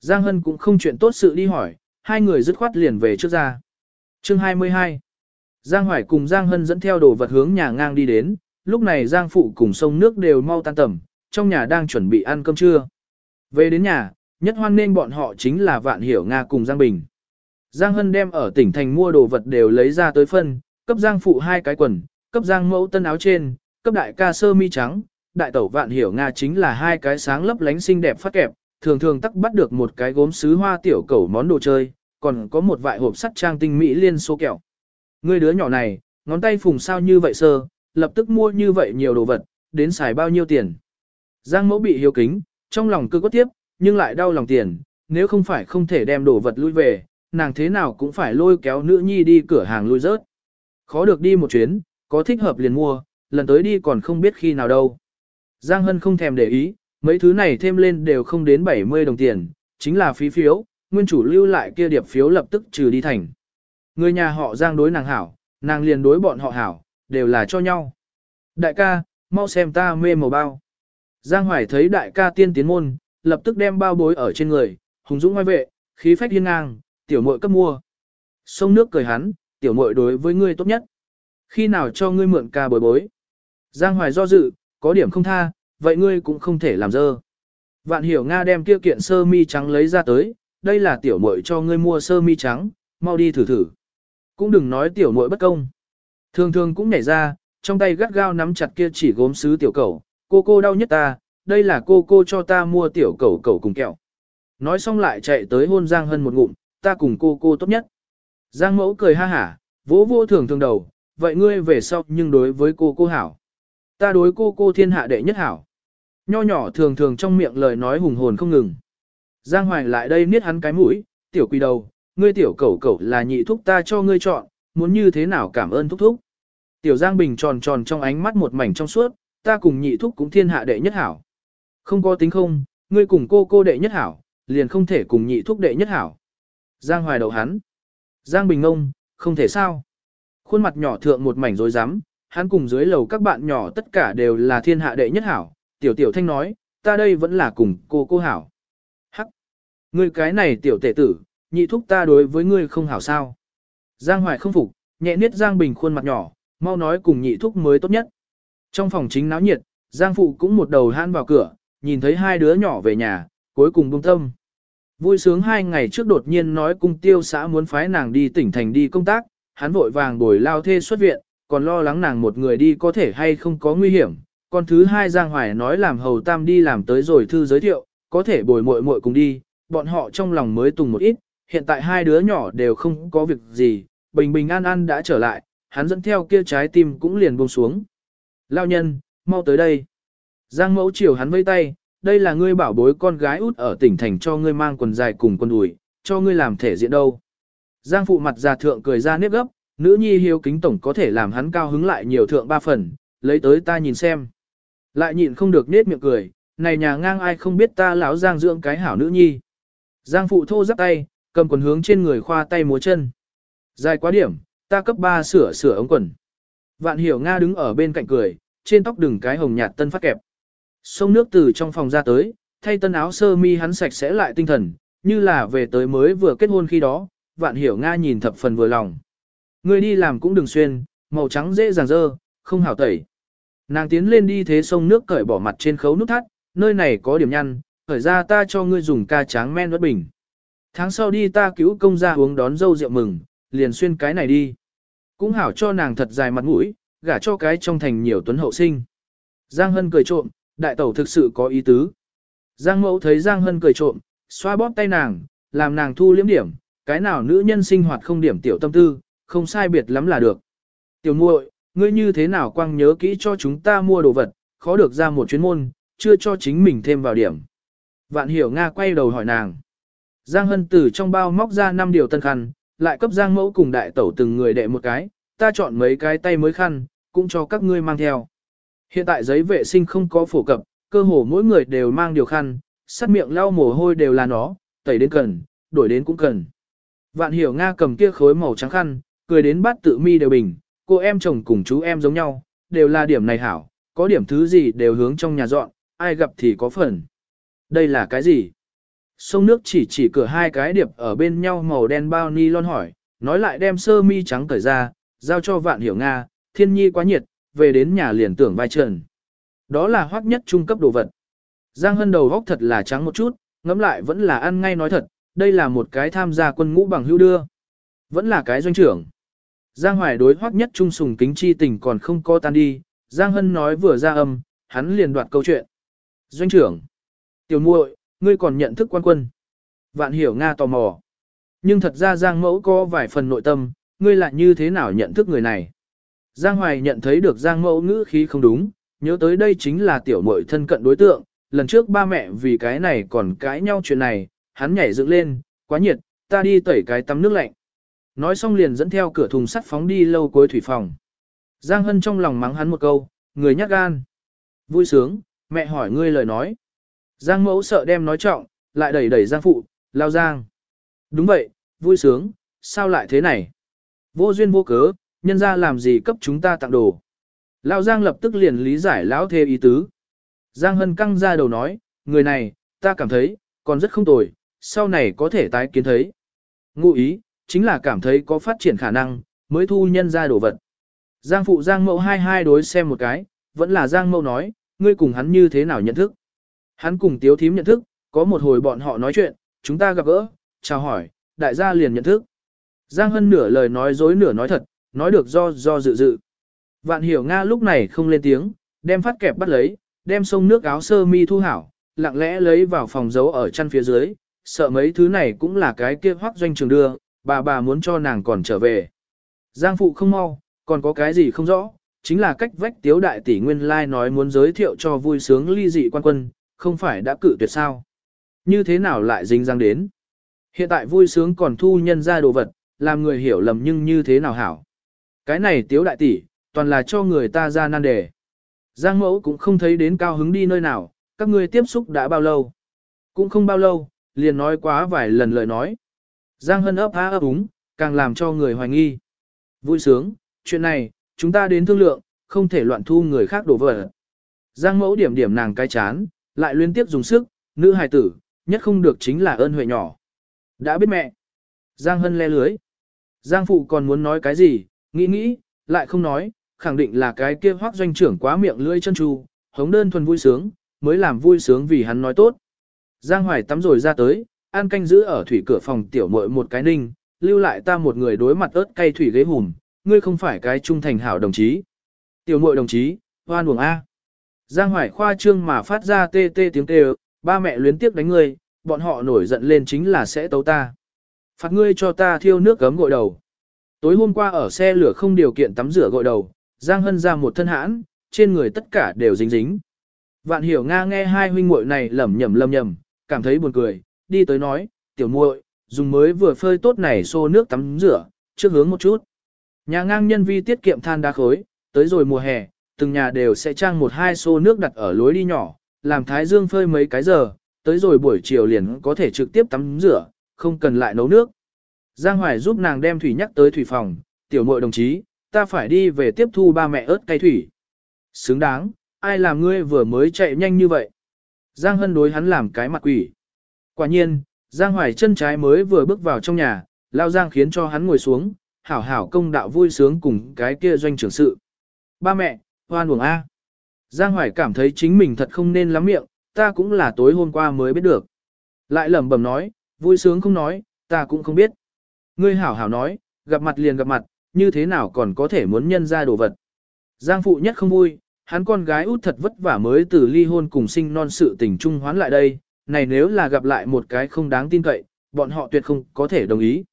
Giang Hân cũng không chuyện tốt sự đi hỏi, hai người dứt khoát liền về trước ra. Chương 22 Giang Hoài cùng Giang Hân dẫn theo đồ vật hướng nhà ngang đi đến, lúc này Giang Phụ cùng sông nước đều mau tan tầm, trong nhà đang chuẩn bị ăn cơm trưa. Về đến nhà, nhất hoan nên bọn họ chính là Vạn Hiểu Nga cùng Giang Bình. Giang Hân đem ở tỉnh thành mua đồ vật đều lấy ra tới phân, cấp Giang Phụ hai cái quần, cấp Giang Mẫu tân áo trên, cấp đại ca sơ mi trắng, đại tẩu Vạn Hiểu Nga chính là hai cái sáng lấp lánh xinh đẹp phát kẹp, thường thường tắc bắt được một cái gốm sứ hoa tiểu cẩu món đồ chơi, còn có một vại hộp sắt trang tinh mỹ liên số kẹo. Người đứa nhỏ này, ngón tay phùng sao như vậy sơ, lập tức mua như vậy nhiều đồ vật, đến xài bao nhiêu tiền. Giang mẫu bị hiếu kính, trong lòng cứ có tiếp, nhưng lại đau lòng tiền, nếu không phải không thể đem đồ vật lui về, nàng thế nào cũng phải lôi kéo nữ nhi đi cửa hàng lui rớt. Khó được đi một chuyến, có thích hợp liền mua, lần tới đi còn không biết khi nào đâu. Giang Hân không thèm để ý, mấy thứ này thêm lên đều không đến 70 đồng tiền, chính là phí phiếu, nguyên chủ lưu lại kia điệp phiếu lập tức trừ đi thành. Người nhà họ Giang đối nàng hảo, nàng liền đối bọn họ hảo, đều là cho nhau. Đại ca, mau xem ta mê màu bao. Giang Hoài thấy đại ca tiên tiến môn, lập tức đem bao bối ở trên người, hùng dũng ngoài vệ, khí phách hiên ngang, tiểu muội cấp mua. Sông nước cười hắn, tiểu muội đối với ngươi tốt nhất. Khi nào cho ngươi mượn ca bối bối? Giang Hoài do dự, có điểm không tha, vậy ngươi cũng không thể làm dơ. Vạn hiểu Nga đem kia kiện sơ mi trắng lấy ra tới, đây là tiểu muội cho ngươi mua sơ mi trắng, mau đi thử thử. Cũng đừng nói tiểu muội bất công. Thường thường cũng nhảy ra, trong tay gắt gao nắm chặt kia chỉ gốm sứ tiểu cầu, cô cô đau nhất ta, đây là cô cô cho ta mua tiểu cầu cầu cùng kẹo. Nói xong lại chạy tới hôn Giang Hân một ngụm, ta cùng cô cô tốt nhất. Giang mẫu cười ha hả, vỗ vô thường thường đầu, vậy ngươi về sau nhưng đối với cô cô hảo. Ta đối cô cô thiên hạ đệ nhất hảo. Nho nhỏ thường thường trong miệng lời nói hùng hồn không ngừng. Giang Hoài lại đây niết hắn cái mũi, tiểu quỳ đầu, ngươi tiểu cẩu cẩu là nhị thúc ta cho ngươi chọn, muốn như thế nào cảm ơn thúc thúc. Tiểu Giang Bình tròn tròn trong ánh mắt một mảnh trong suốt, ta cùng nhị thúc cũng thiên hạ đệ nhất hảo. Không có tính không, ngươi cùng cô cô đệ nhất hảo, liền không thể cùng nhị thúc đệ nhất hảo. Giang Hoài đầu hắn. Giang Bình ngông, không thể sao. Khuôn mặt nhỏ thượng một mảnh rối rắm, hắn cùng dưới lầu các bạn nhỏ tất cả đều là thiên hạ đệ nhất hảo. Tiểu tiểu thanh nói, ta đây vẫn là cùng cô cô hảo. Hắc. Ngươi cái này tiểu tệ tử, nhị thúc ta đối với ngươi không hảo sao. Giang Hoài không phục, nhẹ niết Giang Bình khuôn mặt nhỏ, mau nói cùng nhị thúc mới tốt nhất. Trong phòng chính náo nhiệt, Giang Phụ cũng một đầu han vào cửa, nhìn thấy hai đứa nhỏ về nhà, cuối cùng buông tâm. Vui sướng hai ngày trước đột nhiên nói cung tiêu xã muốn phái nàng đi tỉnh thành đi công tác, hắn vội vàng bồi lao thê xuất viện, còn lo lắng nàng một người đi có thể hay không có nguy hiểm con thứ hai Giang Hoài nói làm hầu tam đi làm tới rồi thư giới thiệu, có thể bồi muội muội cùng đi, bọn họ trong lòng mới tùng một ít, hiện tại hai đứa nhỏ đều không có việc gì, bình bình an an đã trở lại, hắn dẫn theo kia trái tim cũng liền buông xuống. Lao nhân, mau tới đây. Giang mẫu chiều hắn vây tay, đây là ngươi bảo bối con gái út ở tỉnh thành cho ngươi mang quần dài cùng quần đùi, cho ngươi làm thể diện đâu. Giang phụ mặt già thượng cười ra nếp gấp, nữ nhi hiếu kính tổng có thể làm hắn cao hứng lại nhiều thượng ba phần, lấy tới ta nhìn xem. Lại nhịn không được nết miệng cười, này nhà ngang ai không biết ta lão Giang dưỡng cái hảo nữ nhi. Giang phụ thô giáp tay, cầm quần hướng trên người khoa tay múa chân. Dài quá điểm, ta cấp 3 sửa sửa ống quần. Vạn hiểu Nga đứng ở bên cạnh cười, trên tóc đừng cái hồng nhạt tân phát kẹp. Sông nước từ trong phòng ra tới, thay tân áo sơ mi hắn sạch sẽ lại tinh thần, như là về tới mới vừa kết hôn khi đó, vạn hiểu Nga nhìn thập phần vừa lòng. Người đi làm cũng đừng xuyên, màu trắng dễ dàng dơ, không hảo tẩy. Nàng tiến lên đi thế sông nước cởi bỏ mặt trên khấu nút thắt, nơi này có điểm nhăn, khởi ra ta cho ngươi dùng ca tráng men bất bình. Tháng sau đi ta cứu công gia uống đón dâu rượu mừng, liền xuyên cái này đi. Cũng hảo cho nàng thật dài mặt mũi, gả cho cái trong thành nhiều tuấn hậu sinh. Giang Hân cười trộm, đại tẩu thực sự có ý tứ. Giang mẫu thấy Giang Hân cười trộm, xoa bóp tay nàng, làm nàng thu liếm điểm, cái nào nữ nhân sinh hoạt không điểm tiểu tâm tư, không sai biệt lắm là được. Tiểu muội, ngươi như thế nào quang nhớ kỹ cho chúng ta mua đồ vật, khó được ra một chuyến môn, chưa cho chính mình thêm vào điểm. Vạn hiểu Nga quay đầu hỏi nàng. Giang Hân từ trong bao móc ra 5 điều tân khăn, lại cấp Giang mẫu cùng đại tẩu từng người đệ một cái, ta chọn mấy cái tay mới khăn, cũng cho các ngươi mang theo. Hiện tại giấy vệ sinh không có phổ cập, cơ hồ mỗi người đều mang điều khăn, sắt miệng lau mồ hôi đều là nó, tẩy đến cần, đổi đến cũng cần. Vạn hiểu Nga cầm kia khối màu trắng khăn, cười đến bát tự mi đều bình, cô em chồng cùng chú em giống nhau, đều là điểm này hảo, có điểm thứ gì đều hướng trong nhà dọn, ai gặp thì có phần. Đây là cái gì? Sông nước chỉ chỉ cửa hai cái điệp ở bên nhau màu đen bao ni lon hỏi, nói lại đem sơ mi trắng cởi ra, giao cho vạn hiểu Nga, thiên nhi quá nhiệt, về đến nhà liền tưởng vai trần. Đó là hoắc nhất trung cấp đồ vật. Giang Hân đầu góc thật là trắng một chút, ngẫm lại vẫn là ăn ngay nói thật, đây là một cái tham gia quân ngũ bằng hữu đưa. Vẫn là cái doanh trưởng. Giang Hoài đối hoắc nhất trung sùng kính chi tình còn không co tan đi, Giang Hân nói vừa ra âm, hắn liền đoạt câu chuyện. Doanh trưởng. Tiểu muội, ngươi còn nhận thức quan quân. Vạn hiểu Nga tò mò. Nhưng thật ra Giang mẫu có vài phần nội tâm, ngươi lại như thế nào nhận thức người này. Giang Hoài nhận thấy được Giang mẫu ngữ khí không đúng, nhớ tới đây chính là tiểu muội thân cận đối tượng, lần trước ba mẹ vì cái này còn cãi nhau chuyện này, hắn nhảy dựng lên, quá nhiệt, ta đi tẩy cái tắm nước lạnh. Nói xong liền dẫn theo cửa thùng sắt phóng đi lâu cuối thủy phòng. Giang Hân trong lòng mắng hắn một câu, người nhát gan. Vui sướng, mẹ hỏi ngươi lời nói. Giang mẫu sợ đem nói trọng, lại đẩy đẩy Giang phụ, lao Giang. Đúng vậy, vui sướng, sao lại thế này? Vô duyên vô cớ, nhân ra làm gì cấp chúng ta tặng đồ. Lao Giang lập tức liền lý giải lão thê ý tứ. Giang Hân căng ra đầu nói, người này, ta cảm thấy, còn rất không tồi, sau này có thể tái kiến thấy. Ngụ ý, chính là cảm thấy có phát triển khả năng, mới thu nhân ra đồ vật. Giang phụ Giang mẫu hai hai đối xem một cái, vẫn là Giang mẫu nói, ngươi cùng hắn như thế nào nhận thức. Hắn cùng tiếu thím nhận thức, có một hồi bọn họ nói chuyện, chúng ta gặp gỡ, chào hỏi, đại gia liền nhận thức. Giang Hân nửa lời nói dối nửa nói thật, nói được do do dự dự. Vạn hiểu Nga lúc này không lên tiếng, đem phát kẹp bắt lấy, đem sông nước áo sơ mi thu hảo, lặng lẽ lấy vào phòng giấu ở chăn phía dưới, sợ mấy thứ này cũng là cái kia hoác doanh trường đưa, bà bà muốn cho nàng còn trở về. Giang phụ không mau, còn có cái gì không rõ, chính là cách vách tiếu đại tỷ nguyên lai like nói muốn giới thiệu cho vui sướng ly dị quan quân, không phải đã cự tuyệt sao. Như thế nào lại dính răng đến? Hiện tại vui sướng còn thu nhân ra đồ vật, làm người hiểu lầm nhưng như thế nào hảo. Cái này tiếu đại tỷ, toàn là cho người ta ra nan đề. Giang mẫu cũng không thấy đến cao hứng đi nơi nào, các ngươi tiếp xúc đã bao lâu. Cũng không bao lâu, liền nói quá vài lần lời nói. Giang hân ấp há ấp úng, càng làm cho người hoài nghi. Vui sướng, chuyện này, chúng ta đến thương lượng, không thể loạn thu người khác đổ vỡ. Giang mẫu điểm điểm nàng cái chán, lại liên tiếp dùng sức, nữ hài tử, nhất không được chính là ơn huệ nhỏ. Đã biết mẹ. Giang hân le lưới. Giang phụ còn muốn nói cái gì, nghĩ nghĩ, lại không nói, khẳng định là cái kia hoác doanh trưởng quá miệng lưỡi chân tru, hống đơn thuần vui sướng, mới làm vui sướng vì hắn nói tốt. Giang Hoài tắm rồi ra tới, an canh giữ ở thủy cửa phòng tiểu muội một cái ninh, lưu lại ta một người đối mặt ớt cay thủy ghế hùm, ngươi không phải cái trung thành hảo đồng chí. Tiểu muội đồng chí, hoan buồng A. Giang Hoài khoa trương mà phát ra tê tê tiếng kêu, ba mẹ luyến tiếp đánh ngươi, bọn họ nổi giận lên chính là sẽ tấu ta. Phạt ngươi cho ta thiêu nước gấm gội đầu. Tối hôm qua ở xe lửa không điều kiện tắm rửa gội đầu, Giang Hân ra một thân hãn, trên người tất cả đều dính dính. Vạn hiểu Nga nghe hai huynh muội này lẩm nhẩm lầm nhầm, cảm thấy buồn cười, đi tới nói, tiểu muội, dùng mới vừa phơi tốt này xô nước tắm rửa, trước hướng một chút. Nhà ngang nhân vi tiết kiệm than đá khối, tới rồi mùa hè, từng nhà đều sẽ trang một hai xô nước đặt ở lối đi nhỏ, làm thái dương phơi mấy cái giờ, tới rồi buổi chiều liền có thể trực tiếp tắm rửa, không cần lại nấu nước. Giang Hoài giúp nàng đem thủy nhắc tới thủy phòng, tiểu muội đồng chí, ta phải đi về tiếp thu ba mẹ ớt cay thủy. Xứng đáng, ai làm ngươi vừa mới chạy nhanh như vậy? Giang Hân đối hắn làm cái mặt quỷ. Quả nhiên, Giang Hoài chân trái mới vừa bước vào trong nhà, lao Giang khiến cho hắn ngồi xuống, hảo hảo công đạo vui sướng cùng cái kia doanh trưởng sự. Ba mẹ, hoan buồng A. Giang Hoài cảm thấy chính mình thật không nên lắm miệng, ta cũng là tối hôm qua mới biết được. Lại lẩm bẩm nói, vui sướng không nói, ta cũng không biết. Ngươi hảo hảo nói, gặp mặt liền gặp mặt, như thế nào còn có thể muốn nhân ra đồ vật. Giang phụ nhất không vui, hắn con gái út thật vất vả mới từ ly hôn cùng sinh non sự tình trung hoán lại đây, này nếu là gặp lại một cái không đáng tin cậy, bọn họ tuyệt không có thể đồng ý.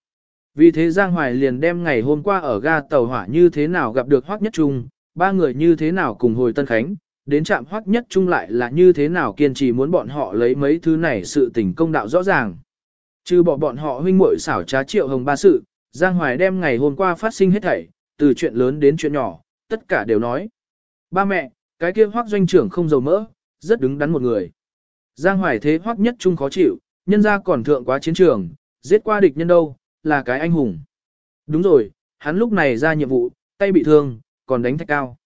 Vì thế Giang Hoài liền đem ngày hôm qua ở ga tàu hỏa như thế nào gặp được Hoắc Nhất Trung, ba người như thế nào cùng hồi Tân Khánh, đến trạm Hoắc Nhất Trung lại là như thế nào kiên trì muốn bọn họ lấy mấy thứ này sự tình công đạo rõ ràng. Trừ bỏ bọn họ huynh muội xảo trá triệu hồng ba sự, Giang Hoài đem ngày hôm qua phát sinh hết thảy, từ chuyện lớn đến chuyện nhỏ, tất cả đều nói. Ba mẹ, cái kia hoác doanh trưởng không dầu mỡ, rất đứng đắn một người. Giang Hoài thế hoắc nhất trung khó chịu, nhân ra còn thượng quá chiến trường, giết qua địch nhân đâu, là cái anh hùng. Đúng rồi, hắn lúc này ra nhiệm vụ, tay bị thương, còn đánh thạch cao.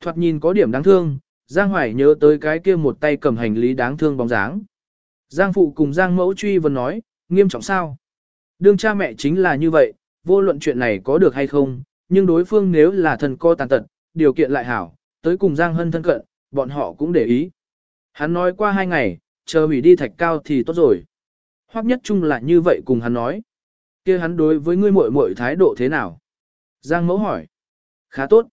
Thoạt nhìn có điểm đáng thương, Giang Hoài nhớ tới cái kia một tay cầm hành lý đáng thương bóng dáng. Giang phụ cùng Giang mẫu truy vấn nói, nghiêm trọng sao? Đương cha mẹ chính là như vậy, vô luận chuyện này có được hay không, nhưng đối phương nếu là thần co tàn tật, điều kiện lại hảo, tới cùng Giang Hân thân cận, bọn họ cũng để ý. Hắn nói qua hai ngày, chờ hủy đi thạch cao thì tốt rồi. Hoắc nhất Trung là như vậy cùng hắn nói. kia hắn đối với ngươi muội muội thái độ thế nào? Giang mẫu hỏi. Khá tốt.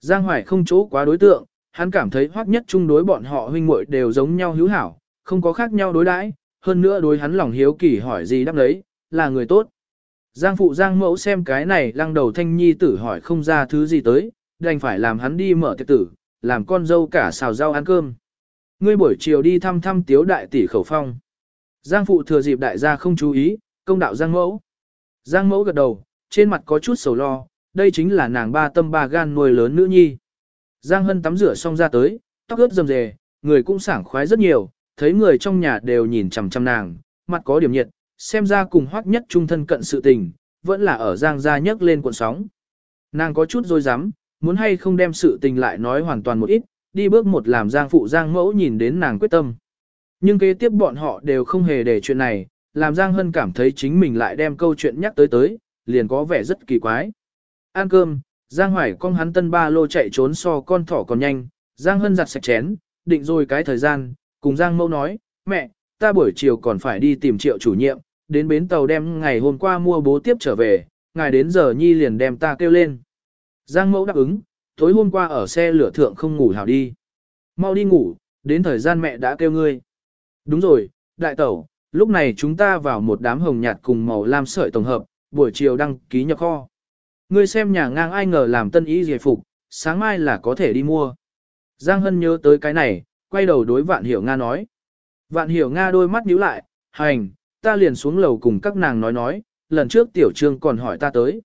Giang Hoài không chỗ quá đối tượng, hắn cảm thấy Hoắc nhất Trung đối bọn họ huynh muội đều giống nhau hữu hảo, không có khác nhau đối đãi, hơn nữa đối hắn lòng hiếu kỳ hỏi gì đáp lấy, là người tốt. Giang phụ Giang mẫu xem cái này lăng đầu thanh nhi tử hỏi không ra thứ gì tới, đành phải làm hắn đi mở tiệc tử, làm con dâu cả xào rau ăn cơm. Ngươi buổi chiều đi thăm thăm tiếu đại tỷ khẩu phong. Giang phụ thừa dịp đại gia không chú ý, công đạo Giang mẫu. Giang mẫu gật đầu, trên mặt có chút sầu lo, đây chính là nàng ba tâm ba gan nuôi lớn nữ nhi. Giang hân tắm rửa xong ra tới, tóc ướt rầm rề, người cũng sảng khoái rất nhiều, thấy người trong nhà đều nhìn chằm chằm nàng, mặt có điểm nhiệt, xem ra cùng hoắc nhất trung thân cận sự tình, vẫn là ở Giang gia nhấc lên cuộn sóng. Nàng có chút dối rắm muốn hay không đem sự tình lại nói hoàn toàn một ít, đi bước một làm Giang phụ Giang mẫu nhìn đến nàng quyết tâm. Nhưng kế tiếp bọn họ đều không hề để chuyện này, làm Giang Hân cảm thấy chính mình lại đem câu chuyện nhắc tới tới, liền có vẻ rất kỳ quái. Ăn cơm, Giang Hoài con hắn tân ba lô chạy trốn so con thỏ còn nhanh, Giang Hân giặt sạch chén, định rồi cái thời gian, cùng Giang Mẫu nói, mẹ, ta buổi chiều còn phải đi tìm triệu chủ nhiệm, đến bến tàu đem ngày hôm qua mua bố tiếp trở về, ngài đến giờ nhi liền đem ta kêu lên. Giang Mẫu đáp ứng, tối hôm qua ở xe lửa thượng không ngủ hảo đi. Mau đi ngủ, đến thời gian mẹ đã kêu ngươi. Đúng rồi, đại tẩu, lúc này chúng ta vào một đám hồng nhạt cùng màu lam sợi tổng hợp, buổi chiều đăng ký nhập kho. Ngươi xem nhà ngang ai ngờ làm tân ý giải phục, sáng mai là có thể đi mua. Giang Hân nhớ tới cái này, quay đầu đối Vạn Hiểu Nga nói. Vạn Hiểu Nga đôi mắt nhíu lại, hành, ta liền xuống lầu cùng các nàng nói nói, lần trước tiểu trương còn hỏi ta tới.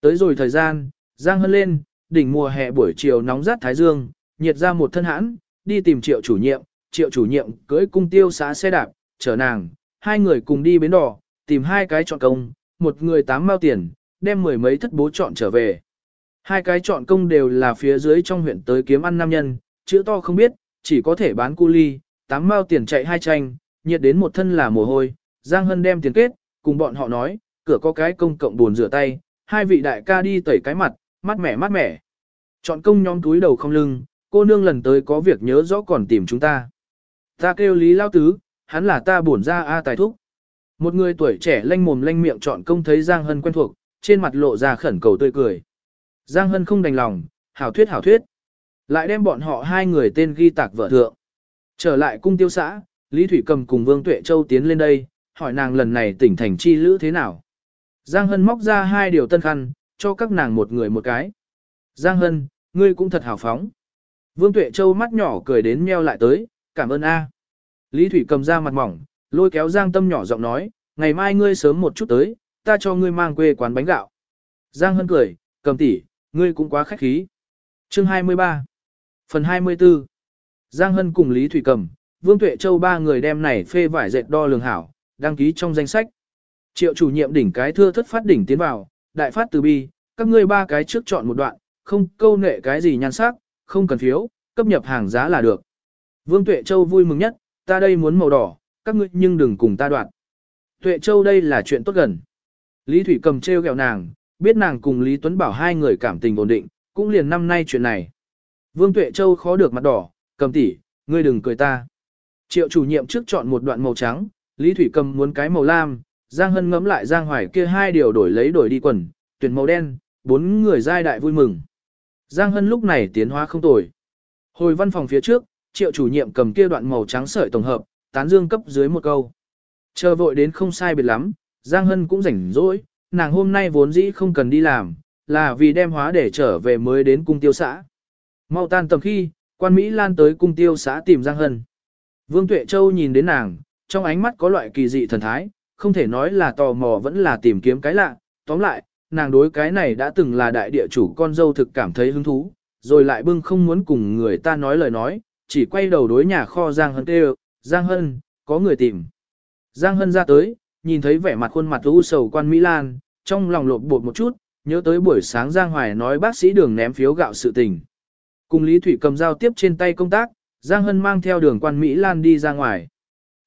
Tới rồi thời gian, Giang Hân lên, đỉnh mùa hè buổi chiều nóng rát thái dương, nhiệt ra một thân hãn, đi tìm triệu chủ nhiệm, triệu chủ nhiệm cưỡi cung tiêu xã xe đạp, chở nàng, hai người cùng đi bến đỏ, tìm hai cái chọn công, một người tám mao tiền, đem mười mấy thất bố chọn trở về. Hai cái chọn công đều là phía dưới trong huyện tới kiếm ăn nam nhân, chữ to không biết, chỉ có thể bán cu ly, tám mao tiền chạy hai tranh, nhiệt đến một thân là mồ hôi, Giang Hân đem tiền kết, cùng bọn họ nói, cửa có cái công cộng buồn rửa tay, hai vị đại ca đi tẩy cái mặt, mát mẻ mát mẻ. Chọn công nhóm túi đầu không lưng, cô nương lần tới có việc nhớ rõ còn tìm chúng ta. Ta kêu Lý Lao Tứ, hắn là ta bổn ra A tài thúc. Một người tuổi trẻ lanh mồm lanh miệng chọn công thấy Giang Hân quen thuộc, trên mặt lộ ra khẩn cầu tươi cười. Giang Hân không đành lòng, hảo thuyết hảo thuyết. Lại đem bọn họ hai người tên ghi tạc vợ thượng. Trở lại cung tiêu xã, Lý Thủy Cầm cùng Vương Tuệ Châu tiến lên đây, hỏi nàng lần này tỉnh thành chi lữ thế nào. Giang Hân móc ra hai điều tân khăn, cho các nàng một người một cái. Giang Hân, ngươi cũng thật hào phóng. Vương Tuệ Châu mắt nhỏ cười đến meo lại tới, cảm ơn a. Lý Thủy cầm ra mặt mỏng, lôi kéo Giang Tâm nhỏ giọng nói, ngày mai ngươi sớm một chút tới, ta cho ngươi mang quê quán bánh gạo. Giang Hân cười, cầm tỷ, ngươi cũng quá khách khí. Chương 23 Phần 24 Giang Hân cùng Lý Thủy Cầm, Vương Tuệ Châu ba người đem này phê vải dệt đo lường hảo, đăng ký trong danh sách. Triệu chủ nhiệm đỉnh cái thưa thất phát đỉnh tiến vào, đại phát từ bi, các ngươi ba cái trước chọn một đoạn, không câu nệ cái gì nhan sắc, không cần phiếu, cấp nhập hàng giá là được. Vương Tuệ Châu vui mừng nhất, ta đây muốn màu đỏ, các ngươi nhưng đừng cùng ta đoạn. Tuệ Châu đây là chuyện tốt gần. Lý Thủy cầm treo gẹo nàng, biết nàng cùng Lý Tuấn Bảo hai người cảm tình ổn định, cũng liền năm nay chuyện này. Vương Tuệ Châu khó được mặt đỏ, cầm tỉ, ngươi đừng cười ta. Triệu chủ nhiệm trước chọn một đoạn màu trắng, Lý Thủy cầm muốn cái màu lam, Giang Hân ngấm lại Giang Hoài kia hai điều đổi lấy đổi đi quần, tuyển màu đen, bốn người giai đại vui mừng. Giang Hân lúc này tiến hóa không tồi. Hồi văn phòng phía trước, triệu chủ nhiệm cầm kia đoạn màu trắng sợi tổng hợp, tán dương cấp dưới một câu. Chờ vội đến không sai biệt lắm, Giang Hân cũng rảnh rỗi, nàng hôm nay vốn dĩ không cần đi làm, là vì đem hóa để trở về mới đến cung tiêu xã. Mau tan tầm khi, quan Mỹ Lan tới cung tiêu xã tìm Giang Hân. Vương Tuệ Châu nhìn đến nàng, trong ánh mắt có loại kỳ dị thần thái, không thể nói là tò mò vẫn là tìm kiếm cái lạ, tóm lại, nàng đối cái này đã từng là đại địa chủ con dâu thực cảm thấy hứng thú, rồi lại bưng không muốn cùng người ta nói lời nói, chỉ quay đầu đối nhà kho Giang Hân kêu, Giang Hân, có người tìm. Giang Hân ra tới, nhìn thấy vẻ mặt khuôn mặt u sầu quan Mỹ Lan, trong lòng lột bột một chút, nhớ tới buổi sáng Giang Hoài nói bác sĩ đường ném phiếu gạo sự tình. Cùng Lý Thủy cầm dao tiếp trên tay công tác, Giang Hân mang theo đường quan Mỹ Lan đi ra ngoài.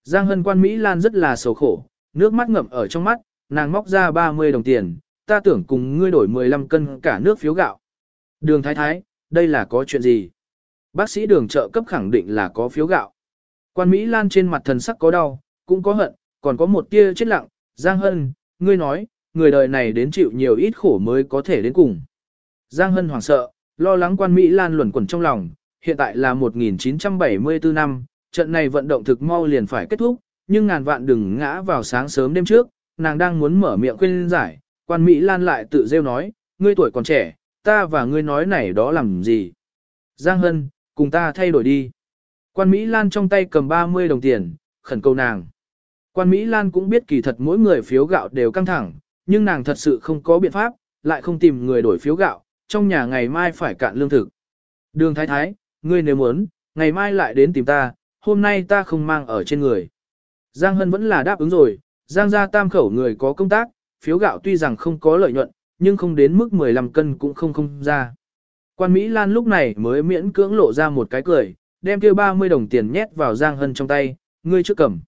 Giang Hân quan Mỹ Lan rất là sầu khổ, nước mắt ngậm ở trong mắt, nàng móc ra 30 đồng tiền, ta tưởng cùng ngươi đổi 15 cân cả nước phiếu gạo. Đường thái thái, đây là có chuyện gì? Bác sĩ đường trợ cấp khẳng định là có phiếu gạo. Quan Mỹ Lan trên mặt thần sắc có đau, cũng có hận, còn có một tia chết lặng, Giang Hân, ngươi nói, người đời này đến chịu nhiều ít khổ mới có thể đến cùng. Giang Hân hoảng sợ, lo lắng quan Mỹ Lan luẩn quẩn trong lòng, hiện tại là 1974 năm, trận này vận động thực mau liền phải kết thúc, nhưng ngàn vạn đừng ngã vào sáng sớm đêm trước, nàng đang muốn mở miệng khuyên giải, quan Mỹ Lan lại tự rêu nói, ngươi tuổi còn trẻ, ta và ngươi nói này đó làm gì. Giang Hân, cùng ta thay đổi đi. Quan Mỹ Lan trong tay cầm 30 đồng tiền, khẩn cầu nàng. Quan Mỹ Lan cũng biết kỳ thật mỗi người phiếu gạo đều căng thẳng, nhưng nàng thật sự không có biện pháp, lại không tìm người đổi phiếu gạo, trong nhà ngày mai phải cạn lương thực. Đường Thái Thái, ngươi nếu muốn, ngày mai lại đến tìm ta, hôm nay ta không mang ở trên người. Giang Hân vẫn là đáp ứng rồi, Giang gia tam khẩu người có công tác, phiếu gạo tuy rằng không có lợi nhuận, nhưng không đến mức 15 cân cũng không không ra. Quan Mỹ Lan lúc này mới miễn cưỡng lộ ra một cái cười, đem kia 30 đồng tiền nhét vào Giang Hân trong tay, ngươi trước cầm.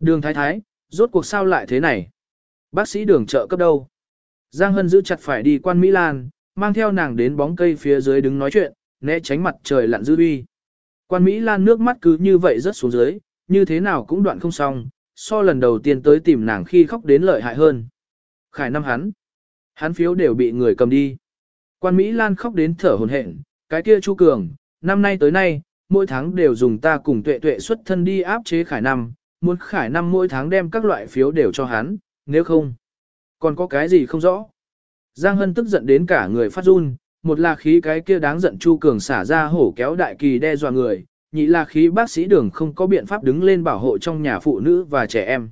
Đường thái thái, rốt cuộc sao lại thế này? Bác sĩ đường trợ cấp đâu? Giang Hân giữ chặt phải đi quan Mỹ Lan, mang theo nàng đến bóng cây phía dưới đứng nói chuyện, né tránh mặt trời lặn dư uy. Quan Mỹ Lan nước mắt cứ như vậy rớt xuống dưới, như thế nào cũng đoạn không xong, so lần đầu tiên tới tìm nàng khi khóc đến lợi hại hơn. Khải năm hắn, hắn phiếu đều bị người cầm đi. Quan Mỹ Lan khóc đến thở hồn hển, cái kia Chu Cường, năm nay tới nay, mỗi tháng đều dùng ta cùng tuệ tuệ xuất thân đi áp chế Khải năm, muốn Khải năm mỗi tháng đem các loại phiếu đều cho hắn, nếu không, còn có cái gì không rõ. Giang Hân tức giận đến cả người phát run, một là khí cái kia đáng giận Chu Cường xả ra hổ kéo đại kỳ đe dọa người, nhị là khí bác sĩ đường không có biện pháp đứng lên bảo hộ trong nhà phụ nữ và trẻ em.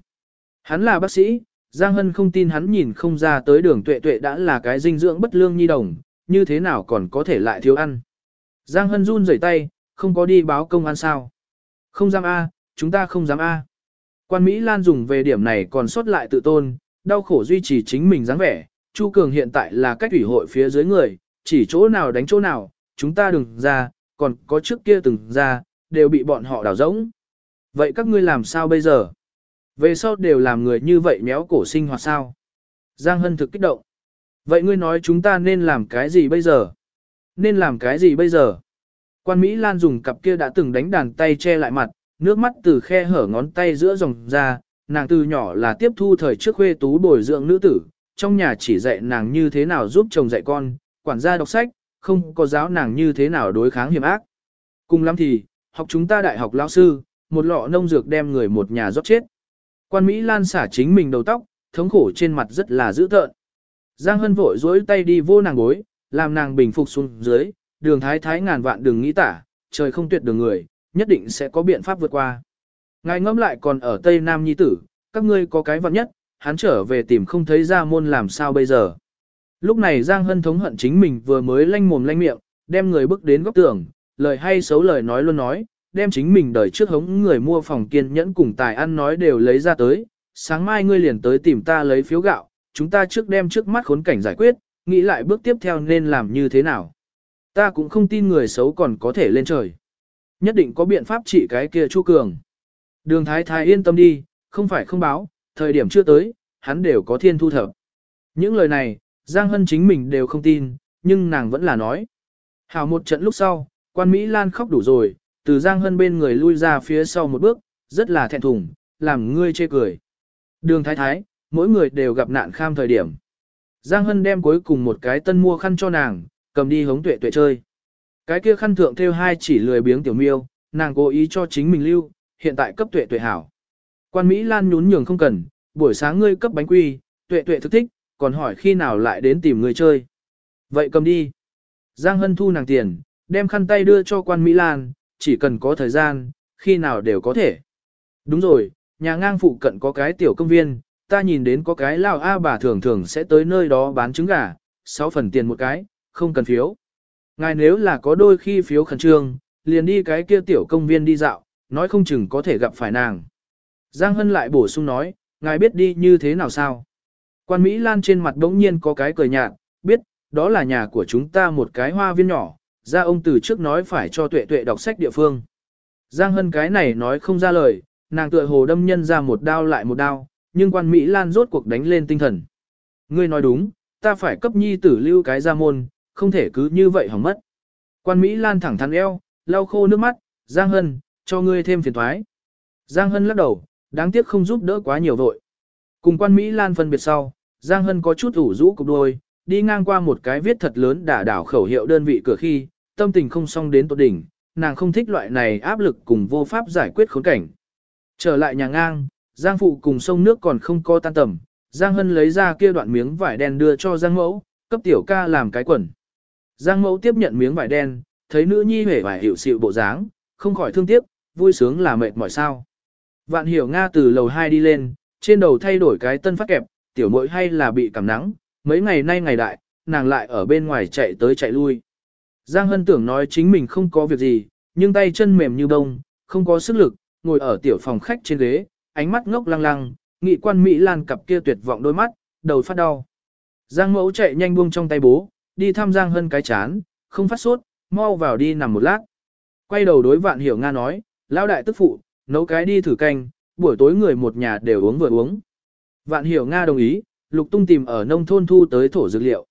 Hắn là bác sĩ, Giang Hân không tin hắn nhìn không ra tới đường tuệ tuệ đã là cái dinh dưỡng bất lương nhi đồng, như thế nào còn có thể lại thiếu ăn. Giang Hân run rẩy tay, không có đi báo công an sao. Không dám A, chúng ta không dám A. Quan Mỹ Lan dùng về điểm này còn sót lại tự tôn, đau khổ duy trì chính mình dáng vẻ. Chu Cường hiện tại là cách ủy hội phía dưới người, chỉ chỗ nào đánh chỗ nào, chúng ta đừng ra, còn có trước kia từng ra, đều bị bọn họ đào rỗng. Vậy các ngươi làm sao bây giờ? Về sau đều làm người như vậy méo cổ sinh hoạt sao? Giang Hân thực kích động. Vậy ngươi nói chúng ta nên làm cái gì bây giờ? Nên làm cái gì bây giờ? Quan Mỹ Lan dùng cặp kia đã từng đánh đàn tay che lại mặt, nước mắt từ khe hở ngón tay giữa dòng ra, nàng từ nhỏ là tiếp thu thời trước khuê tú bồi dưỡng nữ tử, trong nhà chỉ dạy nàng như thế nào giúp chồng dạy con, quản gia đọc sách, không có giáo nàng như thế nào đối kháng hiểm ác. Cùng lắm thì, học chúng ta đại học lão sư, một lọ nông dược đem người một nhà rót chết. Quan Mỹ Lan xả chính mình đầu tóc, thống khổ trên mặt rất là dữ tợn. Giang Hân vội dối tay đi vô nàng gối, làm nàng bình phục xuống dưới, đường thái thái ngàn vạn đừng nghĩ tả, trời không tuyệt đường người, nhất định sẽ có biện pháp vượt qua. Ngài ngẫm lại còn ở Tây Nam Nhi tử, các ngươi có cái vạn nhất, hắn trở về tìm không thấy ra môn làm sao bây giờ. Lúc này Giang Hân thống hận chính mình vừa mới lanh mồm lanh miệng, đem người bước đến góc tường, lời hay xấu lời nói luôn nói, đem chính mình đời trước hống người mua phòng kiên nhẫn cùng tài ăn nói đều lấy ra tới, sáng mai ngươi liền tới tìm ta lấy phiếu gạo, chúng ta trước đem trước mắt khốn cảnh giải quyết, nghĩ lại bước tiếp theo nên làm như thế nào. Ta cũng không tin người xấu còn có thể lên trời. Nhất định có biện pháp trị cái kia Chu Cường. Đường Thái Thái yên tâm đi, không phải không báo, thời điểm chưa tới, hắn đều có thiên thu thập. Những lời này, Giang Hân chính mình đều không tin, nhưng nàng vẫn là nói. Hảo một trận lúc sau, quan Mỹ Lan khóc đủ rồi, từ Giang Hân bên người lui ra phía sau một bước, rất là thẹn thùng, làm ngươi chê cười. Đường Thái Thái, mỗi người đều gặp nạn kham thời điểm. Giang Hân đem cuối cùng một cái tân mua khăn cho nàng, cầm đi hống tuệ tuệ chơi. Cái kia khăn thượng theo hai chỉ lười biếng tiểu miêu, nàng cố ý cho chính mình lưu, hiện tại cấp tuệ tuệ hảo. Quan Mỹ Lan nhún nhường không cần, buổi sáng ngươi cấp bánh quy, tuệ tuệ thức thích, còn hỏi khi nào lại đến tìm người chơi. Vậy cầm đi. Giang Hân thu nàng tiền, đem khăn tay đưa cho quan Mỹ Lan, chỉ cần có thời gian, khi nào đều có thể. Đúng rồi, nhà ngang phụ cận có cái tiểu công viên, ta nhìn đến có cái lao A bà thường thường sẽ tới nơi đó bán trứng gà, 6 phần tiền một cái, không cần phiếu. Ngài nếu là có đôi khi phiếu khẩn trương, liền đi cái kia tiểu công viên đi dạo, nói không chừng có thể gặp phải nàng. Giang Hân lại bổ sung nói, ngài biết đi như thế nào sao? Quan Mỹ Lan trên mặt đống nhiên có cái cười nhạt, biết, đó là nhà của chúng ta một cái hoa viên nhỏ, ra ông từ trước nói phải cho tuệ tuệ đọc sách địa phương. Giang Hân cái này nói không ra lời, nàng tựa hồ đâm nhân ra một đao lại một đao, nhưng quan Mỹ Lan rốt cuộc đánh lên tinh thần. Ngươi nói đúng, ta phải cấp nhi tử lưu cái ra môn, không thể cứ như vậy hỏng mất. Quan Mỹ Lan thẳng thắn eo, lau khô nước mắt, Giang Hân, cho ngươi thêm phiền thoái. Giang Hân lắc đầu, đáng tiếc không giúp đỡ quá nhiều vội. Cùng quan Mỹ Lan phân biệt sau, Giang Hân có chút ủ rũ cục đôi, đi ngang qua một cái viết thật lớn đả đảo khẩu hiệu đơn vị cửa khi, tâm tình không xong đến tột đỉnh, nàng không thích loại này áp lực cùng vô pháp giải quyết khốn cảnh. Trở lại nhà ngang, Giang Phụ cùng sông nước còn không co tan tầm, Giang Hân lấy ra kia đoạn miếng vải đen đưa cho Giang Mẫu, cấp tiểu ca làm cái quần. Giang Mẫu tiếp nhận miếng vải đen, thấy nữ nhi hề vải hiểu sự bộ dáng, không khỏi thương tiếc, vui sướng là mệt mỏi sao. Vạn hiểu Nga từ lầu 2 đi lên, trên đầu thay đổi cái tân phát kẹp, tiểu muội hay là bị cảm nắng, mấy ngày nay ngày đại, nàng lại ở bên ngoài chạy tới chạy lui. Giang Hân tưởng nói chính mình không có việc gì, nhưng tay chân mềm như bông, không có sức lực, ngồi ở tiểu phòng khách trên ghế, ánh mắt ngốc lăng lăng, nghị quan Mỹ Lan cặp kia tuyệt vọng đôi mắt, đầu phát đau. Giang mẫu chạy nhanh buông trong tay bố, đi thăm Giang Hân cái chán, không phát sốt, mau vào đi nằm một lát. Quay đầu đối vạn hiểu Nga nói, lão đại tức phụ, nấu cái đi thử canh, buổi tối người một nhà đều uống vừa uống. Vạn hiểu Nga đồng ý, lục tung tìm ở nông thôn thu tới thổ dược liệu.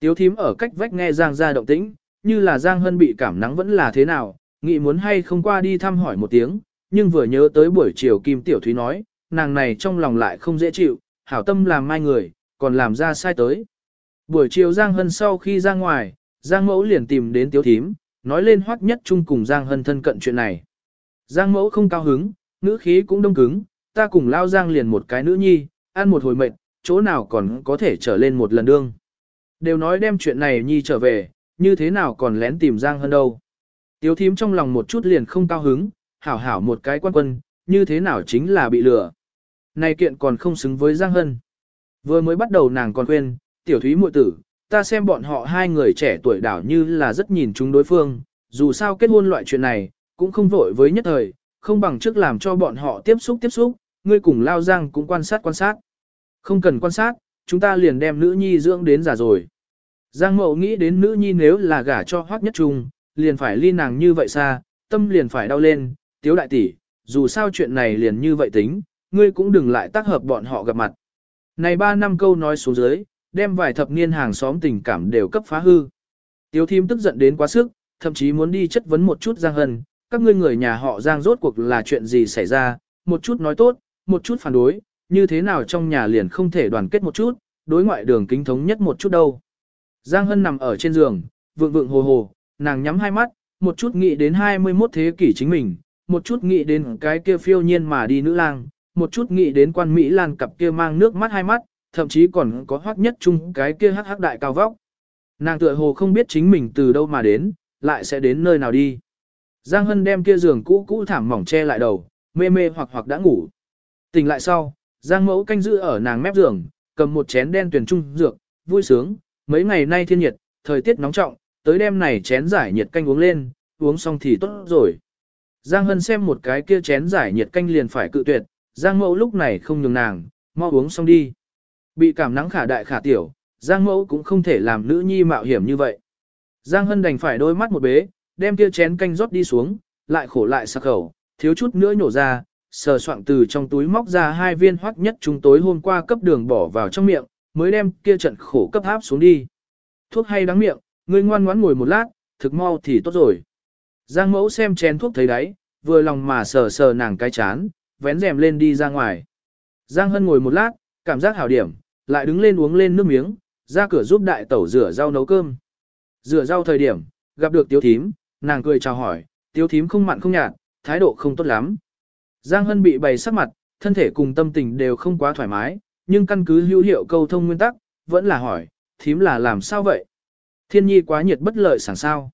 Tiếu thím ở cách vách nghe Giang ra động tĩnh, như là Giang Hân bị cảm nắng vẫn là thế nào, nghĩ muốn hay không qua đi thăm hỏi một tiếng, nhưng vừa nhớ tới buổi chiều Kim Tiểu Thúy nói, nàng này trong lòng lại không dễ chịu, hảo tâm làm mai người, còn làm ra sai tới. Buổi chiều Giang Hân sau khi ra ngoài, Giang Mẫu liền tìm đến Tiếu Thím, nói lên hoắc nhất chung cùng Giang Hân thân cận chuyện này. Giang Mẫu không cao hứng, ngữ khí cũng đông cứng, ta cùng lao Giang liền một cái nữ nhi, ăn một hồi mệt, chỗ nào còn có thể trở lên một lần đương. Đều nói đem chuyện này nhi trở về, như thế nào còn lén tìm Giang Hân đâu. Tiếu thím trong lòng một chút liền không cao hứng, hảo hảo một cái quan quân, như thế nào chính là bị lừa. Này kiện còn không xứng với Giang Hân. Vừa mới bắt đầu nàng còn khuyên, tiểu thúy muội tử, ta xem bọn họ hai người trẻ tuổi đảo như là rất nhìn chúng đối phương, dù sao kết hôn loại chuyện này, cũng không vội với nhất thời, không bằng trước làm cho bọn họ tiếp xúc tiếp xúc, ngươi cùng lao giang cũng quan sát quan sát. Không cần quan sát, chúng ta liền đem nữ nhi dưỡng đến già rồi. Giang mậu nghĩ đến nữ nhi nếu là gả cho hoác nhất trung, liền phải ly nàng như vậy xa, tâm liền phải đau lên, tiếu đại tỷ, dù sao chuyện này liền như vậy tính, ngươi cũng đừng lại tác hợp bọn họ gặp mặt. Này ba năm câu nói xuống dưới, đem vài thập niên hàng xóm tình cảm đều cấp phá hư. Tiếu thím tức giận đến quá sức, thậm chí muốn đi chất vấn một chút Giang Hân, các ngươi người nhà họ Giang rốt cuộc là chuyện gì xảy ra, một chút nói tốt, một chút phản đối, như thế nào trong nhà liền không thể đoàn kết một chút, đối ngoại đường kính thống nhất một chút đâu. Giang Hân nằm ở trên giường, vượng vượng hồ hồ, nàng nhắm hai mắt, một chút nghĩ đến 21 thế kỷ chính mình, một chút nghĩ đến cái kia phiêu nhiên mà đi nữ lang, một chút nghĩ đến quan Mỹ Lan cặp kia mang nước mắt hai mắt, thậm chí còn có hoắc nhất chung cái kia hắc hắc đại cao vóc. Nàng tựa hồ không biết chính mình từ đâu mà đến, lại sẽ đến nơi nào đi. Giang Hân đem kia giường cũ cũ thảm mỏng che lại đầu, mê mê hoặc hoặc đã ngủ. Tỉnh lại sau, Giang Mẫu canh giữ ở nàng mép giường, cầm một chén đen tuyển trung dược, vui sướng, mấy ngày nay thiên nhiệt, thời tiết nóng trọng, tới đêm này chén giải nhiệt canh uống lên, uống xong thì tốt rồi. Giang Hân xem một cái kia chén giải nhiệt canh liền phải cự tuyệt, Giang Mẫu lúc này không nhường nàng, mau uống xong đi. Bị cảm nắng khả đại khả tiểu, Giang Mẫu cũng không thể làm nữ nhi mạo hiểm như vậy. Giang Hân đành phải đôi mắt một bế, đem kia chén canh rót đi xuống, lại khổ lại sặc khẩu, thiếu chút nữa nhổ ra, sờ soạng từ trong túi móc ra hai viên hoắc nhất chúng tối hôm qua cấp đường bỏ vào trong miệng, mới đem kia trận khổ cấp áp xuống đi. Thuốc hay đắng miệng, ngươi ngoan ngoãn ngồi một lát, thực mau thì tốt rồi. Giang mẫu xem chén thuốc thấy đấy, vừa lòng mà sờ sờ nàng cái chán, vén rèm lên đi ra ngoài. Giang Hân ngồi một lát, cảm giác hảo điểm, lại đứng lên uống lên nước miếng, ra cửa giúp đại tẩu rửa rau nấu cơm. Rửa rau thời điểm, gặp được tiếu thím, nàng cười chào hỏi, tiếu thím không mặn không nhạt, thái độ không tốt lắm. Giang Hân bị bày sắc mặt, thân thể cùng tâm tình đều không quá thoải mái, nhưng căn cứ hữu hiệu câu thông nguyên tắc, vẫn là hỏi, thím là làm sao vậy? Thiên nhi quá nhiệt bất lợi sẵn sao.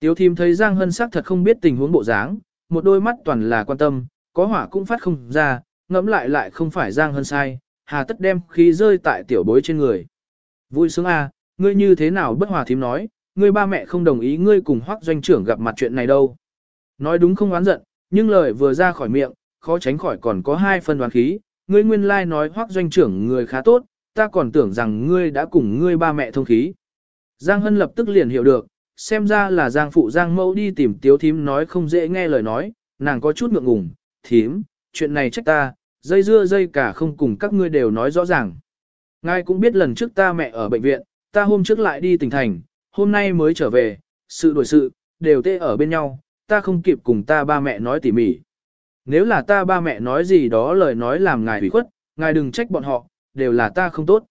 Tiếu thím thấy Giang Hân sắc thật không biết tình huống bộ dáng, một đôi mắt toàn là quan tâm, có hỏa cũng phát không ra, ngẫm lại lại không phải Giang Hân sai, hà tất đem khí rơi tại tiểu bối trên người. Vui sướng a, à, ngươi như thế nào bất hòa thím nói, ngươi ba mẹ không đồng ý ngươi cùng hoác doanh trưởng gặp mặt chuyện này đâu. Nói đúng không oán giận, nhưng lời vừa ra khỏi miệng, khó tránh khỏi còn có hai phân đoán khí, ngươi nguyên lai like nói hoác doanh trưởng người khá tốt, ta còn tưởng rằng ngươi đã cùng ngươi ba mẹ thông khí. Giang Hân lập tức liền hiểu được, xem ra là Giang phụ Giang mẫu đi tìm tiếu thím nói không dễ nghe lời nói, nàng có chút ngượng ngùng, thím, chuyện này trách ta, dây dưa dây cả không cùng các ngươi đều nói rõ ràng. Ngài cũng biết lần trước ta mẹ ở bệnh viện, ta hôm trước lại đi tỉnh thành, hôm nay mới trở về, sự đổi sự, đều tê ở bên nhau, ta không kịp cùng ta ba mẹ nói tỉ mỉ. Nếu là ta ba mẹ nói gì đó lời nói làm ngài hủy khuất, ngài đừng trách bọn họ, đều là ta không tốt.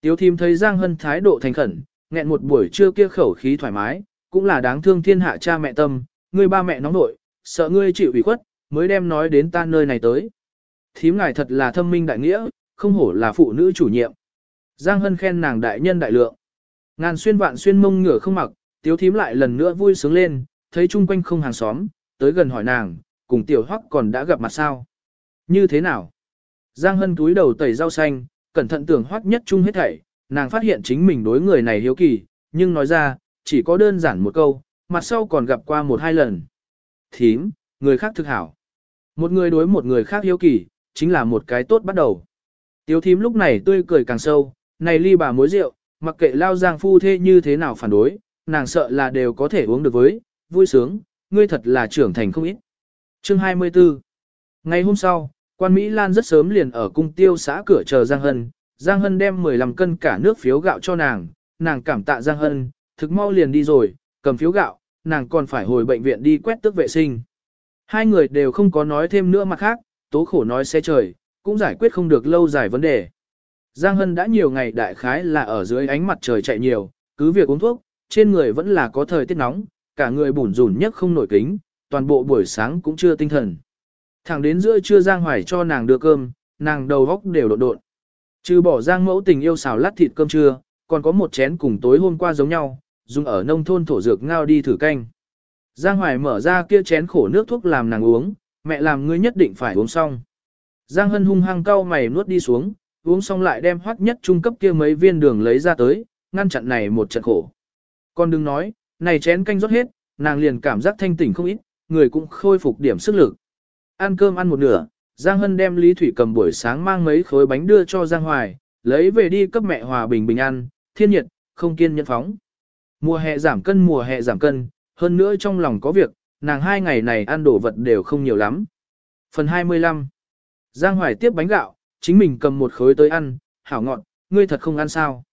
Tiếu thím thấy Giang Hân thái độ thành khẩn, nghẹn một buổi trưa kia khẩu khí thoải mái, cũng là đáng thương thiên hạ cha mẹ tâm, ngươi ba mẹ nóng nội, sợ ngươi chịu ủy khuất, mới đem nói đến ta nơi này tới. Thím ngài thật là thâm minh đại nghĩa, không hổ là phụ nữ chủ nhiệm. Giang Hân khen nàng đại nhân đại lượng. Ngàn xuyên vạn xuyên mông ngửa không mặc, tiếu thím lại lần nữa vui sướng lên, thấy chung quanh không hàng xóm, tới gần hỏi nàng, cùng tiểu hoắc còn đã gặp mặt sao. Như thế nào? Giang Hân túi đầu tẩy rau xanh, cẩn thận tưởng hoắc nhất chung hết thảy, nàng phát hiện chính mình đối người này hiếu kỳ, nhưng nói ra, chỉ có đơn giản một câu, mặt sau còn gặp qua một hai lần. Thím, người khác thực hảo. Một người đối một người khác hiếu kỳ, chính là một cái tốt bắt đầu. Tiếu thím lúc này tươi cười càng sâu, này ly bà mối rượu, mặc kệ lao giang phu thế như thế nào phản đối, nàng sợ là đều có thể uống được với, vui sướng, ngươi thật là trưởng thành không ít. Chương 24 Ngày hôm sau, quan Mỹ Lan rất sớm liền ở cung tiêu xã cửa chờ Giang Hân, Giang Hân đem 15 cân cả nước phiếu gạo cho nàng, nàng cảm tạ Giang Hân, thực mau liền đi rồi, cầm phiếu gạo, nàng còn phải hồi bệnh viện đi quét tước vệ sinh. Hai người đều không có nói thêm nữa mặt khác, tố khổ nói xe trời, cũng giải quyết không được lâu dài vấn đề. Giang Hân đã nhiều ngày đại khái là ở dưới ánh mặt trời chạy nhiều, cứ việc uống thuốc, trên người vẫn là có thời tiết nóng, cả người bủn rủn nhất không nổi kính, toàn bộ buổi sáng cũng chưa tinh thần. Thẳng đến giữa trưa Giang Hoài cho nàng đưa cơm, nàng đầu góc đều độn độn. Trừ bỏ Giang mẫu tình yêu xào lát thịt cơm trưa, còn có một chén cùng tối hôm qua giống nhau, dùng ở nông thôn thổ dược ngao đi thử canh. Giang Hoài mở ra kia chén khổ nước thuốc làm nàng uống, mẹ làm ngươi nhất định phải uống xong. Giang Hân hung hăng cau mày nuốt đi xuống, uống xong lại đem hoắc nhất trung cấp kia mấy viên đường lấy ra tới, ngăn chặn này một trận khổ. Con đừng nói, này chén canh rót hết, nàng liền cảm giác thanh tỉnh không ít, người cũng khôi phục điểm sức lực. Ăn cơm ăn một nửa, Giang Hân đem Lý Thủy cầm buổi sáng mang mấy khối bánh đưa cho Giang Hoài, lấy về đi cấp mẹ Hòa Bình bình ăn, thiên nhiệt, không kiên nhẫn phóng. Mùa hè giảm cân mùa hè giảm cân, hơn nữa trong lòng có việc, nàng hai ngày này ăn đồ vật đều không nhiều lắm. Phần 25 Giang Hoài tiếp bánh gạo, chính mình cầm một khối tới ăn, hảo ngọn, ngươi thật không ăn sao.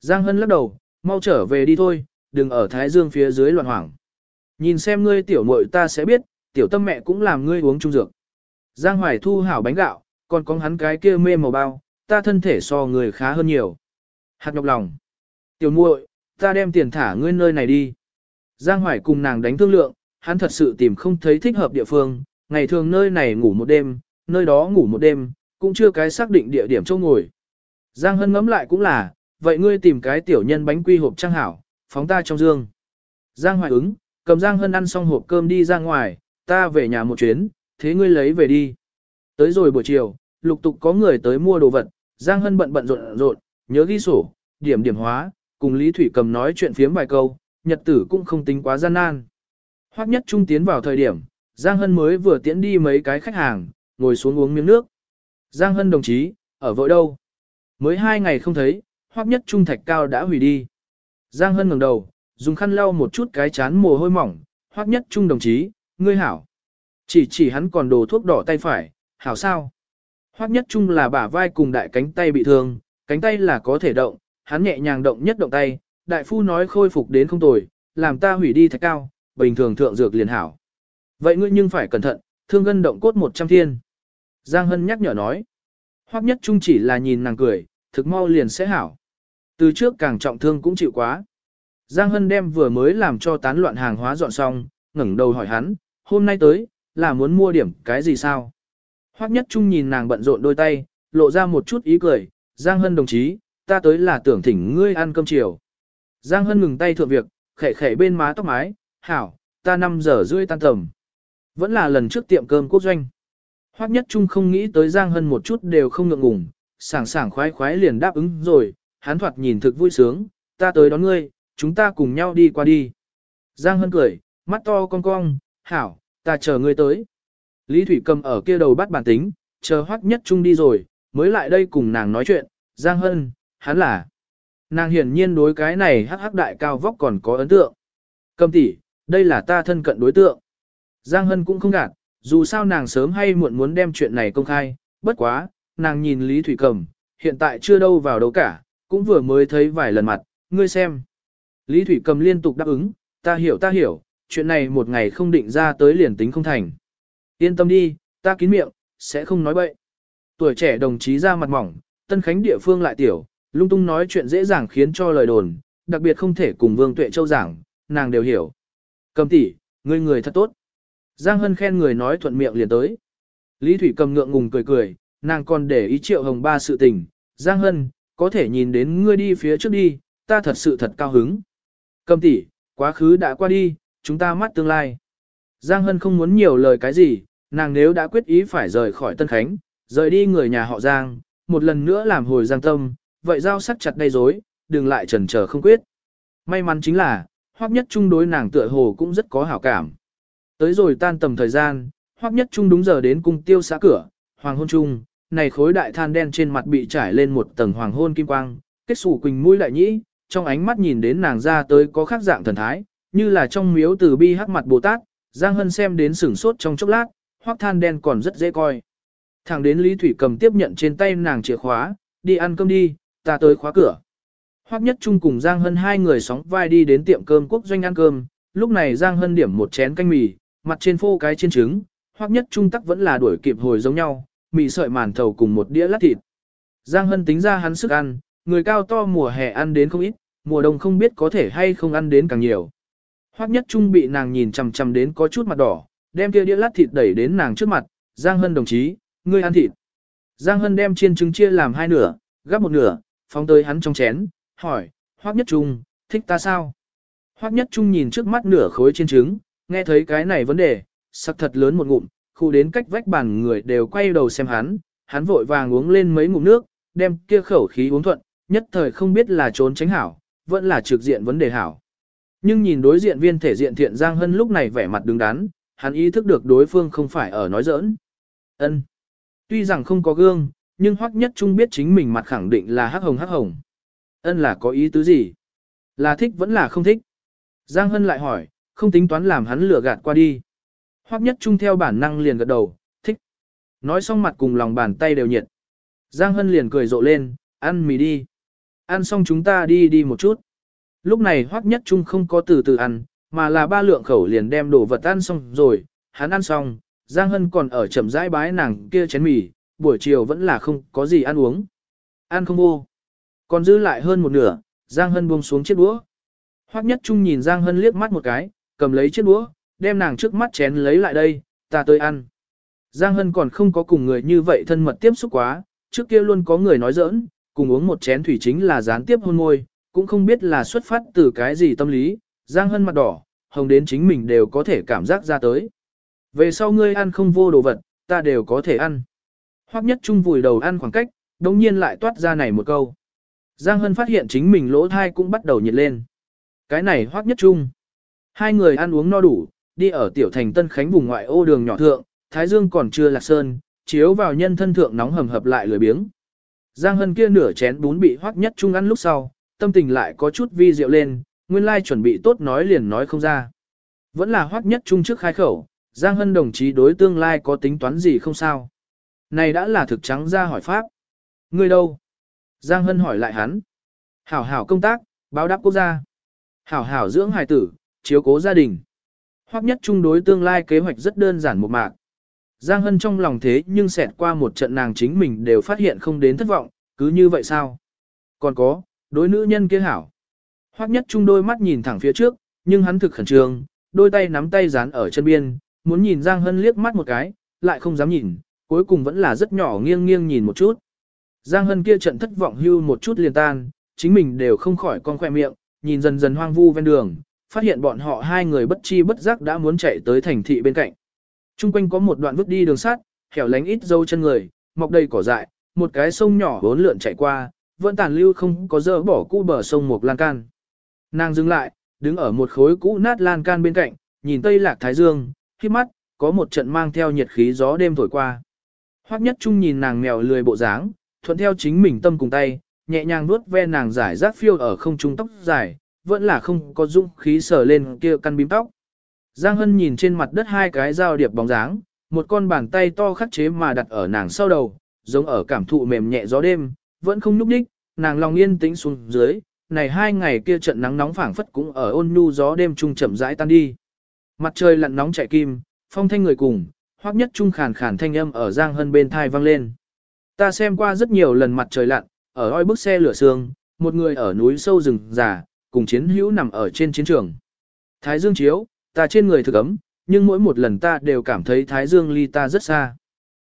Giang Hân lắc đầu, mau trở về đi thôi, đừng ở Thái Dương phía dưới loạn hoảng. Nhìn xem ngươi tiểu muội ta sẽ biết, tiểu tâm mẹ cũng làm ngươi uống trung dược. Giang Hoài thu hảo bánh gạo, còn có hắn cái kia mê màu bao, ta thân thể so người khá hơn nhiều. Hạt nhọc lòng. Tiểu muội, ta đem tiền thả ngươi nơi này đi. Giang Hoài cùng nàng đánh thương lượng, hắn thật sự tìm không thấy thích hợp địa phương, ngày thường nơi này ngủ một đêm, nơi đó ngủ một đêm, cũng chưa cái xác định địa điểm chỗ ngồi. Giang Hân ngẫm lại cũng là, vậy ngươi tìm cái tiểu nhân bánh quy hộp trang hảo, phóng ta trong dương. Giang Hoài ứng, cầm Giang Hân ăn xong hộp cơm đi ra ngoài, ta về nhà một chuyến, thế ngươi lấy về đi. Tới rồi buổi chiều, lục tục có người tới mua đồ vật, Giang Hân bận bận rộn rộn, nhớ ghi sổ, điểm điểm hóa, cùng Lý Thủy cầm nói chuyện phiếm vài câu, nhật tử cũng không tính quá gian nan. Hoắc nhất trung tiến vào thời điểm, Giang Hân mới vừa tiễn đi mấy cái khách hàng, ngồi xuống uống miếng nước. Giang Hân đồng chí, ở vội đâu? Mới hai ngày không thấy, Hoắc nhất trung thạch cao đã hủy đi. Giang Hân ngẩng đầu, dùng khăn lau một chút cái chán mồ hôi mỏng, Hoắc nhất trung đồng chí, ngươi hảo. Chỉ chỉ hắn còn đồ thuốc đỏ tay phải, hảo sao? Hoắc nhất trung là bả vai cùng đại cánh tay bị thương, cánh tay là có thể động, hắn nhẹ nhàng động nhất động tay, đại phu nói khôi phục đến không tồi, làm ta hủy đi thạch cao, bình thường thượng dược liền hảo. Vậy ngươi nhưng phải cẩn thận, thương gân động cốt 100 thiên. Giang Hân nhắc nhở nói. Hoắc nhất trung chỉ là nhìn nàng cười, thực mau liền sẽ hảo. Từ trước càng trọng thương cũng chịu quá. Giang Hân đem vừa mới làm cho tán loạn hàng hóa dọn xong, ngẩng đầu hỏi hắn, hôm nay tới, là muốn mua điểm cái gì sao? Hoắc nhất trung nhìn nàng bận rộn đôi tay, lộ ra một chút ý cười, Giang Hân đồng chí, ta tới là tưởng thỉnh ngươi ăn cơm chiều. Giang Hân ngừng tay thượng việc, khẽ khẽ bên má tóc mái, hảo, ta 5 giờ rưỡi tan tầm. Vẫn là lần trước tiệm cơm quốc doanh. Hoắc nhất trung không nghĩ tới Giang Hân một chút đều không ngượng ngùng, sảng sảng khoái khoái liền đáp ứng rồi, hắn thoạt nhìn thực vui sướng, ta tới đón ngươi, chúng ta cùng nhau đi qua đi. Giang Hân cười, mắt to cong cong, hảo, ta chờ ngươi tới. Lý Thủy cầm ở kia đầu bắt bản tính, chờ Hoắc nhất trung đi rồi, mới lại đây cùng nàng nói chuyện, Giang Hân, hắn là. Nàng hiển nhiên đối cái này hắc hắc đại cao vóc còn có ấn tượng. Cầm tỷ, đây là ta thân cận đối tượng. Giang Hân cũng không gạt, Dù sao nàng sớm hay muộn muốn đem chuyện này công khai, bất quá, nàng nhìn Lý Thủy Cầm, hiện tại chưa đâu vào đâu cả, cũng vừa mới thấy vài lần mặt, ngươi xem. Lý Thủy Cầm liên tục đáp ứng, ta hiểu ta hiểu, chuyện này một ngày không định ra tới liền tính không thành. Yên tâm đi, ta kín miệng, sẽ không nói bậy. Tuổi trẻ đồng chí ra mặt mỏng, Tân Khánh địa phương lại tiểu, lung tung nói chuyện dễ dàng khiến cho lời đồn, đặc biệt không thể cùng Vương Tuệ Châu giảng, nàng đều hiểu. Cầm tỷ, ngươi người thật tốt. Giang Hân khen người nói thuận miệng liền tới. Lý Thủy cầm ngượng ngùng cười cười, nàng còn để ý triệu hồng ba sự tình. Giang Hân, có thể nhìn đến ngươi đi phía trước đi, ta thật sự thật cao hứng. Cầm tỷ, quá khứ đã qua đi, chúng ta mắt tương lai. Giang Hân không muốn nhiều lời cái gì, nàng nếu đã quyết ý phải rời khỏi Tân Khánh, rời đi người nhà họ Giang, một lần nữa làm hồi Giang Tâm, vậy giao sắt chặt đầy dối, đừng lại chần chờ không quyết. May mắn chính là, Hoắc Nhất Trung đối nàng tựa hồ cũng rất có hảo cảm. Tới rồi tan tầm thời gian, Hoắc Nhất Trung đúng giờ đến cung tiêu xã cửa, hoàng hôn trung, này khối đại than đen trên mặt bị trải lên một tầng hoàng hôn kim quang, kết sủ quỳnh mũi đại nhĩ, trong ánh mắt nhìn đến nàng ra tới có khác dạng thần thái, như là trong miếu từ bi hắc mặt Bồ Tát, Giang Hân xem đến sửng sốt trong chốc lát, Hoắc than đen còn rất dễ coi. Thẳng đến Lý Thủy cầm tiếp nhận trên tay nàng chìa khóa, đi ăn cơm đi, ta tới khóa cửa. Hoắc Nhất Trung cùng Giang Hân hai người sóng vai đi đến tiệm cơm quốc doanh ăn cơm, lúc này Giang Hân điểm một chén canh mì, mặt trên phô cái chiên trứng, Hoắc Nhất Trung tắc vẫn là đuổi kịp hồi giống nhau, mì sợi màn thầu cùng một đĩa lát thịt. Giang Hân tính ra hắn sức ăn, người cao to mùa hè ăn đến không ít, mùa đông không biết có thể hay không ăn đến càng nhiều. Hoắc Nhất Trung bị nàng nhìn chằm chằm đến có chút mặt đỏ, đem kia đĩa lát thịt đẩy đến nàng trước mặt, Giang Hân đồng chí, ngươi ăn thịt. Giang Hân đem chiên trứng chia làm hai nửa, gắp một nửa, phóng tới hắn trong chén, hỏi, Hoắc Nhất Trung, thích ta sao? Hoắc Nhất Trung nhìn trước mắt nửa khối chiên trứng, nghe thấy cái này vấn đề, sắc thật lớn một ngụm, khu đến cách vách bàn người đều quay đầu xem hắn, hắn vội vàng uống lên mấy ngụm nước, đem kia khẩu khí uống thuận, nhất thời không biết là trốn tránh hảo, vẫn là trực diện vấn đề hảo. Nhưng nhìn đối diện viên thể diện thiện Giang Hân lúc này vẻ mặt đứng đắn, hắn ý thức được đối phương không phải ở nói giỡn. Ân. Tuy rằng không có gương, nhưng Hoắc Nhất Trung biết chính mình mặt khẳng định là hắc hồng hắc hồng. Ân là có ý tứ gì? Là thích vẫn là không thích? Giang Hân lại hỏi, không tính toán làm hắn lừa gạt qua đi. Hoắc Nhất Trung theo bản năng liền gật đầu, thích. Nói xong mặt cùng lòng bàn tay đều nhiệt. Giang Hân liền cười rộ lên, ăn mì đi. Ăn xong chúng ta đi đi một chút. Lúc này Hoắc Nhất Trung không có từ từ ăn, mà là ba lượng khẩu liền đem đồ vật ăn xong rồi, hắn ăn xong, Giang Hân còn ở chậm rãi bái nàng kia chén mì, buổi chiều vẫn là không có gì ăn uống. Ăn không vô. Còn dư lại hơn một nửa, Giang Hân buông xuống chiếc đũa. Hoắc Nhất Trung nhìn Giang Hân liếc mắt một cái, cầm lấy chiếc đũa, đem nàng trước mắt chén lấy lại đây, ta tới ăn. Giang Hân còn không có cùng người như vậy thân mật tiếp xúc quá, trước kia luôn có người nói giỡn, cùng uống một chén thủy chính là gián tiếp hôn môi, cũng không biết là xuất phát từ cái gì tâm lý, Giang Hân mặt đỏ, hồng đến chính mình đều có thể cảm giác ra tới. Về sau ngươi ăn không vô đồ vật, ta đều có thể ăn. Hoắc nhất trung vùi đầu ăn khoảng cách, đồng nhiên lại toát ra này một câu. Giang Hân phát hiện chính mình lỗ thai cũng bắt đầu nhiệt lên. Cái này Hoắc nhất trung. Hai người ăn uống no đủ, đi ở tiểu thành Tân Khánh vùng ngoại ô đường nhỏ thượng, Thái Dương còn chưa lạc sơn, chiếu vào nhân thân thượng nóng hầm hập lại lười biếng. Giang Hân kia nửa chén bún bị Hoắc nhất trung ăn lúc sau, tâm tình lại có chút vi diệu lên, nguyên lai chuẩn bị tốt nói liền nói không ra. Vẫn là Hoắc nhất trung trước khai khẩu, Giang Hân đồng chí đối tương lai có tính toán gì không sao. Này đã là thực trắng ra hỏi pháp. Người đâu? Giang Hân hỏi lại hắn. Hảo hảo công tác, báo đáp quốc gia. Hảo hảo dưỡng hài tử, chiếu cố gia đình. Hoắc nhất Trung đối tương lai kế hoạch rất đơn giản một mạc. Giang Hân trong lòng thế nhưng xẹt qua một trận nàng chính mình đều phát hiện không đến thất vọng, cứ như vậy sao? Còn có, đối nữ nhân kia hảo. Hoắc nhất Trung đôi mắt nhìn thẳng phía trước, nhưng hắn thực khẩn trương, đôi tay nắm tay dán ở chân biên, muốn nhìn Giang Hân liếc mắt một cái, lại không dám nhìn, cuối cùng vẫn là rất nhỏ nghiêng nghiêng nhìn một chút. Giang Hân kia trận thất vọng hưu một chút liền tan, chính mình đều không khỏi con khoe miệng, nhìn dần dần hoang vu ven đường, phát hiện bọn họ hai người bất chi bất giác đã muốn chạy tới thành thị bên cạnh. Trung quanh có một đoạn vứt đi đường sắt, hẻo lánh ít dâu chân người, mọc đầy cỏ dại, một cái sông nhỏ bốn lượn chạy qua, vẫn tàn lưu không có dỡ bỏ cũ bờ sông một lan can. Nàng dừng lại, đứng ở một khối cũ nát lan can bên cạnh, nhìn tây lạc thái dương, khi mắt, có một trận mang theo nhiệt khí gió đêm thổi qua. Hoắc nhất trung nhìn nàng mèo lười bộ dáng, thuận theo chính mình tâm cùng tay, nhẹ nhàng nuốt ve nàng giải rác phiêu ở không trung tóc dài, vẫn là không có dũng khí sờ lên kia căn bím tóc. Giang Hân nhìn trên mặt đất hai cái dao điệp bóng dáng, một con bàn tay to khắc chế mà đặt ở nàng sau đầu, giống ở cảm thụ mềm nhẹ gió đêm, vẫn không nhúc nhích, nàng lòng yên tĩnh xuống dưới, này hai ngày kia trận nắng nóng phảng phất cũng ở ôn nhu gió đêm trung chậm rãi tan đi. Mặt trời lặn nóng chạy kim, phong thanh người cùng, hoặc nhất trung khàn khàn thanh âm ở Giang Hân bên thai vang lên. Ta xem qua rất nhiều lần mặt trời lặn, ở oi bức xe lửa sương, một người ở núi sâu rừng già, cùng chiến hữu nằm ở trên chiến trường. Thái dương chiếu, ta trên người thực ấm, nhưng mỗi một lần ta đều cảm thấy Thái dương ly ta rất xa.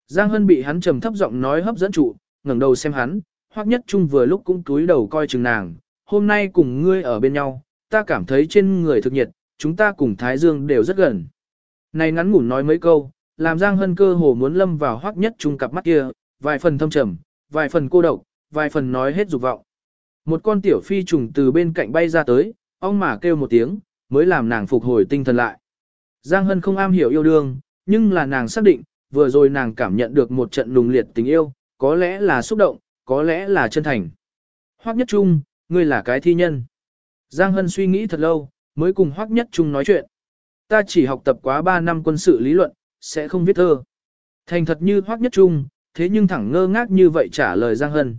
Giang Hân bị hắn trầm thấp giọng nói hấp dẫn trụ, ngẩng đầu xem hắn, hoặc nhất trung vừa lúc cũng túi đầu coi chừng nàng, hôm nay cùng ngươi ở bên nhau, ta cảm thấy trên người thực nhiệt, chúng ta cùng Thái Dương đều rất gần. Này ngắn ngủn nói mấy câu, làm Giang Hân cơ hồ muốn lâm vào hoắc nhất trung cặp mắt kia, vài phần thâm trầm, vài phần cô độc, vài phần nói hết dục vọng. Một con tiểu phi trùng từ bên cạnh bay ra tới, ong mà kêu một tiếng, mới làm nàng phục hồi tinh thần lại. Giang Hân không am hiểu yêu đương, nhưng là nàng xác định, vừa rồi nàng cảm nhận được một trận nùng liệt tình yêu, có lẽ là xúc động, có lẽ là chân thành. Hoắc Nhất Trung, ngươi là cái thi nhân. Giang Hân suy nghĩ thật lâu, mới cùng Hoắc Nhất Trung nói chuyện. Ta chỉ học tập quá 3 năm quân sự lý luận, sẽ không viết thơ. Thành thật như Hoắc Nhất Trung, thế nhưng thẳng ngơ ngác như vậy trả lời Giang Hân.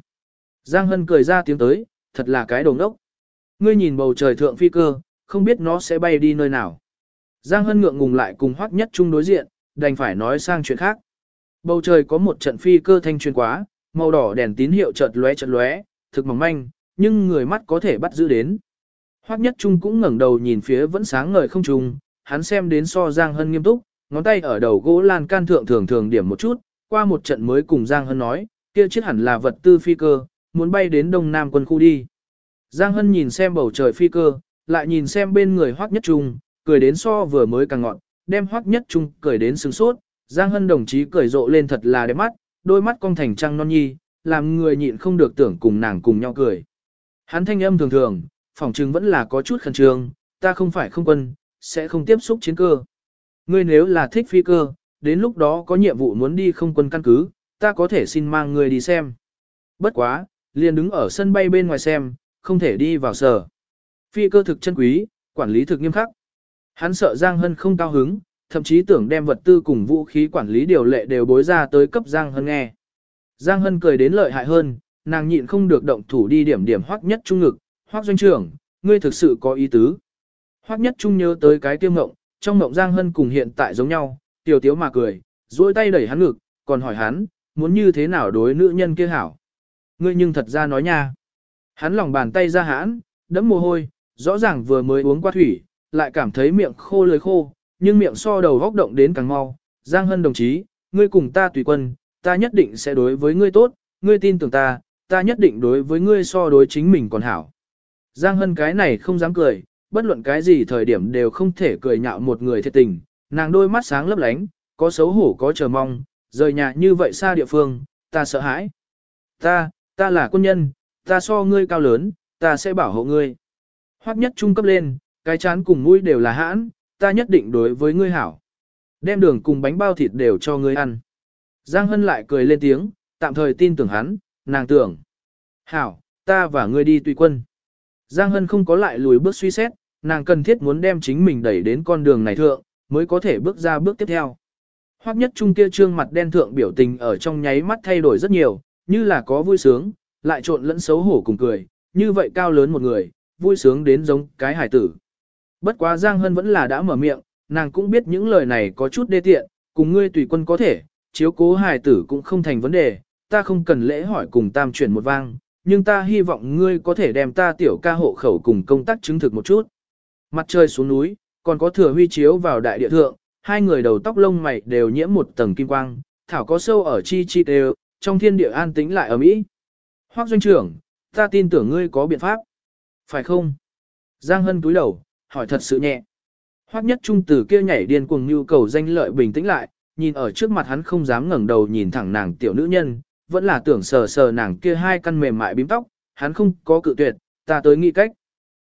Giang Hân cười ra tiếng tới, thật là cái đồ ngốc! Ngươi nhìn bầu trời thượng phi cơ, không biết nó sẽ bay đi nơi nào. Giang Hân ngượng ngùng lại cùng Hoắc Nhất Trung đối diện, đành phải nói sang chuyện khác. Bầu trời có một trận phi cơ thanh truyền quá, màu đỏ đèn tín hiệu chợt lóe chợt lóe, thực mỏng manh, nhưng người mắt có thể bắt giữ đến. Hoắc Nhất Trung cũng ngẩng đầu nhìn phía vẫn sáng ngời không trùng, hắn xem đến so Giang Hân nghiêm túc, ngón tay ở đầu gỗ lan can thượng thường thường điểm một chút, qua một trận mới cùng Giang Hân nói, kia chiếc hẳn là vật tư phi cơ, muốn bay đến Đông Nam quân khu đi. Giang Hân nhìn xem bầu trời phi cơ, lại nhìn xem bên người Hoắc Nhất Trung, cười đến so vừa mới càng ngọn, đem Hoắc Nhất Trung cười đến sướng sốt, Giang Hân đồng chí cười rộ lên thật là đẹp mắt, đôi mắt cong thành trăng non nhi, làm người nhịn không được tưởng cùng nàng cùng nhau cười. Hắn thanh âm thường thường, phỏng chừng vẫn là có chút khẩn trương, ta không phải không quân, sẽ không tiếp xúc chiến cơ. Ngươi nếu là thích phi cơ, đến lúc đó có nhiệm vụ muốn đi không quân căn cứ, ta có thể xin mang ngươi đi xem. Bất quá, liền đứng ở sân bay bên ngoài xem, không thể đi vào sở. Phi cơ thực chân quý, quản lý thực nghiêm khắc. Hắn sợ Giang Hân không cao hứng, thậm chí tưởng đem vật tư cùng vũ khí quản lý điều lệ đều bối ra tới cấp Giang Hân nghe. Giang Hân cười đến lợi hại hơn, nàng nhịn không được động thủ đi điểm điểm hoắc nhất trung ngực, hoắc doanh trưởng, ngươi thực sự có ý tứ. Hoắc nhất trung nhớ tới cái tiêu ngộng, trong ngộng Giang Hân cùng hiện tại giống nhau, tiểu tiếu mà cười, duỗi tay đẩy hắn ngực, còn hỏi hắn, muốn như thế nào đối nữ nhân kia hảo. Ngươi nhưng thật ra nói nha. Hắn lòng bàn tay ra hãn, đẫm mồ hôi, rõ ràng vừa mới uống qua thủy, lại cảm thấy miệng khô lưỡi khô, nhưng miệng so đầu góc động đến càng mau. Giang Hân đồng chí, ngươi cùng ta tùy quân, ta nhất định sẽ đối với ngươi tốt, ngươi tin tưởng ta, ta nhất định đối với ngươi so đối chính mình còn hảo. Giang Hân cái này không dám cười, bất luận cái gì thời điểm đều không thể cười nhạo một người thiệt tình, nàng đôi mắt sáng lấp lánh, có xấu hổ có chờ mong, rời nhà như vậy xa địa phương, ta sợ hãi. Ta, ta là quân nhân, ta so ngươi cao lớn, ta sẽ bảo hộ ngươi. Hoắc nhất trung cấp lên, cái chán cùng mũi đều là hãn, ta nhất định đối với ngươi hảo. Đem đường cùng bánh bao thịt đều cho ngươi ăn. Giang Hân lại cười lên tiếng, tạm thời tin tưởng hắn, nàng tưởng. Hảo, ta và ngươi đi tùy quân. Giang Hân không có lại lùi bước suy xét, nàng cần thiết muốn đem chính mình đẩy đến con đường này thượng, mới có thể bước ra bước tiếp theo. Hoắc nhất trung kia trương mặt đen thượng biểu tình ở trong nháy mắt thay đổi rất nhiều, như là có vui sướng, lại trộn lẫn xấu hổ cùng cười, như vậy cao lớn một người, vui sướng đến giống cái hải tử. Bất quá Giang Hân vẫn là đã mở miệng, nàng cũng biết những lời này có chút đê tiện, cùng ngươi tùy quân có thể, chiếu cố hải tử cũng không thành vấn đề, ta không cần lễ hỏi cùng tam chuyển một vang, nhưng ta hy vọng ngươi có thể đem ta tiểu ca hộ khẩu cùng công tác chứng thực một chút. Mặt trời xuống núi, còn có thừa huy chiếu vào đại địa thượng, hai người đầu tóc lông mày đều nhiễm một tầng kim quang, thảo có sâu ở chi chi đều, trong thiên địa an tĩnh lại ở Mỹ. Hoác doanh trưởng, ta tin tưởng ngươi có biện pháp. Phải không? Giang Hân túi đầu, hỏi thật sự nhẹ. Hoác nhất trung tử kia nhảy điên cuồng nhu cầu danh lợi bình tĩnh lại, nhìn ở trước mặt hắn không dám ngẩng đầu nhìn thẳng nàng tiểu nữ nhân, vẫn là tưởng sờ sờ nàng kia hai căn mềm mại bím tóc, hắn không có cự tuyệt, ta tới nghĩ cách.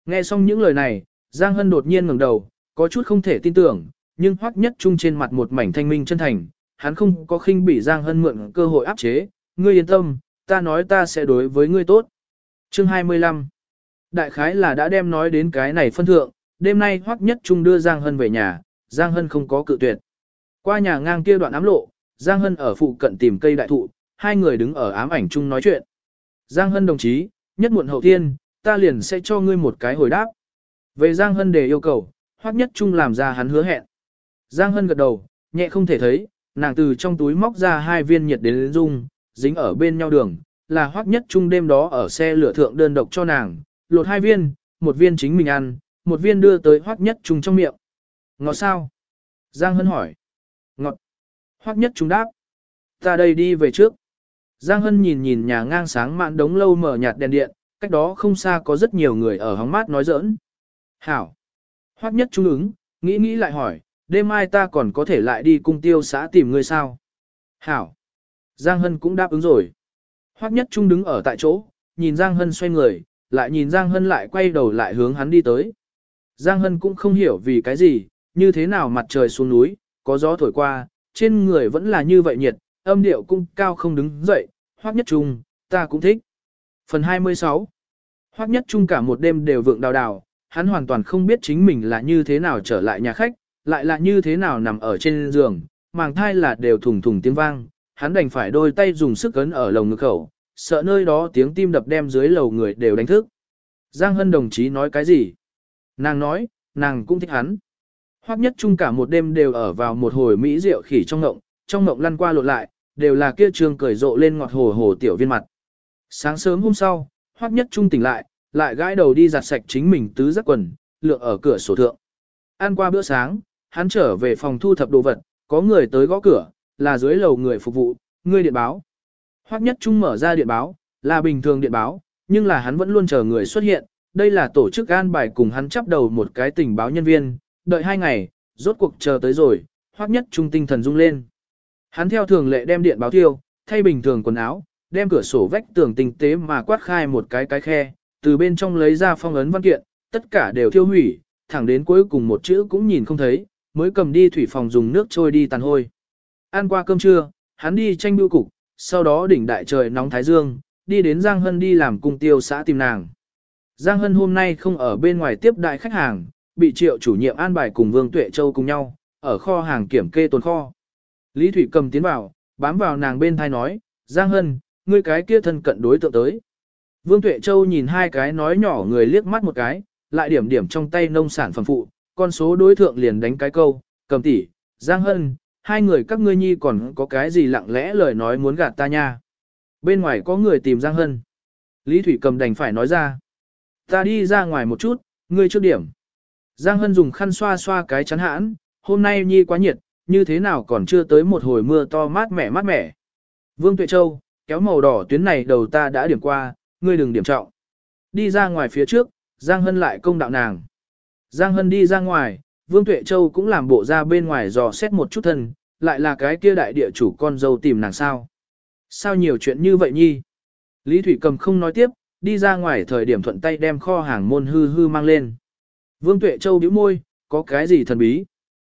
Nghe xong những lời này, Giang Hân đột nhiên ngẩng đầu, có chút không thể tin tưởng, nhưng hoắc nhất trung trên mặt một mảnh thanh minh chân thành, hắn không có khinh bỉ Giang Hân mượn cơ hội áp chế, ngươi yên tâm, ta nói ta sẽ đối với ngươi tốt. Chương 25 Đại khái là đã đem nói đến cái này phân thượng, đêm nay hoắc nhất trung đưa Giang Hân về nhà, Giang Hân không có cự tuyệt. Qua nhà ngang kia đoạn ám lộ, Giang Hân ở phụ cận tìm cây đại thụ, hai người đứng ở ám ảnh chung nói chuyện. Giang Hân đồng chí, nhất muộn hậu thiên, ta liền sẽ cho ngươi một cái hồi đáp. Về Giang Hân đề yêu cầu, hoắc nhất trung làm ra hắn hứa hẹn. Giang Hân gật đầu, nhẹ không thể thấy, nàng từ trong túi móc ra hai viên nhiệt đến dung, dính ở bên nhau đường, là hoắc nhất trung đêm đó ở xe lửa thượng đơn độc cho nàng, lột hai viên, một viên chính mình ăn, một viên đưa tới hoắc nhất trung trong miệng. Ngọt sao? Giang Hân hỏi. Ngọt. Hoắc nhất trung đáp. Ta đây đi về trước. Giang Hân nhìn nhìn nhà ngang sáng mạn đống lâu mở nhạt đèn điện, cách đó không xa có rất nhiều người ở hóng mát nói giỡn. Hảo. Hoắc nhất trung ứng, nghĩ nghĩ lại hỏi, đêm mai ta còn có thể lại đi cung tiêu xã tìm ngươi sao? Hảo. Giang Hân cũng đáp ứng rồi. Hoắc nhất trung đứng ở tại chỗ, nhìn Giang Hân xoay người, lại nhìn Giang Hân lại quay đầu lại hướng hắn đi tới. Giang Hân cũng không hiểu vì cái gì, như thế nào mặt trời xuống núi, có gió thổi qua, trên người vẫn là như vậy nhiệt, âm điệu cũng cao không đứng dậy, Hoắc nhất trung, ta cũng thích. Phần 26 Hoắc nhất trung cả một đêm đều vượng đào đào, hắn hoàn toàn không biết chính mình là như thế nào trở lại nhà khách, lại là như thế nào nằm ở trên giường, màng thai là đều thùng thùng tiếng vang, hắn đành phải đôi tay dùng sức ấn ở lồng ngực khẩu, sợ nơi đó tiếng tim đập đem dưới lầu người đều đánh thức. Giang Hân đồng chí nói cái gì? Nàng nói, nàng cũng thích hắn. Hoắc nhất chung cả một đêm đều ở vào một hồi mỹ rượu khỉ trong ngộng, trong ngộng lăn qua lộn lại, đều là kia trường cởi rộ lên ngọt hồ hồ tiểu viên mặt. Sáng sớm hôm sau, Hoắc nhất trung tỉnh lại, lại gãi đầu đi giặt sạch chính mình tứ giác quần, lượng ở cửa sổ thượng. Ăn qua bữa sáng, hắn trở về phòng thu thập đồ vật, có người tới gõ cửa, là dưới lầu người phục vụ, người điện báo. Hoắc nhất trung mở ra điện báo, là bình thường điện báo, nhưng là hắn vẫn luôn chờ người xuất hiện, đây là tổ chức an bài cùng hắn chấp đầu một cái tình báo nhân viên, đợi hai ngày, rốt cuộc chờ tới rồi, Hoắc nhất trung tinh thần rung lên. Hắn theo thường lệ đem điện báo tiêu, thay bình thường quần áo, đem cửa sổ vách tường tinh tế mà quát khai một cái cái khe, từ bên trong lấy ra phong ấn văn kiện, tất cả đều thiêu hủy, thẳng đến cuối cùng một chữ cũng nhìn không thấy, mới cầm đi thủy phòng dùng nước trôi đi tàn hôi. Ăn qua cơm trưa, hắn đi tranh bưu cục, sau đó đỉnh đại trời nóng thái dương, đi đến Giang Hân đi làm cung tiêu xã tìm nàng. Giang Hân hôm nay không ở bên ngoài tiếp đại khách hàng, bị triệu chủ nhiệm an bài cùng Vương Tuệ Châu cùng nhau, ở kho hàng kiểm kê tồn kho. Lý Thủy cầm tiến vào, bám vào nàng bên thai nói, Giang Hân, ngươi cái kia thân cận đối tượng tới. Vương Tuệ Châu nhìn hai cái nói nhỏ người liếc mắt một cái, lại điểm điểm trong tay nông sản phẩm phụ, con số đối tượng liền đánh cái câu, cầm tỷ, Giang Hân, hai người các ngươi nhi còn có cái gì lặng lẽ lời nói muốn gạt ta nha. Bên ngoài có người tìm Giang Hân. Lý Thủy cầm đành phải nói ra. Ta đi ra ngoài một chút, ngươi trước điểm. Giang Hân dùng khăn xoa xoa cái chắn hãn, hôm nay nhi quá nhiệt, như thế nào còn chưa tới một hồi mưa to mát mẻ mát mẻ. Vương Tuệ Châu, kéo màu đỏ tuyến này đầu ta đã điểm qua, ngươi đừng điểm trọng. Đi ra ngoài phía trước, Giang Hân lại công đạo nàng. Giang Hân đi ra ngoài, Vương Tuệ Châu cũng làm bộ ra bên ngoài dò xét một chút thân, lại là cái kia đại địa chủ con dâu tìm nàng sao. Sao nhiều chuyện như vậy nhi? Lý Thủy Cầm không nói tiếp, đi ra ngoài thời điểm thuận tay đem kho hàng môn hư hư mang lên. Vương Tuệ Châu bĩu môi, có cái gì thần bí?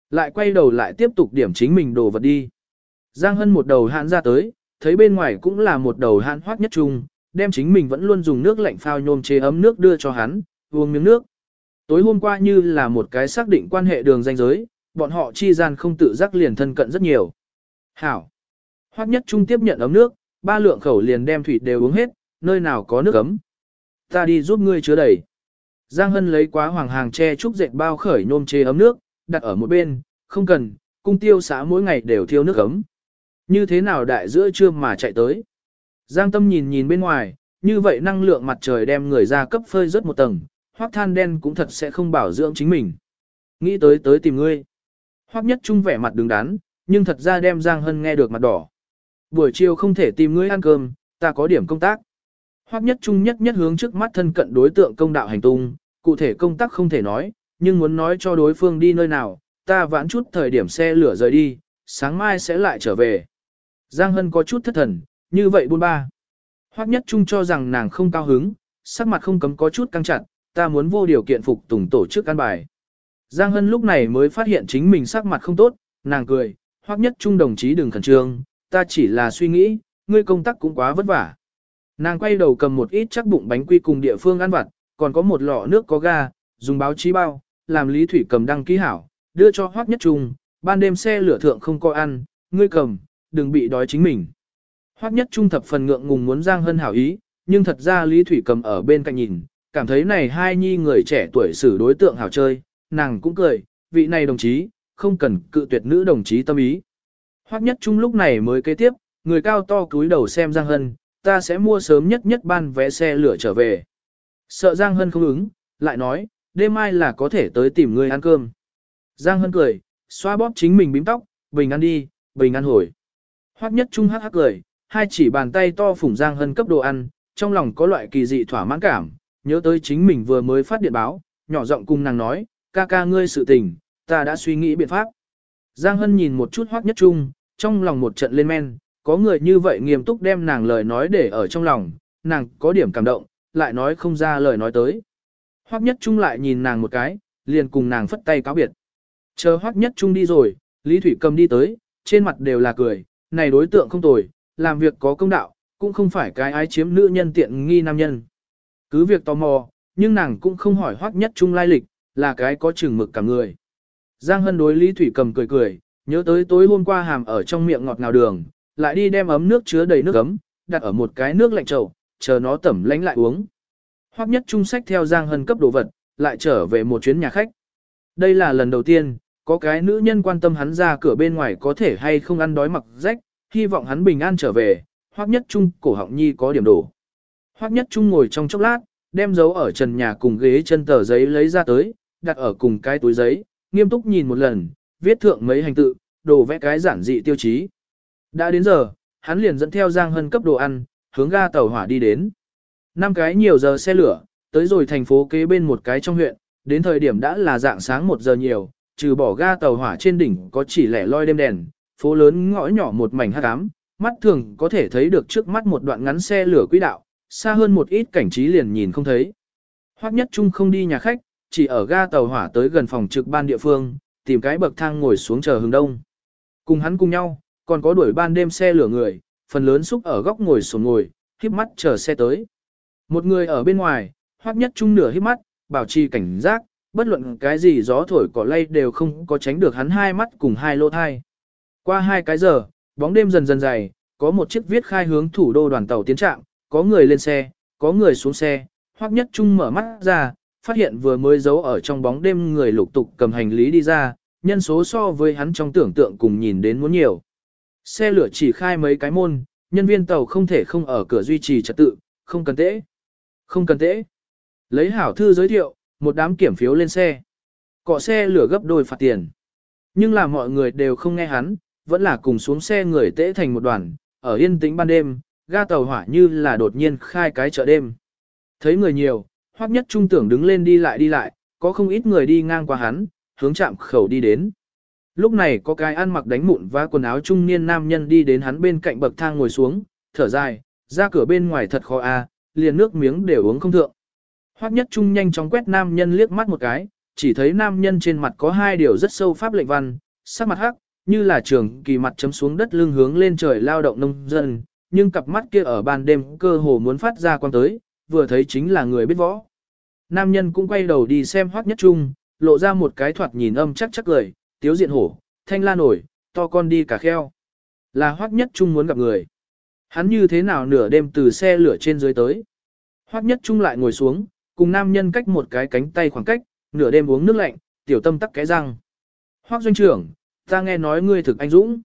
Lại quay đầu lại tiếp tục điểm chính mình đồ vật đi. Giang Hân một đầu hạn ra tới, thấy bên ngoài cũng là một đầu hạn hoác nhất trung, đem chính mình vẫn luôn dùng nước lạnh phao nhôm chế ấm nước đưa cho hắn, uống miếng nước. Tối hôm qua như là một cái xác định quan hệ đường danh giới, bọn họ chi gian không tự giác liền thân cận rất nhiều. Hảo. Hoắc nhất trung tiếp nhận ấm nước, ba lượng khẩu liền đem thủy đều uống hết, nơi nào có nước ấm. Ta đi giúp ngươi chứa đầy. Giang Hân lấy quá hoàng hàng che trúc dệt bao khởi nôm chế ấm nước, đặt ở một bên, không cần, cung tiêu xã mỗi ngày đều thiêu nước ấm. Như thế nào đại giữa trưa mà chạy tới. Giang Tâm nhìn nhìn bên ngoài, như vậy năng lượng mặt trời đem người ra cấp phơi rất một tầng, hoắc than đen cũng thật sẽ không bảo dưỡng chính mình. Nghĩ tới tới tìm ngươi. Hoắc nhất trung vẻ mặt đứng đắn, nhưng thật ra đem Giang Hân nghe được mặt đỏ. Buổi chiều không thể tìm ngươi ăn cơm, ta có điểm công tác. Hoắc nhất trung nhất nhất hướng trước mắt thân cận đối tượng công đạo hành tung, cụ thể công tác không thể nói, nhưng muốn nói cho đối phương đi nơi nào, ta vãn chút thời điểm xe lửa rời đi, sáng mai sẽ lại trở về. Giang Hân có chút thất thần, như vậy buôn ba. Hoắc nhất trung cho rằng nàng không cao hứng, sắc mặt không cấm có chút căng chặt, ta muốn vô điều kiện phục tùng tổ chức an bài. Giang Hân lúc này mới phát hiện chính mình sắc mặt không tốt, nàng cười, Hoắc nhất trung đồng chí đừng khẩn trương, ta chỉ là suy nghĩ, ngươi công tác cũng quá vất vả. Nàng quay đầu cầm một ít chắc bụng bánh quy cùng địa phương ăn vặt, còn có một lọ nước có ga, dùng báo chí bao, làm Lý Thủy cầm đăng ký hảo, đưa cho Hoắc Nhất Trung, ban đêm xe lửa thượng không có ăn, ngươi cầm, đừng bị đói chính mình. Hoắc nhất trung thập phần ngượng ngùng muốn Giang Hân hảo ý, nhưng thật ra Lý Thủy cầm ở bên cạnh nhìn, cảm thấy này hai nhi người trẻ tuổi xử đối tượng hảo chơi, nàng cũng cười, vị này đồng chí, không cần cự tuyệt nữ đồng chí tâm ý. Hoắc nhất trung lúc này mới kế tiếp, người cao to cúi đầu xem Giang Hân, ta sẽ mua sớm nhất nhất ban vé xe lửa trở về. Sợ Giang Hân không ứng, lại nói, đêm mai là có thể tới tìm người ăn cơm. Giang Hân cười, xoa bóp chính mình bím tóc, bình ăn đi, bình ăn hồi. Hoắc nhất trung hắc hắc cười, hai chỉ bàn tay to phủng Giang Hân cấp đồ ăn, trong lòng có loại kỳ dị thỏa mãn cảm, nhớ tới chính mình vừa mới phát điện báo, nhỏ giọng cùng nàng nói, ca ca ngươi sự tình, ta đã suy nghĩ biện pháp. Giang Hân nhìn một chút Hoắc nhất trung, trong lòng một trận lên men, có người như vậy nghiêm túc đem nàng lời nói để ở trong lòng, nàng có điểm cảm động, lại nói không ra lời nói tới. Hoắc nhất trung lại nhìn nàng một cái, liền cùng nàng phất tay cáo biệt. Chờ Hoắc nhất trung đi rồi, Lý Thủy cầm đi tới, trên mặt đều là cười, này đối tượng không tồi, làm việc có công đạo, cũng không phải cái ái chiếm nữ nhân tiện nghi nam nhân. Cứ việc tò mò, nhưng nàng cũng không hỏi Hoắc nhất trung lai lịch, là cái có chừng mực cả người. Giang Hân đối Lý Thủy cầm cười cười, nhớ tới tối hôm qua hàm ở trong miệng ngọt ngào đường, lại đi đem ấm nước chứa đầy nước ấm, đặt ở một cái nước lạnh chậu, chờ nó tẩm lánh lại uống. Hoắc nhất trung sách theo Giang Hân cấp đồ vật, lại trở về một chuyến nhà khách. Đây là lần đầu tiên, có cái nữ nhân quan tâm hắn ra cửa bên ngoài có thể hay không ăn đói mặc rách, hy vọng hắn bình an trở về, Hoắc nhất trung cổ họng nhi có điểm đổ. Hoắc nhất trung ngồi trong chốc lát, đem dấu ở trần nhà cùng ghế chân tờ giấy lấy ra tới, đặt ở cùng cái túi giấy, nghiêm túc nhìn một lần, viết thượng mấy hành tự, đồ vẽ cái giản dị tiêu chí. Đã đến giờ, hắn liền dẫn theo Giang Hân cấp đồ ăn, hướng ga tàu hỏa đi đến. Năm cái nhiều giờ xe lửa, tới rồi thành phố kế bên một cái trong huyện, đến thời điểm đã là dạng sáng một giờ nhiều, trừ bỏ ga tàu hỏa trên đỉnh có chỉ lẻ loi đêm đèn, phố lớn ngõ nhỏ một mảnh hắc ám, mắt thường có thể thấy được trước mắt một đoạn ngắn xe lửa quỹ đạo, xa hơn một ít cảnh trí liền nhìn không thấy. Hoắc Nhất Trung không đi nhà khách, chỉ ở ga tàu hỏa tới gần phòng trực ban địa phương, tìm cái bậc thang ngồi xuống chờ hướng đông. Cùng hắn cùng nhau, còn có đuổi ban đêm xe lửa người, phần lớn xúc ở góc ngồi xuống ngồi, híp mắt chờ xe tới. Một người ở bên ngoài, Hoắc Nhất Trung nửa híp mắt, bảo trì cảnh giác, bất luận cái gì gió thổi cỏ lay đều không có tránh được hắn hai mắt cùng hai lỗ thai. Qua hai cái giờ, bóng đêm dần dần dày, có một chiếc viết khai hướng thủ đô đoàn tàu tiến trạng, có người lên xe, có người xuống xe, hoặc nhất trung mở mắt ra, phát hiện vừa mới giấu ở trong bóng đêm người lục tục cầm hành lý đi ra, nhân số so với hắn trong tưởng tượng cùng nhìn đến muốn nhiều. Xe lửa chỉ khai mấy cái môn, nhân viên tàu không thể không ở cửa duy trì trật tự, không cần tễ. Không cần tễ. Lấy hảo thư giới thiệu, một đám kiểm phiếu lên xe. Cọ xe lửa gấp đôi phạt tiền. Nhưng là mọi người đều không nghe hắn, vẫn là cùng xuống xe người tễ thành một đoàn, ở yên tĩnh ban đêm, ga tàu hỏa như là đột nhiên khai cái chợ đêm. Thấy người nhiều, hoắc nhất trung tưởng đứng lên đi lại đi lại, có không ít người đi ngang qua hắn, hướng chạm khẩu đi đến. Lúc này có cái ăn mặc đánh mụn và quần áo trung niên nam nhân đi đến hắn bên cạnh bậc thang ngồi xuống, thở dài, ra cửa bên ngoài thật khó a, liền nước miếng đều uống không thượng. Hoắc nhất trung nhanh chóng quét nam nhân liếc mắt một cái, chỉ thấy nam nhân trên mặt có hai điều rất sâu pháp lệnh văn, sắc mặt hắc, như là trường kỳ mặt chấm xuống đất lưng hướng lên trời lao động nông dân, nhưng cặp mắt kia ở ban đêm cơ hồ muốn phát ra quan tới, vừa thấy chính là người biết võ. Nam nhân cũng quay đầu đi xem Hoắc nhất trung, lộ ra một cái thoạt nhìn âm chắc chắc cười, tiếu diện hổ, thanh la nổi, to con đi cả kheo. Là Hoắc nhất trung muốn gặp người. Hắn như thế nào nửa đêm từ xe lửa trên dưới tới. Hoắc nhất trung lại ngồi xuống, cùng nam nhân cách một cái cánh tay khoảng cách, nửa đêm uống nước lạnh, tiểu tâm tắc cái răng. Hoắc doanh trưởng, ta nghe nói ngươi thực anh dũng.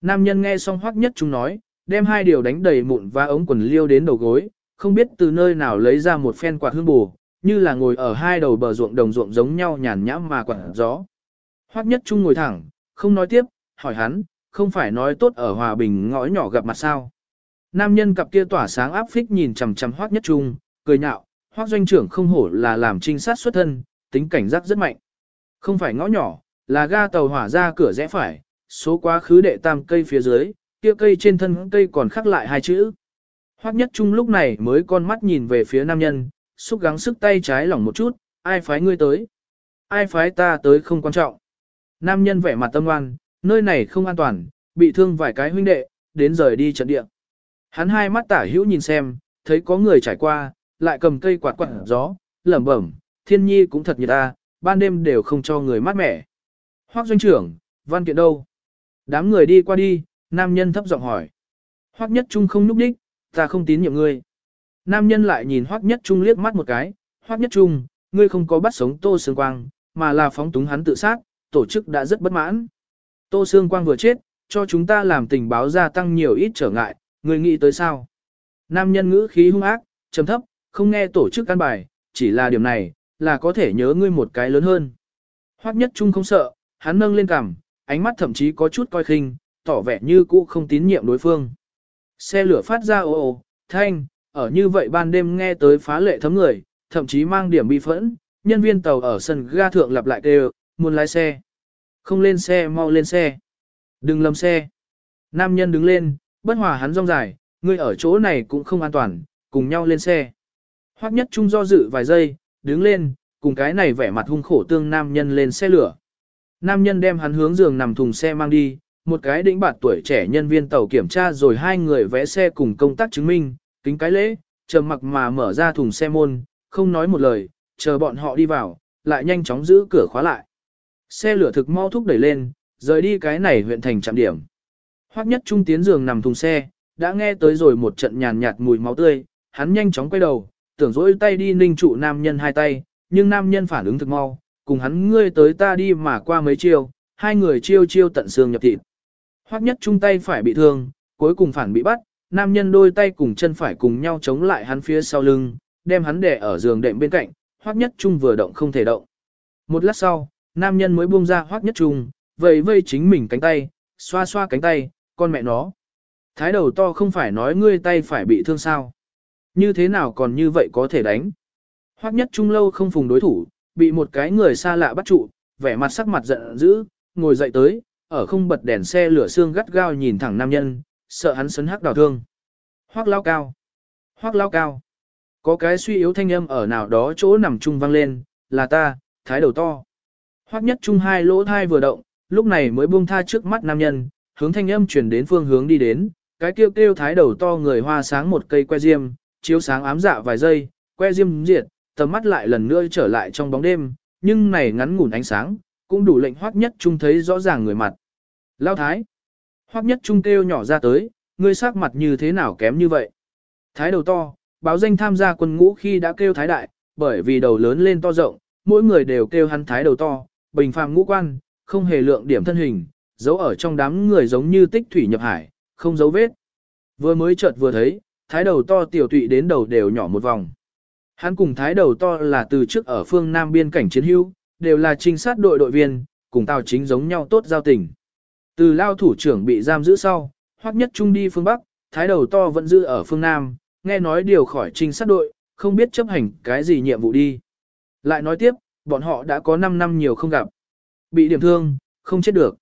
Nam nhân nghe xong Hoắc nhất trung nói, đem hai điều đánh đầy mụn và ống quần liêu đến đầu gối, không biết từ nơi nào lấy ra một phen quạt hương bù, như là ngồi ở hai đầu bờ ruộng đồng ruộng giống nhau nhàn nhã mà quạt gió. Hoắc nhất trung ngồi thẳng, không nói tiếp, hỏi hắn, không phải nói tốt ở hòa bình ngõ nhỏ gặp mặt sao. Nam nhân cặp kia tỏa sáng áp phích nhìn chằm chằm Hoắc nhất trung, cười nhạo, Hoắc doanh trưởng không hổ là làm trinh sát xuất thân, tính cảnh giác rất mạnh. Không phải ngõ nhỏ, là ga tàu hỏa ra cửa rẽ phải, số quá khứ đệ tam cây phía dưới, kia cây trên thân cây còn khắc lại hai chữ. Hoắc nhất trung lúc này mới con mắt nhìn về phía nam nhân, xúc gắng sức tay trái lỏng một chút, ai phái ngươi tới? Ai phái ta tới không quan trọng. Nam nhân vẻ mặt tâm oan, nơi này không an toàn, bị thương vài cái huynh đệ, đến rời đi trận địa. Hắn hai mắt tả hữu nhìn xem, thấy có người trải qua, lại cầm cây quạt quạt gió, lẩm bẩm, thiên nhi cũng thật nhiệt ta, ban đêm đều không cho người mát mẻ. Hoác doanh trưởng, văn kiện đâu? Đám người đi qua đi, nam nhân thấp giọng hỏi. Hoắc nhất trung không núp đích, ta không tín nhiệm ngươi. Nam nhân lại nhìn Hoắc nhất trung liếc mắt một cái, Hoắc nhất trung, ngươi không có bắt sống Tô Sương Quang, mà là phóng túng hắn tự sát, tổ chức đã rất bất mãn. Tô Sương Quang vừa chết, cho chúng ta làm tình báo gia tăng nhiều ít trở ngại, ngươi nghĩ tới sao? Nam nhân ngữ khí hung ác, trầm thấp, không nghe tổ chức căn bài, chỉ là điểm này, là có thể nhớ ngươi một cái lớn hơn. Hoắc nhất trung không sợ, hắn nâng lên cằm, ánh mắt thậm chí có chút coi khinh, tỏ vẻ như cũ không tín nhiệm đối phương. Xe lửa phát ra ồ ồ, thanh, ở như vậy ban đêm nghe tới phá lệ thấm người, thậm chí mang điểm bi phẫn, nhân viên tàu ở sân ga thượng lặp lại kêu, muốn lái xe. Không lên xe mau lên xe. Đừng lầm xe. Nam nhân đứng lên, bất hòa hắn rong dài, ngươi ở chỗ này cũng không an toàn, cùng nhau lên xe. Hoắc nhất trung do dự vài giây, đứng lên, cùng cái này vẻ mặt hung khổ tương nam nhân lên xe lửa. Nam nhân đem hắn hướng giường nằm thùng xe mang đi, một cái đĩnh bạt tuổi trẻ nhân viên tàu kiểm tra rồi hai người vẽ xe cùng công tác chứng minh, kính cái lễ, chờ mặc mà mở ra thùng xe môn, không nói một lời, chờ bọn họ đi vào, lại nhanh chóng giữ cửa khóa lại. Xe lửa thực mau thúc đẩy lên, rời đi cái này huyện thành trạm điểm. Hoắc nhất trung tiến giường nằm thùng xe, đã nghe tới rồi một trận nhàn nhạt mùi máu tươi, hắn nhanh chóng quay đầu, tưởng dỗi tay đi ninh trụ nam nhân hai tay, nhưng nam nhân phản ứng thực mau, cùng hắn ngươi tới ta đi mà qua mấy chiêu, hai người chiêu chiêu tận xương nhập thịt. Hoắc nhất chung tay phải bị thương, cuối cùng phản bị bắt, nam nhân đôi tay cùng chân phải cùng nhau chống lại hắn phía sau lưng, đem hắn đè ở giường đệm bên cạnh, Hoắc nhất chung vừa động không thể động. Một lát sau, nam nhân mới buông ra Hoắc nhất chung, vẫy vây chính mình cánh tay, xoa xoa cánh tay, con mẹ nó. Thái đầu to không phải nói ngươi tay phải bị thương sao. Như thế nào còn như vậy có thể đánh. Hoắc nhất trung lâu không phùng đối thủ, bị một cái người xa lạ bắt trụ, vẻ mặt sắc mặt giận dữ, ngồi dậy tới, ở không bật đèn xe lửa xương gắt gao nhìn thẳng nam nhân, sợ hắn sấn hắc đào thương. Hoắc lao cao. Hoắc lao cao. Có cái suy yếu thanh âm ở nào đó chỗ nằm trung vang lên, là ta, thái đầu to. Hoắc nhất trung hai lỗ thai vừa động, lúc này mới buông tha trước mắt nam nhân, hướng thanh âm chuyển đến phương hướng đi đến, cái kêu kêu thái đầu to người hoa sáng một cây que diêm, chiếu sáng ám dạ vài giây, que diêm diệt, tầm mắt lại lần nữa trở lại trong bóng đêm, nhưng này ngắn ngủn ánh sáng, cũng đủ lệnh hoắc nhất trung thấy rõ ràng người mặt. Lao thái. Hoắc nhất trung kêu nhỏ ra tới, ngươi sắc mặt như thế nào kém như vậy. Thái đầu to, báo danh tham gia quân ngũ khi đã kêu thái đại, bởi vì đầu lớn lên to rộng, mỗi người đều kêu hắn thái đầu to, bình phàm ngũ quan, không hề lượng điểm thân hình, giấu ở trong đám người giống như tích thủy nhập hải, không dấu vết. Vừa mới chợt vừa thấy, thái đầu to tiểu tụy đến đầu đều nhỏ một vòng. Hắn cùng thái đầu to là từ trước ở phương Nam biên cảnh chiến hữu, đều là trinh sát đội đội viên, cùng Tào Chính giống nhau tốt giao tình. Từ lao thủ trưởng bị giam giữ sau, Hoắc nhất trung đi phương Bắc, thái đầu to vẫn giữ ở phương Nam, nghe nói điều khỏi trinh sát đội, không biết chấp hành cái gì nhiệm vụ đi. Lại nói tiếp, bọn họ đã có 5 năm nhiều không gặp. Bị điểm thương, không chết được.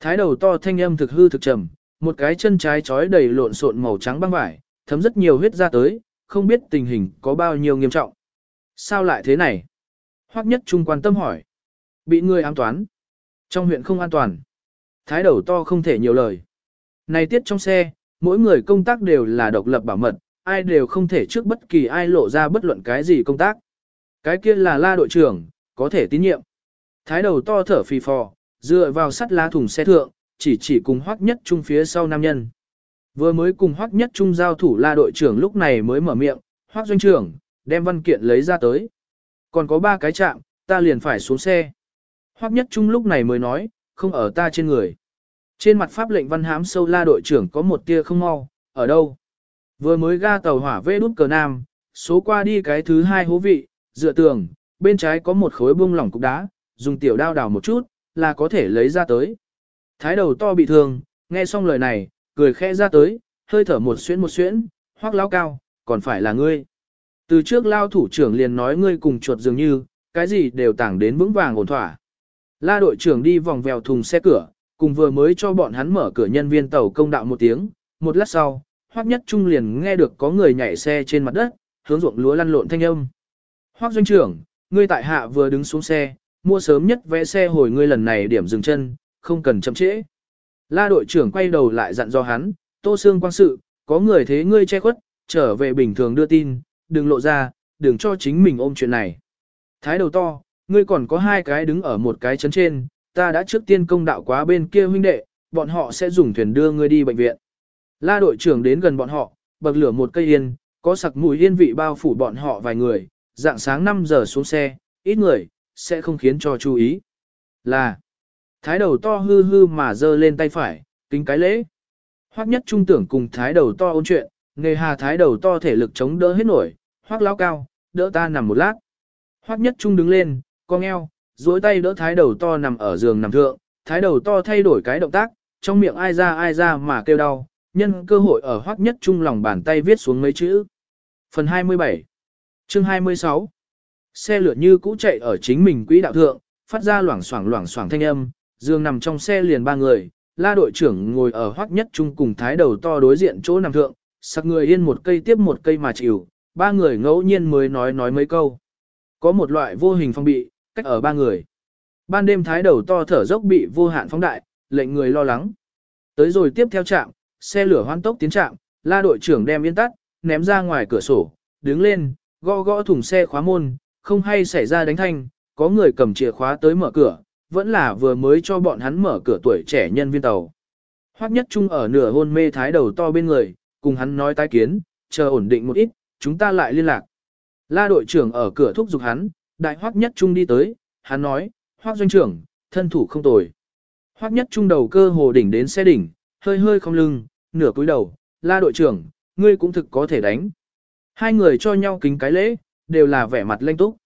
Thái đầu to thanh âm thực hư thực trầm, một cái chân trái trói đầy lộn xộn màu trắng băng vải, thấm rất nhiều huyết ra tới, không biết tình hình có bao nhiêu nghiêm trọng. Sao lại thế này? Hoắc nhất trung quan tâm hỏi. Bị người ám toán. Trong huyện không an toàn. Thái đầu to không thể nhiều lời. Này tiết trong xe, mỗi người công tác đều là độc lập bảo mật, ai đều không thể trước bất kỳ ai lộ ra bất luận cái gì công tác. Cái kia là la đội trưởng, có thể tín nhiệm. Thái đầu to thở phì phò, dựa vào sắt lá thùng xe thượng, chỉ chỉ cùng hoắc nhất trung phía sau nam nhân. Vừa mới cùng hoắc nhất trung giao thủ la đội trưởng lúc này mới mở miệng, hoắc doanh trưởng, đem văn kiện lấy ra tới. Còn có ba cái chạm, ta liền phải xuống xe. Hoắc nhất trung lúc này mới nói, không ở ta trên người. Trên mặt pháp lệnh văn hám sâu la đội trưởng có một tia không mau, ở đâu? Vừa mới ga tàu hỏa vê đút cờ nam, số qua đi cái thứ hai hố vị, dựa tường, bên trái có một khối bung lỏng cục đá, dùng tiểu đao đào một chút, là có thể lấy ra tới. Thái đầu to bị thương, nghe xong lời này, cười khẽ ra tới, hơi thở một xuyễn một xuyễn, hoác lao cao, còn phải là ngươi. Từ trước lao thủ trưởng liền nói ngươi cùng chuột dường như, cái gì đều tảng đến vững vàng ổn thỏa. La đội trưởng đi vòng vèo thùng xe cửa, cùng vừa mới cho bọn hắn mở cửa nhân viên tàu công đạo một tiếng, một lát sau, hoắc nhất trung liền nghe được có người nhảy xe trên mặt đất, hướng ruộng lúa lăn lộn thanh âm. hoắc doanh trưởng, ngươi tại hạ vừa đứng xuống xe, mua sớm nhất vé xe hồi ngươi lần này điểm dừng chân, không cần chậm trễ. La đội trưởng quay đầu lại dặn dò hắn, tô xương quang sự, có người thế ngươi che khuất, trở về bình thường đưa tin, đừng lộ ra, đừng cho chính mình ôm chuyện này. Thái đầu to, ngươi còn có hai cái đứng ở một cái chấn trên, ta đã trước tiên công đạo quá bên kia huynh đệ, bọn họ sẽ dùng thuyền đưa ngươi đi bệnh viện. La đội trưởng đến gần bọn họ, bậc lửa một cây yên, có sặc mùi yên vị bao phủ bọn họ vài người, dạng sáng 5 giờ xuống xe, ít người, sẽ không khiến cho chú ý. Là, thái đầu to hư hư mà giơ lên tay phải, kính cái lễ. Hoắc nhất trung tưởng cùng thái đầu to ôn chuyện, nghề hà thái đầu to thể lực chống đỡ hết nổi, hoắc lao cao, đỡ ta nằm một lát. Hoắc nhất trung đứng lên, con eo, duỗi tay đỡ thái đầu to nằm ở giường nằm thượng, thái đầu to thay đổi cái động tác, trong miệng ai ra ai ra mà kêu đau, nhân cơ hội ở hoắc nhất trung lòng bàn tay viết xuống mấy chữ. Phần 27 Chương 26 Xe lửa như cũ chạy ở chính mình quỹ đạo thượng, phát ra loảng xoảng loảng xoảng thanh âm, giường nằm trong xe liền ba người, la đội trưởng ngồi ở hoắc nhất trung cùng thái đầu to đối diện chỗ nằm thượng, sặc người yên một cây tiếp một cây mà chịu, ba người ngẫu nhiên mới nói nói mấy câu. Có một loại vô hình phong bị, cách ở ba người. Ban đêm thái đầu to thở dốc bị vô hạn phóng đại, lệnh người lo lắng. Tới rồi tiếp theo trạm, xe lửa hoan tốc tiến trạm, la đội trưởng đem yên tắt, ném ra ngoài cửa sổ, đứng lên, gõ gõ thùng xe khóa môn, không hay xảy ra đánh thanh, có người cầm chìa khóa tới mở cửa, vẫn là vừa mới cho bọn hắn mở cửa tuổi trẻ nhân viên tàu. Hoắc nhất trung ở nửa hôn mê thái đầu to bên người, cùng hắn nói tái kiến, chờ ổn định một ít, chúng ta lại liên lạc. La đội trưởng ở cửa thúc giục hắn, đại Hoắc nhất trung đi tới, hắn nói, Hoắc doanh trưởng, thân thủ không tồi. Hoắc nhất trung đầu cơ hồ đỉnh đến xe đỉnh, hơi hơi không lưng, nửa cúi đầu, la đội trưởng, ngươi cũng thực có thể đánh. Hai người cho nhau kính cái lễ, đều là vẻ mặt lanh túc.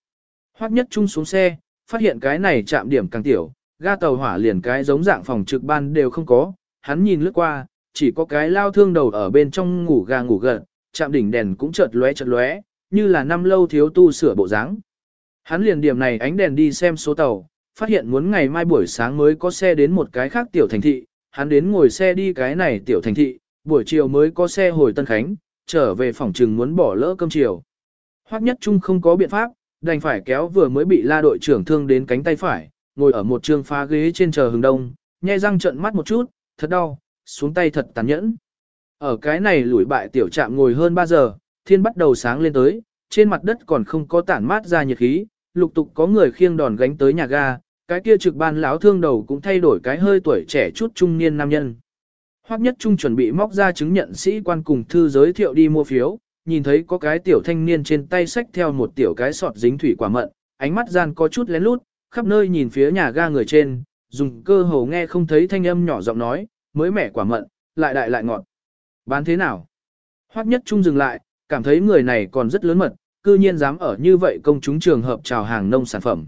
Hoắc nhất trung xuống xe, phát hiện cái này chạm điểm càng tiểu, ga tàu hỏa liền cái giống dạng phòng trực ban đều không có, hắn nhìn lướt qua, chỉ có cái lao thương đầu ở bên trong ngủ ga ngủ gật, chạm đỉnh đèn cũng chợt lóe chợt lóe, như là năm lâu thiếu tu sửa bộ dáng. Hắn liền điểm này ánh đèn đi xem số tàu, phát hiện muốn ngày mai buổi sáng mới có xe đến một cái khác tiểu thành thị, hắn đến ngồi xe đi cái này tiểu thành thị, buổi chiều mới có xe hồi Tân Khánh, trở về phòng trừng muốn bỏ lỡ cơm chiều. Hoắc Nhất Trung không có biện pháp, đành phải kéo vừa mới bị la đội trưởng thương đến cánh tay phải, ngồi ở một trường phá ghế trên chờ hừng đông, nhai răng trợn mắt một chút, thật đau, xuống tay thật tàn nhẫn. Ở cái này lủi bại tiểu trạm ngồi hơn 3 giờ, thiên bắt đầu sáng lên tới, trên mặt đất còn không có tản mát ra nhiệt khí, lục tục có người khiêng đòn gánh tới nhà ga, cái kia trực ban lão thương đầu cũng thay đổi cái hơi tuổi trẻ chút trung niên nam nhân. Hoắc Nhất Trung chuẩn bị móc ra chứng nhận sĩ quan cùng thư giới thiệu đi mua phiếu, nhìn thấy có cái tiểu thanh niên trên tay xách theo một tiểu cái sọt dính thủy quả mận, ánh mắt gian có chút lén lút, khắp nơi nhìn phía nhà ga người trên, dùng cơ hồ nghe không thấy thanh âm nhỏ giọng nói, mới mẻ quả mận, lại đại lại ngọt. Bán thế nào? Hoắc Nhất Trung dừng lại, cảm thấy người này còn rất lớn mật, cư nhiên dám ở như vậy công chúng trường hợp chào hàng nông sản phẩm.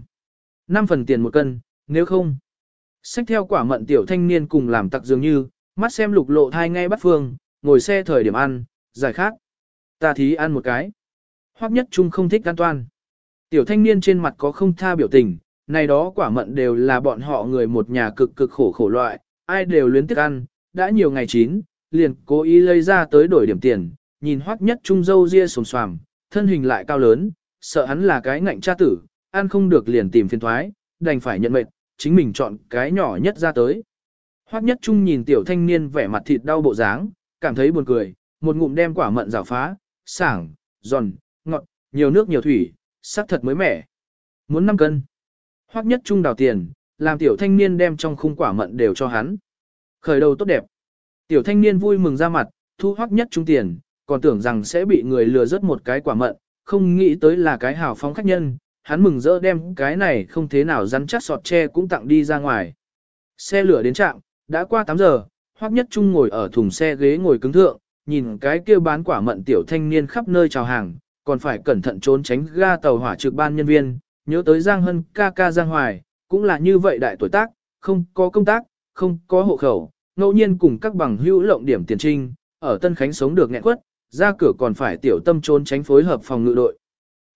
5 phần tiền một cân, nếu không. Xách theo quả mận tiểu thanh niên cùng làm tặc dường như, mắt xem lục lộ thai ngay bắt phương, ngồi xe thời điểm ăn, giải khác. Ta thí ăn một cái. Hoắc nhất trung không thích an toàn. Tiểu thanh niên trên mặt có không tha biểu tình, này đó quả mận đều là bọn họ người một nhà cực cực khổ khổ loại, ai đều luyến tiếc ăn, đã nhiều ngày chín, liền cố ý lấy ra tới đổi điểm tiền, nhìn Hoắc nhất trung dâu ria sồm xoàm, thân hình lại cao lớn, sợ hắn là cái ngạnh cha tử, ăn không được liền tìm phiền thoái, đành phải nhận mệnh, chính mình chọn cái nhỏ nhất ra tới. Hoắc nhất trung nhìn tiểu thanh niên vẻ mặt thịt đau bộ dáng, cảm thấy buồn cười, một ngụm đem quả mận rào phá, sảng, giòn, ngọt, nhiều nước nhiều thủy, sắc thật mới mẻ. Muốn 5 cân. Hoắc nhất trung đào tiền, làm tiểu thanh niên đem trong khung quả mận đều cho hắn. Khởi đầu tốt đẹp. Tiểu thanh niên vui mừng ra mặt, thu hoắc nhất trung tiền, còn tưởng rằng sẽ bị người lừa rớt một cái quả mận, không nghĩ tới là cái hào phóng khách nhân, hắn mừng rỡ đem cái này không thế nào rắn chắc sọt tre cũng tặng đi ra ngoài. Xe lửa đến trạm, đã qua 8 giờ, Hoắc Nhất Trung ngồi ở thùng xe ghế ngồi cứng thượng, nhìn cái kia bán quả mận tiểu thanh niên khắp nơi chào hàng, còn phải cẩn thận trốn tránh ga tàu hỏa trực ban nhân viên, nhớ tới Giang Hân ca ca Giang Hoài, cũng là như vậy đại tuổi tác, không có công tác, không có hộ khẩu, ngẫu nhiên cùng các bằng hữu lộng điểm tiền trinh, ở Tân Khánh sống được nghẹn quất, ra cửa còn phải tiểu tâm trốn tránh phối hợp phòng ngự đội.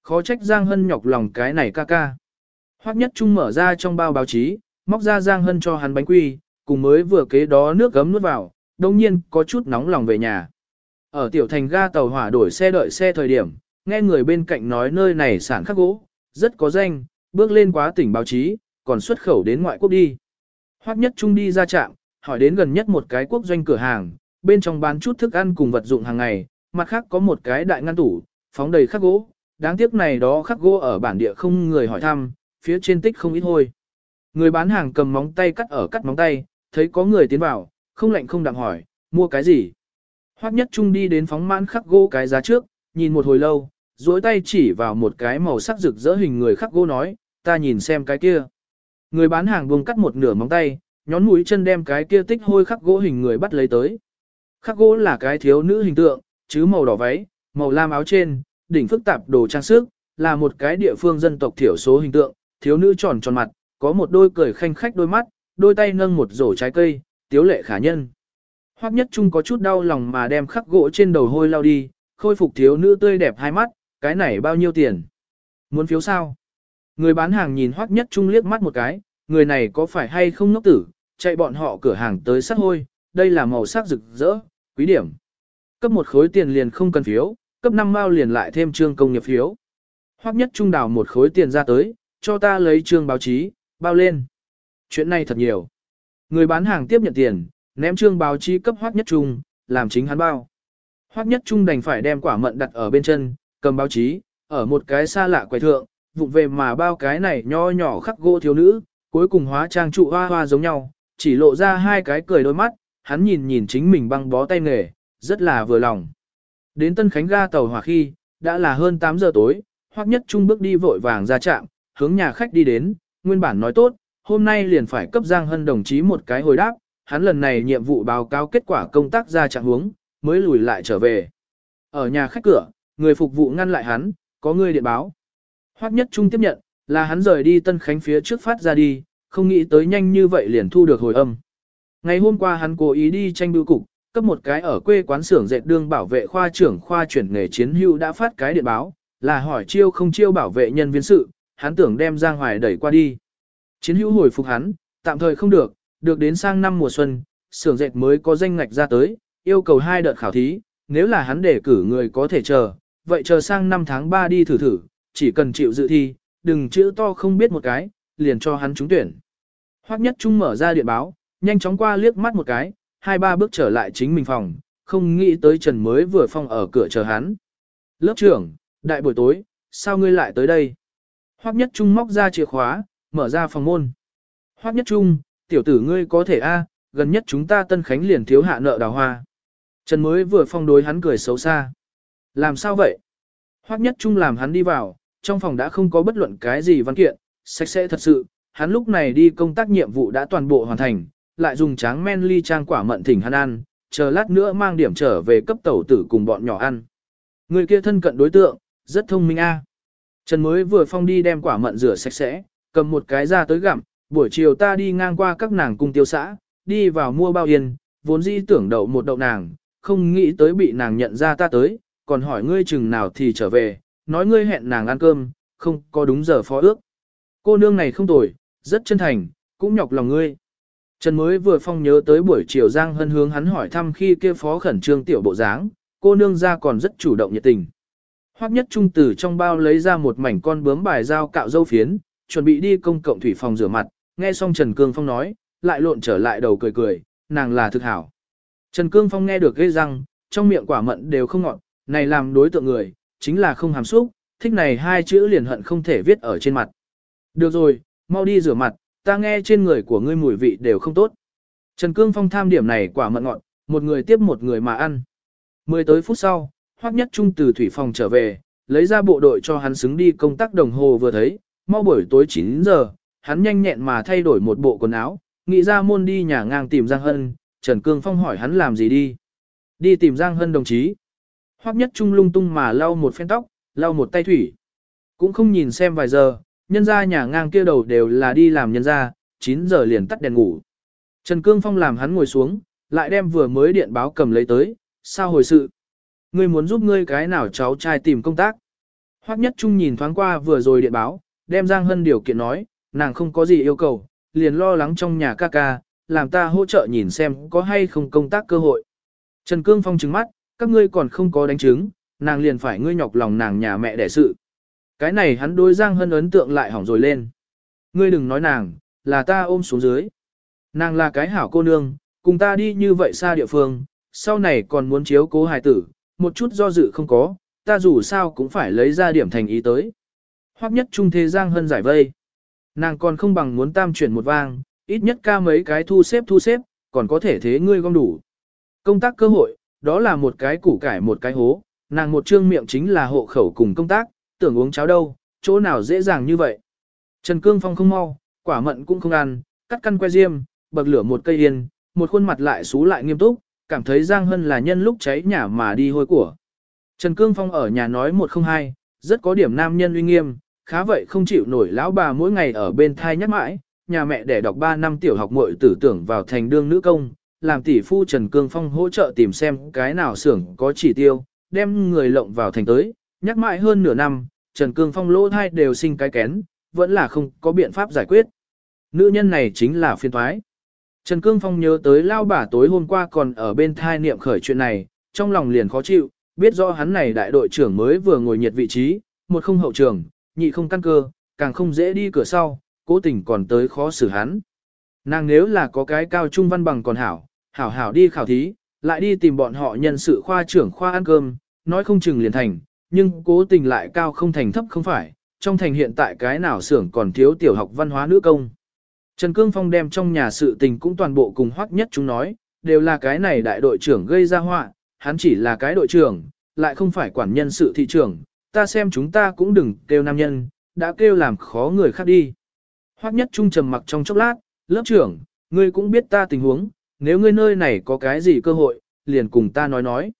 Khó trách Giang Hân nhọc lòng cái này ca ca. Hoắc Nhất Trung mở ra trong bao báo chí, móc ra Giang Hân cho hắn bánh quy, cùng mới vừa kế đó nước gấm nuốt vào, đồng nhiên có chút nóng lòng về nhà. Ở tiểu thành ga tàu hỏa đổi xe đợi xe thời điểm, nghe người bên cạnh nói nơi này sản khắc gỗ, rất có danh, bước lên quá tỉnh báo chí, còn xuất khẩu đến ngoại quốc đi. Hoắc Nhất Trung đi ra trạm, hỏi đến gần nhất một cái quốc doanh cửa hàng, bên trong bán chút thức ăn cùng vật dụng hàng ngày, mặt khác có một cái đại ngăn tủ, phóng đầy khắc gỗ, đáng tiếc này đó khắc gỗ ở bản địa không người hỏi thăm, phía trên tích không ít hôi. Người bán hàng cầm móng tay cắt ở cắt móng tay, thấy có người tiến vào, không lạnh không đặng hỏi, mua cái gì? Hoắc Nhất Trung đi đến phóng mãn khắc gỗ cái giá trước, nhìn một hồi lâu, duỗi tay chỉ vào một cái màu sắc rực rỡ hình người khắc gỗ nói, ta nhìn xem cái kia. Người bán hàng buông cắt một nửa móng tay, nhón mũi chân đem cái kia tích hôi khắc gỗ hình người bắt lấy tới. Khắc gỗ là cái thiếu nữ hình tượng, chứ màu đỏ váy, màu lam áo trên, đỉnh phức tạp đồ trang sức, là một cái địa phương dân tộc thiểu số hình tượng, thiếu nữ tròn tròn mặt, có một đôi cười khanh khách đôi mắt, đôi tay nâng một rổ trái cây, tiếu lệ khả nhân. Hoắc Nhất Trung có chút đau lòng mà đem khắc gỗ trên đầu hôi lao đi, khôi phục thiếu nữ tươi đẹp hai mắt, cái này bao nhiêu tiền? Muốn phiếu sao? Người bán hàng nhìn Hoắc Nhất Trung liếc mắt một cái, người này có phải hay không ngốc tử, chạy bọn họ cửa hàng tới sát hôi, đây là màu sắc rực rỡ, quý điểm. Cấp một khối tiền liền không cần phiếu, cấp 5 mao liền lại thêm trương công nghiệp phiếu. Hoắc Nhất Trung đào một khối tiền ra tới, cho ta lấy trương báo chí, bao lên. Chuyện này thật nhiều. Người bán hàng tiếp nhận tiền, ném trương báo chí cấp Hoắc Nhất Trung, làm chính hắn bao. Hoắc Nhất Trung đành phải đem quả mận đặt ở bên chân, cầm báo chí, ở một cái xa lạ quầy thượng, vụng về mà bao cái này nho nhỏ khắc gỗ thiếu nữ, cuối cùng hóa trang trụ hoa hoa giống nhau, chỉ lộ ra hai cái cười đôi mắt, hắn nhìn nhìn chính mình băng bó tay nghề, rất là vừa lòng. Đến Tân Khánh ga tàu hỏa khi, đã là hơn 8 giờ tối, Hoắc Nhất Trung bước đi vội vàng ra trạm, hướng nhà khách đi đến, nguyên bản nói tốt, hôm nay liền phải cấp Giang Hân đồng chí một cái hồi đáp, hắn lần này nhiệm vụ báo cáo kết quả công tác ra trạng huống, mới lùi lại trở về. Ở nhà khách cửa, người phục vụ ngăn lại hắn, có người điện báo. Hoắc Nhất Trung tiếp nhận, là hắn rời đi Tân Khánh phía trước phát ra đi, không nghĩ tới nhanh như vậy liền thu được hồi âm. Ngày hôm qua hắn cố ý đi tranh bưu cục, cấp một cái ở quê quán xưởng dệt đương bảo vệ khoa trưởng khoa chuyển nghề chiến hưu đã phát cái điện báo, là hỏi chiêu không chiêu bảo vệ nhân viên sự, hắn tưởng đem Giang Hoài đẩy qua đi. Chiến hữu hồi phục hắn, tạm thời không được, được đến sang năm mùa xuân, xưởng dệt mới có danh ngạch ra tới, yêu cầu hai đợt khảo thí, nếu là hắn để cử người có thể chờ, vậy chờ sang năm tháng 3 đi thử thử, chỉ cần chịu dự thi, đừng chữ to không biết một cái, liền cho hắn trúng tuyển. Hoắc Nhất Trung mở ra điện báo, nhanh chóng qua liếc mắt một cái, hai ba bước trở lại chính mình phòng, không nghĩ tới Trần mới vừa phong ở cửa chờ hắn. Lớp trưởng, đại buổi tối, sao ngươi lại tới đây? Hoắc Nhất Trung móc ra chìa khóa, mở ra phòng môn. Hoắc Nhất Trung, tiểu tử ngươi có thể a, gần nhất chúng ta Tân Khánh liền thiếu hạ nợ đào hoa. Trần mới vừa phong đối hắn cười xấu xa. Làm sao vậy? Hoắc Nhất Trung làm hắn đi vào, trong phòng đã không có bất luận cái gì văn kiện, sạch sẽ thật sự, hắn lúc này đi công tác nhiệm vụ đã toàn bộ hoàn thành, lại dùng tráng men ly trang quả mận thỉnh hắn ăn, chờ lát nữa mang điểm trở về cấp tẩu tử cùng bọn nhỏ ăn. Người kia thân cận đối tượng, rất thông minh a. Trần mới vừa phong đi đem quả mận rửa sạch sẽ, cầm một cái ra tới gặm, buổi chiều ta đi ngang qua các nàng cung tiêu xã, đi vào mua bao yên, vốn dĩ tưởng đậu một đậu nàng, không nghĩ tới bị nàng nhận ra ta tới, còn hỏi ngươi chừng nào thì trở về, nói ngươi hẹn nàng ăn cơm, không có đúng giờ phó ước. Cô nương này không tồi, rất chân thành, cũng nhọc lòng ngươi. Trần mới vừa phong nhớ tới buổi chiều Giang Hân hướng hắn hỏi thăm khi kia phó khẩn trương tiểu bộ dáng, cô nương ra còn rất chủ động nhiệt tình. Hoắc nhất trung tử trong bao lấy ra một mảnh con bướm bài dao cạo dâu phiến, chuẩn bị đi công cộng thủy phòng rửa mặt, nghe xong Trần Cương Phong nói, lại lộn trở lại đầu cười cười, nàng là thực hảo. Trần Cương Phong nghe được ghê răng, trong miệng quả mận đều không ngọt, này làm đối tượng người, chính là không hàm xúc, thích này hai chữ liền hận không thể viết ở trên mặt. Được rồi, mau đi rửa mặt, ta nghe trên người của ngươi mùi vị đều không tốt. Trần Cương Phong tham điểm này quả mận ngọt, một người tiếp một người mà ăn. Mười tới phút sau, Hoắc Nhất Trung từ thủy phòng trở về, lấy ra bộ đội cho hắn xứng đi công tác đồng hồ vừa thấy, mau buổi tối 9 giờ, hắn nhanh nhẹn mà thay đổi một bộ quần áo, nghĩ ra môn đi nhà ngang tìm Giang Hân, Trần Cương Phong hỏi hắn làm gì đi. Đi tìm Giang Hân đồng chí. Hoắc Nhất Trung lung tung mà lau một phen tóc, lau một tay thủy. Cũng không nhìn xem vài giờ, nhân ra nhà ngang kia đầu đều là đi làm nhân ra, 9 giờ liền tắt đèn ngủ. Trần Cương Phong làm hắn ngồi xuống, lại đem vừa mới điện báo cầm lấy tới, sao hồi sự. Ngươi muốn giúp ngươi cái nào cháu trai tìm công tác. Hoắc Nhất Trung nhìn thoáng qua vừa rồi điện báo, đem Giang Hân điều kiện nói, nàng không có gì yêu cầu, liền lo lắng trong nhà ca ca, làm ta hỗ trợ nhìn xem có hay không công tác cơ hội. Trần Cương Phong trừng mắt, các ngươi còn không có đánh chứng, nàng liền phải ngươi nhọc lòng nàng nhà mẹ đẻ sự. Cái này hắn đối Giang Hân ấn tượng lại hỏng rồi lên. Ngươi đừng nói nàng, là ta ôm xuống dưới. Nàng là cái hảo cô nương, cùng ta đi như vậy xa địa phương, sau này còn muốn chiếu cố hài tử, một chút do dự không có, ta dù sao cũng phải lấy ra điểm thành ý tới. Hoắc nhất trung thế Giang Hân giải vây. Nàng còn không bằng muốn tam chuyển một vang, ít nhất ca mấy cái thu xếp thu xếp, còn có thể thế ngươi gom đủ. Công tác cơ hội, đó là một cái củ cải một cái hố, nàng một trương miệng chính là hộ khẩu cùng công tác, tưởng uống cháo đâu, chỗ nào dễ dàng như vậy. Trần Cương Phong không mau, quả mận cũng không ăn, cắt căn que diêm, bậc lửa một cây yên, một khuôn mặt lại xú lại nghiêm túc, cảm thấy Giang Hân là nhân lúc cháy nhà mà đi hôi của. Trần Cương Phong ở nhà nói một không hai, rất có điểm nam nhân uy nghiêm, khá vậy không chịu nổi lão bà mỗi ngày ở bên thai nhắc mãi, nhà mẹ để đọc 3 năm tiểu học muội tử tưởng vào thành đương nữ công, làm tỷ phu Trần Cương Phong hỗ trợ tìm xem cái nào xưởng có chỉ tiêu, đem người lộng vào thành tới, nhắc mãi hơn nửa năm, Trần Cương Phong lỗ thai đều sinh cái kén, vẫn là không có biện pháp giải quyết. Nữ nhân này chính là phiên thoái. Trần Cương Phong nhớ tới lao bà tối hôm qua còn ở bên thai niệm khởi chuyện này, trong lòng liền khó chịu, biết rõ hắn này đại đội trưởng mới vừa ngồi nhiệt vị trí, một không hậu trưởng, nhị không căn cơ, càng không dễ đi cửa sau, cố tình còn tới khó xử hắn. Nàng nếu là có cái cao trung văn bằng còn hảo, hảo hảo đi khảo thí, lại đi tìm bọn họ nhân sự khoa trưởng khoa ăn cơm, nói không chừng liền thành, nhưng cố tình lại cao không thành thấp không phải, trong thành hiện tại cái nào xưởng còn thiếu tiểu học văn hóa nữ công. Trần Cương Phong đem trong nhà sự tình cũng toàn bộ cùng hoắc nhất chúng nói, đều là cái này đại đội trưởng gây ra họa, hắn chỉ là cái đội trưởng, lại không phải quản nhân sự thị trưởng, ta xem chúng ta cũng đừng kêu nam nhân, đã kêu làm khó người khác đi. Hoắc nhất trung trầm mặc trong chốc lát, lớp trưởng, ngươi cũng biết ta tình huống, nếu ngươi nơi này có cái gì cơ hội, liền cùng ta nói nói.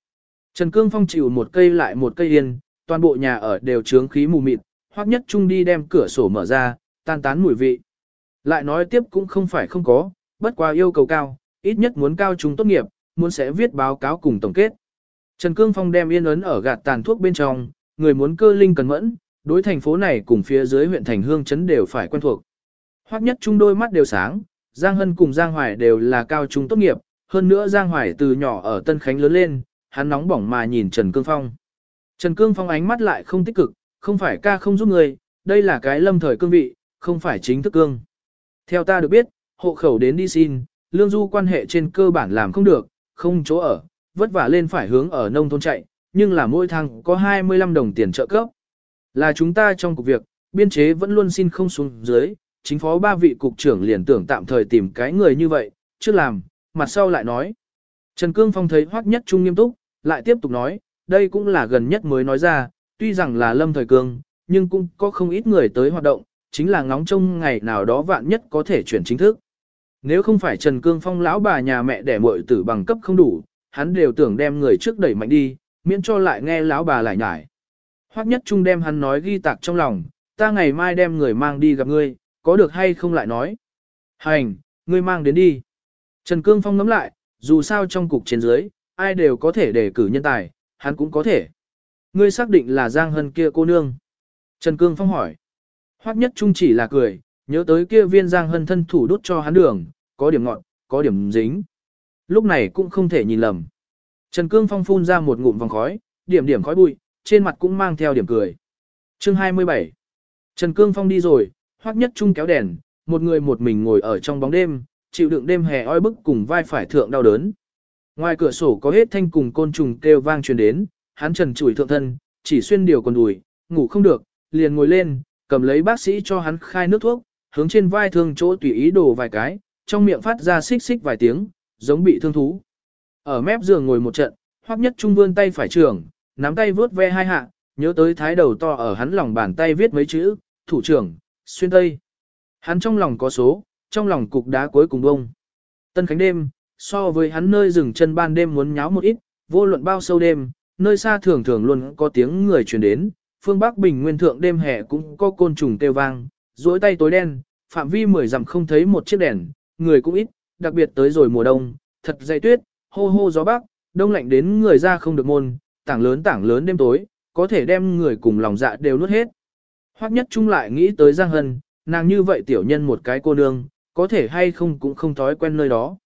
Trần Cương Phong chịu một cây lại một cây yên, toàn bộ nhà ở đều trướng khí mù mịt, Hoắc nhất trung đi đem cửa sổ mở ra, tan tán mùi vị. Lại nói tiếp cũng không phải không có, bất quá yêu cầu cao, ít nhất muốn cao trung tốt nghiệp, muốn sẽ viết báo cáo cùng tổng kết. Trần Cương Phong đem yên ấn ở gạt tàn thuốc bên trong, người muốn cơ linh cần mẫn, đối thành phố này cùng phía dưới huyện thành hương chấn đều phải quen thuộc. Hoắc nhất trung đôi mắt đều sáng, Giang Hân cùng Giang Hoài đều là cao trung tốt nghiệp, hơn nữa Giang Hoài từ nhỏ ở Tân Khánh lớn lên, hắn nóng bỏng mà nhìn Trần Cương Phong. Trần Cương Phong ánh mắt lại không tích cực, không phải ca không giúp người, đây là cái lâm thời cương vị, không phải chính thức cương. Theo ta được biết, hộ khẩu đến đi xin, lương du quan hệ trên cơ bản làm không được, không chỗ ở, vất vả lên phải hướng ở nông thôn chạy, nhưng là mỗi tháng có 25 đồng tiền trợ cấp. Là chúng ta trong cuộc việc, biên chế vẫn luôn xin không xuống dưới, chính phó ba vị cục trưởng liền tưởng tạm thời tìm cái người như vậy, trước làm, mặt sau lại nói. Trần Cương Phong thấy hoắc nhất trung nghiêm túc, lại tiếp tục nói, đây cũng là gần nhất mới nói ra, tuy rằng là lâm thời cương, nhưng cũng có không ít người tới hoạt động, chính là ngóng trông ngày nào đó vạn nhất có thể chuyển chính thức. Nếu không phải Trần Cương Phong lão bà nhà mẹ đẻ muội tử bằng cấp không đủ, hắn đều tưởng đem người trước đẩy mạnh đi, miễn cho lại nghe lão bà lại nhải. Hoắc nhất trung đem hắn nói ghi tạc trong lòng, ta ngày mai đem người mang đi gặp ngươi, có được hay không lại nói. Hành, ngươi mang đến đi. Trần Cương Phong ngắm lại, dù sao trong cục trên dưới, ai đều có thể đề cử nhân tài, hắn cũng có thể. Ngươi xác định là Giang Hân kia cô nương. Trần Cương Phong hỏi. Hoắc nhất trung chỉ là cười, nhớ tới kia viên Giang Hân thân thủ đút cho hắn đường, có điểm ngọn, có điểm dính. Lúc này cũng không thể nhìn lầm. Trần Cương Phong phun ra một ngụm vòng khói, điểm điểm khói bụi, trên mặt cũng mang theo điểm cười. Chương 27 Trần Cương Phong đi rồi, Hoắc nhất trung kéo đèn, một người một mình ngồi ở trong bóng đêm, chịu đựng đêm hè oi bức cùng vai phải thượng đau đớn. Ngoài cửa sổ có hết thanh cùng côn trùng kêu vang truyền đến, hắn trần chủi thượng thân, chỉ xuyên điều còn đùi, ngủ không được, liền ngồi lên, cầm lấy bác sĩ cho hắn khai nước thuốc, hướng trên vai thương chỗ tùy ý đổ vài cái, trong miệng phát ra xích xích vài tiếng, giống bị thương thú. Ở mép giường ngồi một trận, hoắc nhất trung vươn tay phải trưởng, nắm tay vướt ve hai hạ, nhớ tới thái đầu to ở hắn lòng bàn tay viết mấy chữ, thủ trưởng, xuyên tây. Hắn trong lòng có số, trong lòng cục đá cuối cùng bông. Tân Khánh đêm, so với hắn nơi dừng chân ban đêm muốn nháo một ít, vô luận bao sâu đêm, nơi xa thường thường luôn có tiếng người truyền đến, phương Bắc Bình Nguyên thượng đêm hè cũng có côn trùng kêu vang, duỗi tay tối đen, phạm vi mười dặm không thấy một chiếc đèn, người cũng ít, đặc biệt tới rồi mùa đông, thật dày tuyết, hô hô gió bắc, đông lạnh đến người ra không được môn, tảng lớn tảng lớn đêm tối, có thể đem người cùng lòng dạ đều nuốt hết. Hoắc nhất trung lại nghĩ tới Giang Hân, nàng như vậy tiểu nhân một cái cô nương, có thể hay không cũng không thói quen nơi đó.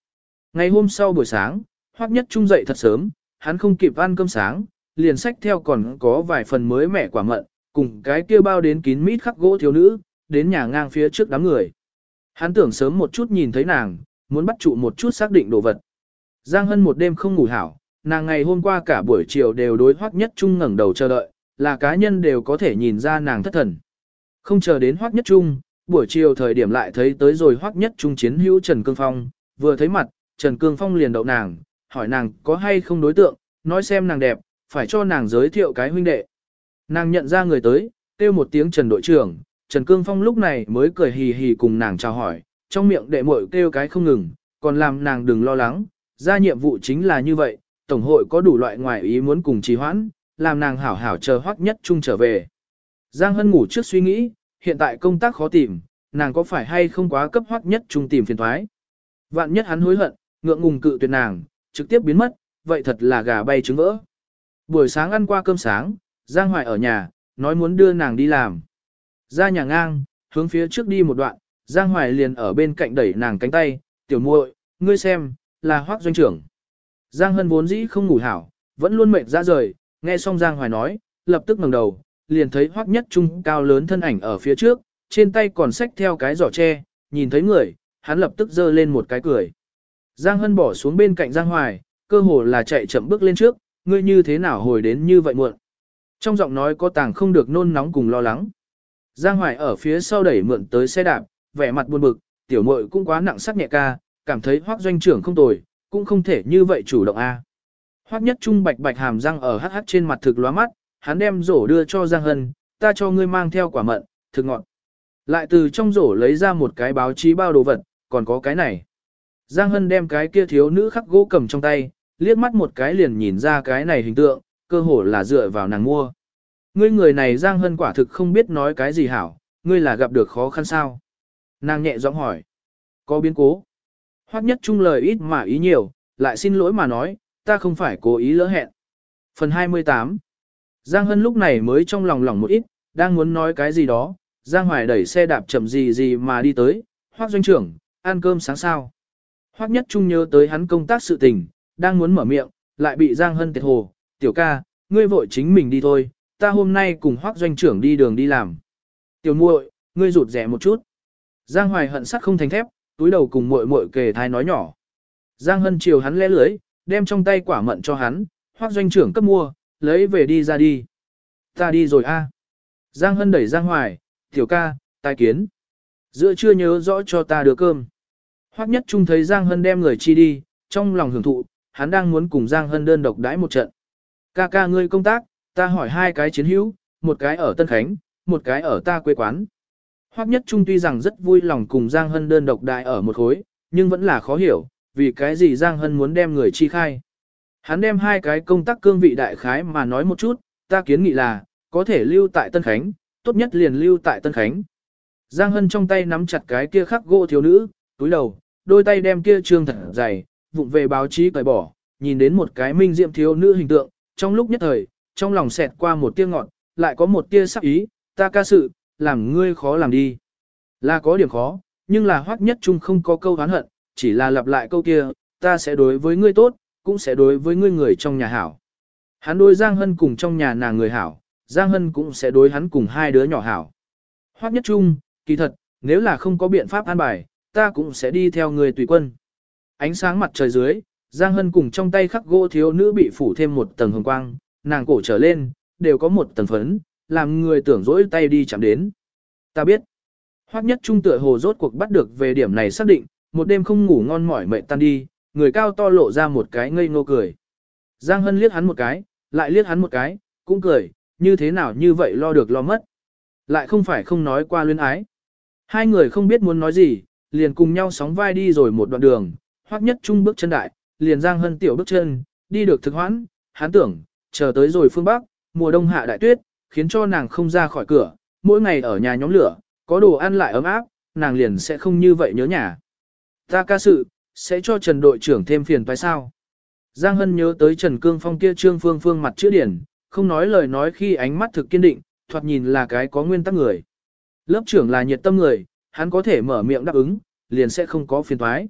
Ngày hôm sau buổi sáng, Hoắc nhất trung dậy thật sớm, hắn không kịp ăn cơm sáng, liền sách theo còn có vài phần mới mẻ quả mận, cùng cái kia bao đến kín mít khắc gỗ thiếu nữ, đến nhà ngang phía trước đám người. Hắn tưởng sớm một chút nhìn thấy nàng, muốn bắt trụ một chút xác định đồ vật. Giang Hân một đêm không ngủ hảo, nàng ngày hôm qua cả buổi chiều đều đối hoắc nhất trung ngẩng đầu chờ đợi, là cá nhân đều có thể nhìn ra nàng thất thần. Không chờ đến hoắc nhất trung, buổi chiều thời điểm lại thấy tới rồi hoắc nhất trung chiến hữu Trần Cương Phong, vừa thấy mặt, Trần Cương Phong liền đậu nàng, hỏi nàng có hay không đối tượng, nói xem nàng đẹp, phải cho nàng giới thiệu cái huynh đệ. Nàng nhận ra người tới, kêu một tiếng Trần đội trưởng, Trần Cương Phong lúc này mới cười hì hì cùng nàng chào hỏi, trong miệng đệ muội kêu cái không ngừng, còn làm nàng đừng lo lắng, ra nhiệm vụ chính là như vậy, Tổng hội có đủ loại ngoại ý muốn cùng trì hoãn, làm nàng hảo hảo chờ hoắc nhất trung trở về. Giang Hân ngủ trước suy nghĩ, hiện tại công tác khó tìm, nàng có phải hay không quá cấp hoắc nhất trung tìm phiền thoái. Vạn nhất hắn hối hận, ngượng ngùng cự tuyệt nàng, trực tiếp biến mất, vậy thật là gà bay trứng vỡ. Buổi sáng ăn qua cơm sáng, Giang Hoài ở nhà, nói muốn đưa nàng đi làm. Ra nhà ngang, hướng phía trước đi một đoạn, Giang Hoài liền ở bên cạnh đẩy nàng cánh tay, tiểu muội, ngươi xem, là hoác doanh trưởng. Giang Hân vốn dĩ không ngủ hảo, vẫn luôn mệt ra rời, nghe xong Giang Hoài nói, lập tức ngẩng đầu, liền thấy hoác nhất trung cao lớn thân ảnh ở phía trước, trên tay còn xách theo cái giỏ tre, nhìn thấy người, hắn lập tức giơ lên một cái cười. Giang Hân bỏ xuống bên cạnh Giang Hoài, cơ hồ là chạy chậm bước lên trước, ngươi như thế nào hồi đến như vậy muộn. Trong giọng nói có tàng không được nôn nóng cùng lo lắng. Giang Hoài ở phía sau đẩy mượn tới xe đạp, vẻ mặt buồn bực, tiểu muội cũng quá nặng sắc nhẹ ca, cảm thấy hoác doanh trưởng không tồi, cũng không thể như vậy chủ động a. Hoác nhất trung bạch bạch hàm răng ở hắc hắc trên mặt thực lóa mắt, hắn đem rổ đưa cho Giang Hân, ta cho ngươi mang theo quả mận, thực ngọt. Lại từ trong rổ lấy ra một cái báo chí bao đồ vật, còn có cái này. Giang Hân đem cái kia thiếu nữ khắc gỗ cầm trong tay, liếc mắt một cái liền nhìn ra cái này hình tượng, cơ hồ là dựa vào nàng mua. Ngươi người này Giang Hân quả thực không biết nói cái gì hảo, ngươi là gặp được khó khăn sao? Nàng nhẹ giọng hỏi. Có biến cố. Hoắc nhất trung lời ít mà ý nhiều, lại xin lỗi mà nói, ta không phải cố ý lỡ hẹn. Phần 28 Giang Hân lúc này mới trong lòng lòng một ít, đang muốn nói cái gì đó, Giang Hoài đẩy xe đạp chậm gì gì mà đi tới, Hoắc doanh trưởng, ăn cơm sáng sao. Hoắc nhất trung nhớ tới hắn công tác sự tình, đang muốn mở miệng, lại bị Giang Hân tiệt hồ, tiểu ca, ngươi vội chính mình đi thôi, ta hôm nay cùng Hoắc doanh trưởng đi đường đi làm. Tiểu muội, ngươi rụt rẻ một chút. Giang Hoài hận sắt không thành thép, túi đầu cùng muội muội kề thai nói nhỏ. Giang Hân chiều hắn lẽ lưới, đem trong tay quả mận cho hắn, Hoắc doanh trưởng cấp mua, lấy về đi ra đi. Ta đi rồi a. Giang Hân đẩy Giang Hoài, tiểu ca, tai kiến. Giữa chưa nhớ rõ cho ta đưa cơm. Hoắc nhất trung thấy Giang Hân đem người chi đi, trong lòng hưởng thụ, hắn đang muốn cùng Giang Hân đơn độc đãi một trận. Ca ca ngươi công tác, ta hỏi hai cái chiến hữu, một cái ở Tân Khánh, một cái ở ta quê quán. Hoắc Nhất Trung tuy rằng rất vui lòng cùng Giang Hân đơn độc đại ở một khối, nhưng vẫn là khó hiểu, vì cái gì Giang Hân muốn đem người chi khai. Hắn đem hai cái công tác cương vị đại khái mà nói một chút, ta kiến nghị là, có thể lưu tại Tân Khánh, tốt nhất liền lưu tại Tân Khánh. Giang Hân trong tay nắm chặt cái kia khắc gỗ thiếu nữ, túi đầu, đôi tay đem kia trương thật dày, vụng về báo chí cởi bỏ, nhìn đến một cái minh diệm thiếu nữ hình tượng, trong lúc nhất thời, trong lòng xẹt qua một tia ngọn, lại có một tia sắc ý, ta ca sự, làm ngươi khó làm đi. Là có điểm khó, nhưng là hoắc nhất chung không có câu hán hận, chỉ là lặp lại câu kia, ta sẽ đối với ngươi tốt, cũng sẽ đối với ngươi người trong nhà hảo. Hắn đối Giang Hân cùng trong nhà nàng người hảo, Giang Hân cũng sẽ đối hắn cùng hai đứa nhỏ hảo. Hoắc nhất chung, kỳ thật, nếu là không có biện pháp an bài, ta cũng sẽ đi theo người tùy quân. Ánh sáng mặt trời dưới, Giang Hân cùng trong tay khắc gỗ thiếu nữ bị phủ thêm một tầng hồng quang, nàng cổ trở lên, đều có một tầng phấn, làm người tưởng dỗi tay đi chạm đến. Ta biết, hoắc nhất trung tựa hồ rốt cuộc bắt được về điểm này xác định, một đêm không ngủ ngon mỏi mệt tan đi, người cao to lộ ra một cái ngây ngô cười. Giang Hân liếc hắn một cái, lại liếc hắn một cái, cũng cười, như thế nào như vậy lo được lo mất. Lại không phải không nói qua luyến ái. Hai người không biết muốn nói gì, liền cùng nhau sóng vai đi rồi một đoạn đường, hoắc nhất trung bước chân đại, liền Giang Hân tiểu bước chân, đi được thực hoãn, hắn tưởng, chờ tới rồi phương Bắc, mùa đông hạ đại tuyết, khiến cho nàng không ra khỏi cửa, mỗi ngày ở nhà nhóm lửa, có đồ ăn lại ấm áp, nàng liền sẽ không như vậy nhớ nhà. Ta ca sự, sẽ cho Trần đội trưởng thêm phiền phải sao? Giang Hân nhớ tới Trần Cương Phong kia trương phương phương mặt chữ điển, không nói lời nói khi ánh mắt thực kiên định, thoạt nhìn là cái có nguyên tắc người. Lớp trưởng là nhiệt tâm người, hắn có thể mở miệng đáp ứng, liền sẽ không có phiền toái.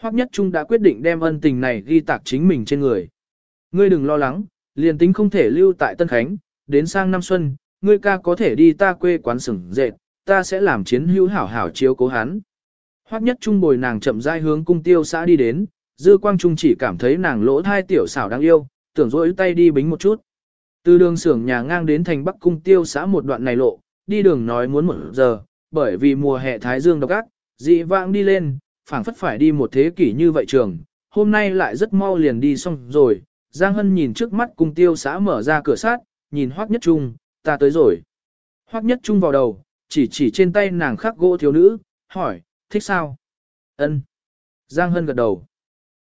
Hoắc Nhất Trung đã quyết định đem ân tình này ghi tạc chính mình trên người. Ngươi đừng lo lắng, liền tính không thể lưu tại Tân Khánh, đến sang năm xuân, ngươi ca có thể đi ta quê quán sừng dệt, ta sẽ làm chiến hữu hảo hảo chiếu cố hắn. Hoắc nhất trung bồi nàng chậm rãi hướng cung tiêu xã đi đến, dư quang trung chỉ cảm thấy nàng lỗ thai tiểu xảo đáng yêu, tưởng rỗi tay đi bính một chút. Từ đường xưởng nhà ngang đến thành bắc cung tiêu xã một đoạn này lộ, đi đường nói muốn một giờ, bởi vì mùa hè thái dương độc ác, dị vãng đi lên, phảng phất phải đi một thế kỷ như vậy trường, hôm nay lại rất mau liền đi xong rồi. Giang Hân nhìn trước mắt cung tiêu xã mở ra cửa sát, nhìn Hoắc Nhất Trung, ta tới rồi. Hoắc Nhất Trung vào đầu, chỉ chỉ trên tay nàng khắc gỗ thiếu nữ, hỏi, thích sao? Ân. Giang Hân gật đầu.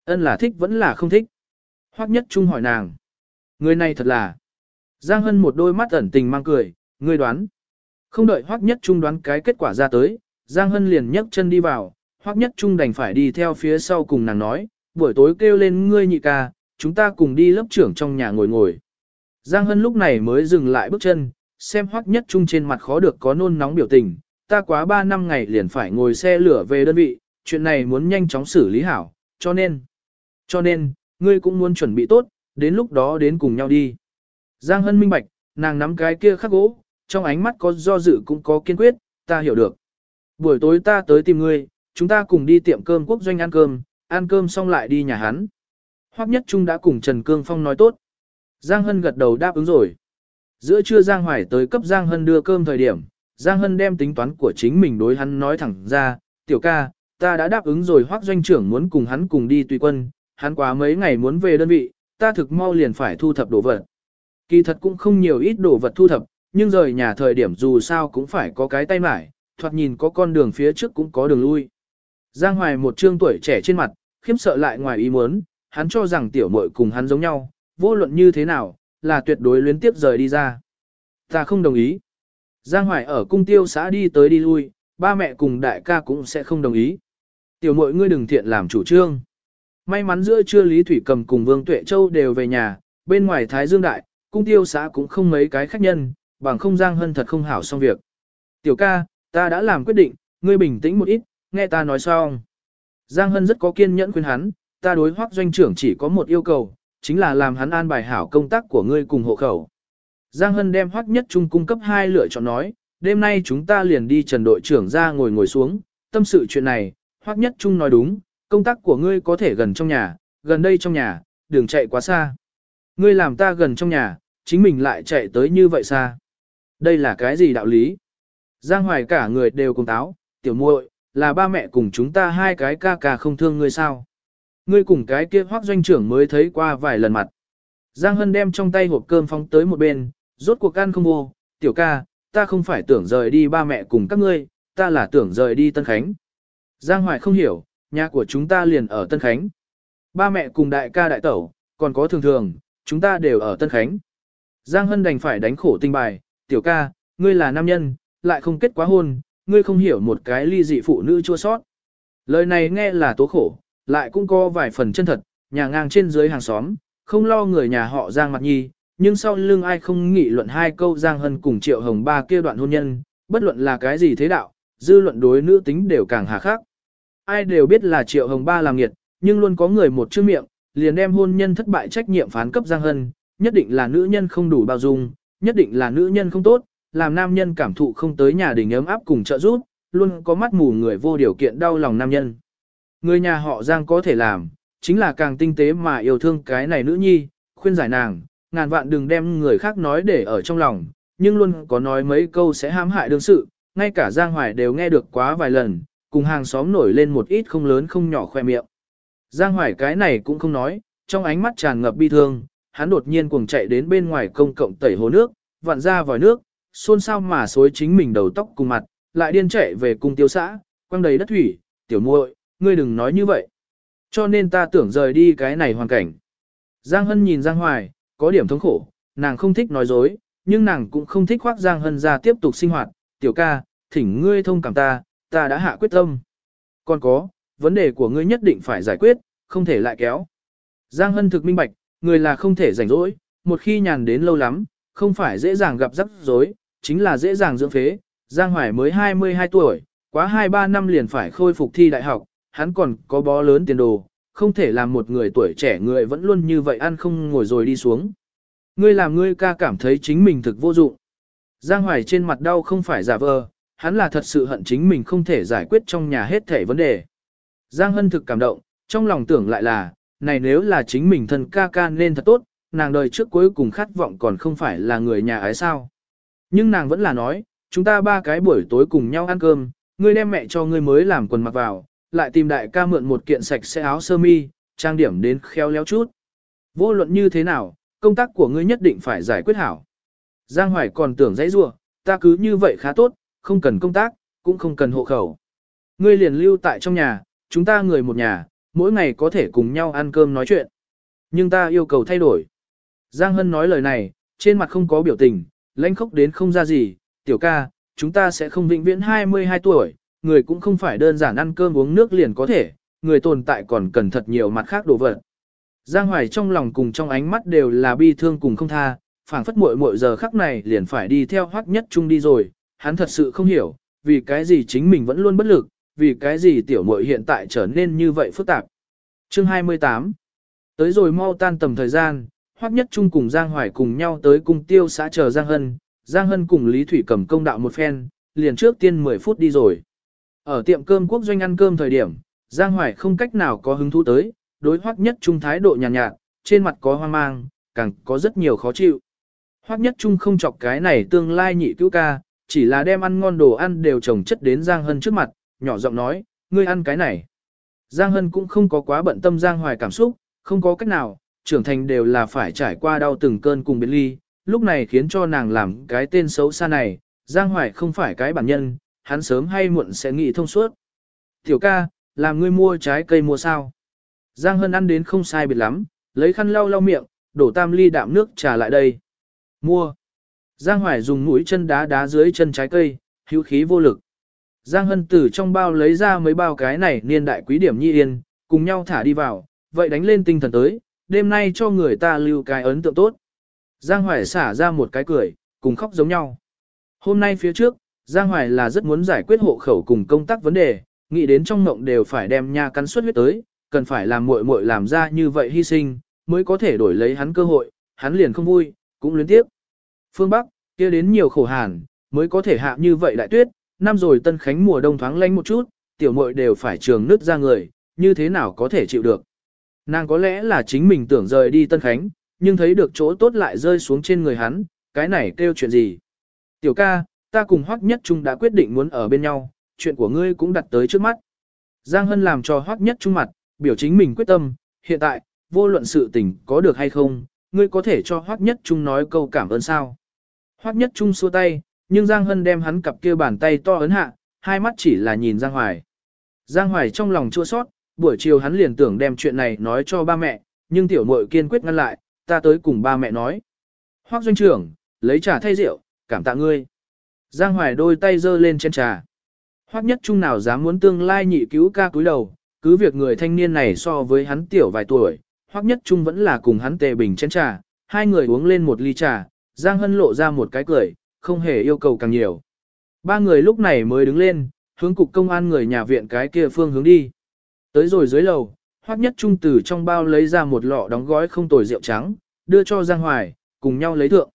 Ân là thích vẫn là không thích. Hoắc Nhất Trung hỏi nàng. Người này thật là. Giang Hân một đôi mắt ẩn tình mang cười, ngươi đoán. Không đợi Hoắc Nhất Trung đoán cái kết quả ra tới, Giang Hân liền nhấc chân đi vào, Hoắc Nhất Trung đành phải đi theo phía sau cùng nàng nói, buổi tối kêu lên ngươi nhị ca, chúng ta cùng đi lớp trưởng trong nhà ngồi ngồi. Giang Hân lúc này mới dừng lại bước chân, xem Hoắc Nhất Trung trên mặt khó được có nôn nóng biểu tình, ta quá 3 năm ngày liền phải ngồi xe lửa về đơn vị, chuyện này muốn nhanh chóng xử lý hảo, cho nên, cho nên, ngươi cũng muốn chuẩn bị tốt, đến lúc đó đến cùng nhau đi. Giang Hân minh bạch, nàng nắm cái kia khắc gỗ, trong ánh mắt có do dự cũng có kiên quyết, ta hiểu được. Buổi tối ta tới tìm ngươi, chúng ta cùng đi tiệm cơm quốc doanh ăn cơm, ăn cơm xong lại đi nhà hắn. Hoắc Nhất Trung đã cùng Trần Cương Phong nói tốt. Giang Hân gật đầu đáp ứng rồi. Giữa trưa Giang Hoài tới cấp Giang Hân đưa cơm thời điểm, Giang Hân đem tính toán của chính mình đối hắn nói thẳng ra, tiểu ca, ta đã đáp ứng rồi Hoắc doanh trưởng muốn cùng hắn cùng đi tùy quân, hắn quá mấy ngày muốn về đơn vị, ta thực mau liền phải thu thập đồ vật. Kỳ thật cũng không nhiều ít đồ vật thu thập, nhưng rời nhà thời điểm dù sao cũng phải có cái tay mải, thoạt nhìn có con đường phía trước cũng có đường lui. Giang Hoài một trương tuổi trẻ trên mặt, khiếm sợ lại ngoài ý muốn, hắn cho rằng tiểu muội cùng hắn giống nhau, vô luận như thế nào, là tuyệt đối luyến tiếp rời đi ra. Ta không đồng ý. Giang Hoài ở cung tiêu xã đi tới đi lui, ba mẹ cùng đại ca cũng sẽ không đồng ý. Tiểu muội ngươi đừng thiện làm chủ trương. May mắn giữa trưa Lý Thủy Cầm cùng Vương Tuệ Châu đều về nhà, bên ngoài Thái Dương Đại, cung tiêu xã cũng không mấy cái khách nhân, bằng không Giang Hân thật không hảo xong việc. Tiểu ca, ta đã làm quyết định, ngươi bình tĩnh một ít, nghe ta nói xong. Giang Hân rất có kiên nhẫn khuyên hắn, ta đối hoác doanh trưởng chỉ có một yêu cầu, chính là làm hắn an bài hảo công tác của ngươi cùng hộ khẩu. Giang Hân đem hoác nhất trung cung cấp hai lựa chọn nói, đêm nay chúng ta liền đi trần đội trưởng ra ngồi ngồi xuống, tâm sự chuyện này, hoác nhất trung nói đúng, công tác của ngươi có thể gần trong nhà, gần đây trong nhà, đường chạy quá xa. Ngươi làm ta gần trong nhà, chính mình lại chạy tới như vậy xa. Đây là cái gì đạo lý? Giang Hoài cả người đều cùng táo, tiểu muội, là ba mẹ cùng chúng ta hai cái ca ca không thương ngươi sao? Ngươi cùng cái kia hoác doanh trưởng mới thấy qua vài lần mặt. Giang Hân đem trong tay hộp cơm phóng tới một bên, rốt cuộc ăn không vô, tiểu ca, ta không phải tưởng rời đi ba mẹ cùng các ngươi, ta là tưởng rời đi Tân Khánh. Giang Hoài không hiểu, nhà của chúng ta liền ở Tân Khánh. Ba mẹ cùng đại ca đại tẩu, còn có thường thường, chúng ta đều ở Tân Khánh. Giang Hân đành phải đánh khổ tinh bài, tiểu ca, ngươi là nam nhân, lại không kết quá hôn, ngươi không hiểu một cái ly dị phụ nữ chua sót. Lời này nghe là tố khổ, lại cũng có vài phần chân thật, nhà ngang trên dưới hàng xóm, không lo người nhà họ Giang mặt nhi, nhưng sau lưng ai không nghị luận hai câu Giang Hân cùng Triệu Hồng ba kia đoạn hôn nhân, bất luận là cái gì thế đạo, dư luận đối nữ tính đều càng hà khắc. Ai đều biết là Triệu Hồng ba làm nghiệt, nhưng luôn có người một chữ miệng, liền đem hôn nhân thất bại trách nhiệm phán cấp Giang Hân, nhất định là nữ nhân không đủ bao dung, nhất định là nữ nhân không tốt, làm nam nhân cảm thụ không tới nhà đình ấm áp cùng trợ giúp, luôn có mắt mù người vô điều kiện đau lòng nam nhân. Người nhà họ Giang có thể làm, chính là càng tinh tế mà yêu thương cái này nữ nhi, khuyên giải nàng, ngàn vạn đừng đem người khác nói để ở trong lòng, nhưng luôn có nói mấy câu sẽ hãm hại đương sự, ngay cả Giang Hoài đều nghe được quá vài lần, cùng hàng xóm nổi lên một ít không lớn không nhỏ khoe miệng. Giang Hoài cái này cũng không nói, trong ánh mắt tràn ngập bi thương, hắn đột nhiên cuồng chạy đến bên ngoài công cộng tẩy hồ nước, vặn ra vòi nước, xôn xao mà xối chính mình đầu tóc cùng mặt, lại điên chạy về cung tiêu xã, quăng đầy đất thủy, tiểu muội, ngươi đừng nói như vậy. Cho nên ta tưởng rời đi cái này hoàn cảnh. Giang Hân nhìn Giang Hoài, có điểm thống khổ, nàng không thích nói dối, nhưng nàng cũng không thích khoác Giang Hân ra tiếp tục sinh hoạt. Tiểu ca, thỉnh ngươi thông cảm ta, ta đã hạ quyết tâm. Còn có, vấn đề của ngươi nhất định phải giải quyết, không thể lại kéo. Giang Hân thực minh bạch, người là không thể rảnh rỗi, một khi nhàn đến lâu lắm, không phải dễ dàng gặp rắc rối, chính là dễ dàng dưỡng phế. Giang Hoài mới 22 tuổi, quá 2-3 năm liền phải khôi phục thi đại học, hắn còn có bó lớn tiền đồ, không thể làm một người tuổi trẻ người vẫn luôn như vậy ăn không ngồi rồi đi xuống. Ngươi làm ngươi ca cảm thấy chính mình thực vô dụng. Giang Hoài trên mặt đau không phải giả vờ, hắn là thật sự hận chính mình không thể giải quyết trong nhà hết thể vấn đề. Giang Hân thực cảm động, trong lòng tưởng lại là, này nếu là chính mình thân ca ca nên thật tốt, nàng đời trước cuối cùng khát vọng còn không phải là người nhà ái sao. Nhưng nàng vẫn là nói, chúng ta ba cái buổi tối cùng nhau ăn cơm, ngươi đem mẹ cho ngươi mới làm quần mặc vào, lại tìm đại ca mượn một kiện sạch sẽ áo sơ mi, trang điểm đến khéo léo chút. Vô luận như thế nào, công tác của ngươi nhất định phải giải quyết hảo. Giang Hoài còn tưởng dãy rua, ta cứ như vậy khá tốt, không cần công tác, cũng không cần hộ khẩu. Ngươi liền lưu tại trong nhà, chúng ta người một nhà, mỗi ngày có thể cùng nhau ăn cơm nói chuyện. Nhưng ta yêu cầu thay đổi. Giang Hân nói lời này, trên mặt không có biểu tình, lãnh khốc đến không ra gì, tiểu ca, chúng ta sẽ không vĩnh viễn 22 tuổi, người cũng không phải đơn giản ăn cơm uống nước liền có thể, người tồn tại còn cần thật nhiều mặt khác đồ vật. Giang Hoài trong lòng cùng trong ánh mắt đều là bi thương cùng không tha, phảng phất muội muội giờ khắc này liền phải đi theo hoắc nhất chung đi rồi, hắn thật sự không hiểu, vì cái gì chính mình vẫn luôn bất lực, vì cái gì tiểu muội hiện tại trở nên như vậy phức tạp. Chương 28 Tới rồi mau tan tầm thời gian, hoắc nhất chung cùng Giang Hoài cùng nhau tới cung tiêu xã chờ Giang Hân, Giang Hân cùng Lý Thủy cầm công đạo một phen, liền trước tiên 10 phút đi rồi. Ở tiệm cơm quốc doanh ăn cơm thời điểm, Giang Hoài không cách nào có hứng thú tới, đối hoắc nhất trung thái độ nhàn nhạt, nhạt, trên mặt có hoang mang, càng có rất nhiều khó chịu. Hoắc nhất trung không chọc cái này tương lai nhị cứu ca, chỉ là đem ăn ngon đồ ăn đều trồng chất đến Giang Hân trước mặt, nhỏ giọng nói, ngươi ăn cái này. Giang Hân cũng không có quá bận tâm Giang Hoài cảm xúc, không có cách nào, trưởng thành đều là phải trải qua đau từng cơn cùng biệt ly, lúc này khiến cho nàng làm cái tên xấu xa này, Giang Hoài không phải cái bản nhân, hắn sớm hay muộn sẽ nghĩ thông suốt. Tiểu ca, làm ngươi mua trái cây mua sao? Giang Hân ăn đến không sai biệt lắm, lấy khăn lau lau miệng, đổ tam ly đạm nước trà lại đây. Mua. Giang Hoài dùng mũi chân đá đá dưới chân trái cây, hữu khí vô lực. Giang Hân từ trong bao lấy ra mấy bao cái này niên đại quý điểm nhi yên, cùng nhau thả đi vào, vậy đánh lên tinh thần tới, đêm nay cho người ta lưu cái ấn tượng tốt. Giang Hoài xả ra một cái cười, cùng khóc giống nhau. Hôm nay phía trước, Giang Hoài là rất muốn giải quyết hộ khẩu cùng công tác vấn đề, nghĩ đến trong mộng đều phải đem nha cắn suất huyết tới, cần phải làm muội muội làm ra như vậy hy sinh, mới có thể đổi lấy hắn cơ hội, hắn liền không vui, cũng luyến tiếp. Phương Bắc, kia đến nhiều khổ hàn, mới có thể hạ như vậy đại tuyết, năm rồi tân khánh mùa đông thoáng lạnh một chút, tiểu muội đều phải trường nứt ra người, như thế nào có thể chịu được. Nàng có lẽ là chính mình tưởng rời đi tân khánh, nhưng thấy được chỗ tốt lại rơi xuống trên người hắn, cái này kêu chuyện gì. Tiểu ca, ta cùng Hoắc Nhất Trung đã quyết định muốn ở bên nhau, chuyện của ngươi cũng đặt tới trước mắt. Giang Hân làm cho Hoắc Nhất Trung mặt, biểu chính mình quyết tâm, hiện tại, vô luận sự tình có được hay không, ngươi có thể cho Hoắc Nhất Trung nói câu cảm ơn sao. Hoắc Nhất Trung xua tay, nhưng Giang Hân đem hắn cặp kia bàn tay to ấn hạ, hai mắt chỉ là nhìn Giang Hoài. Giang Hoài trong lòng chua sót, buổi chiều hắn liền tưởng đem chuyện này nói cho ba mẹ, nhưng tiểu muội kiên quyết ngăn lại, ta tới cùng ba mẹ nói. Hoắc doanh trưởng, lấy trà thay rượu, cảm tạ ngươi. Giang Hoài đôi tay giơ lên trên trà. Hoắc nhất trung nào dám muốn tương lai nhị cứu ca cúi đầu, cứ việc người thanh niên này so với hắn tiểu vài tuổi, Hoắc nhất trung vẫn là cùng hắn tề bình chén trà, hai người uống lên một ly trà, Giang Hân lộ ra một cái cười, không hề yêu cầu càng nhiều. Ba người lúc này mới đứng lên, hướng cục công an người nhà viện cái kia phương hướng đi. Tới rồi dưới lầu, Hoắc nhất trung từ trong bao lấy ra một lọ đóng gói không tồi rượu trắng, đưa cho Giang Hoài, cùng nhau lấy thượng.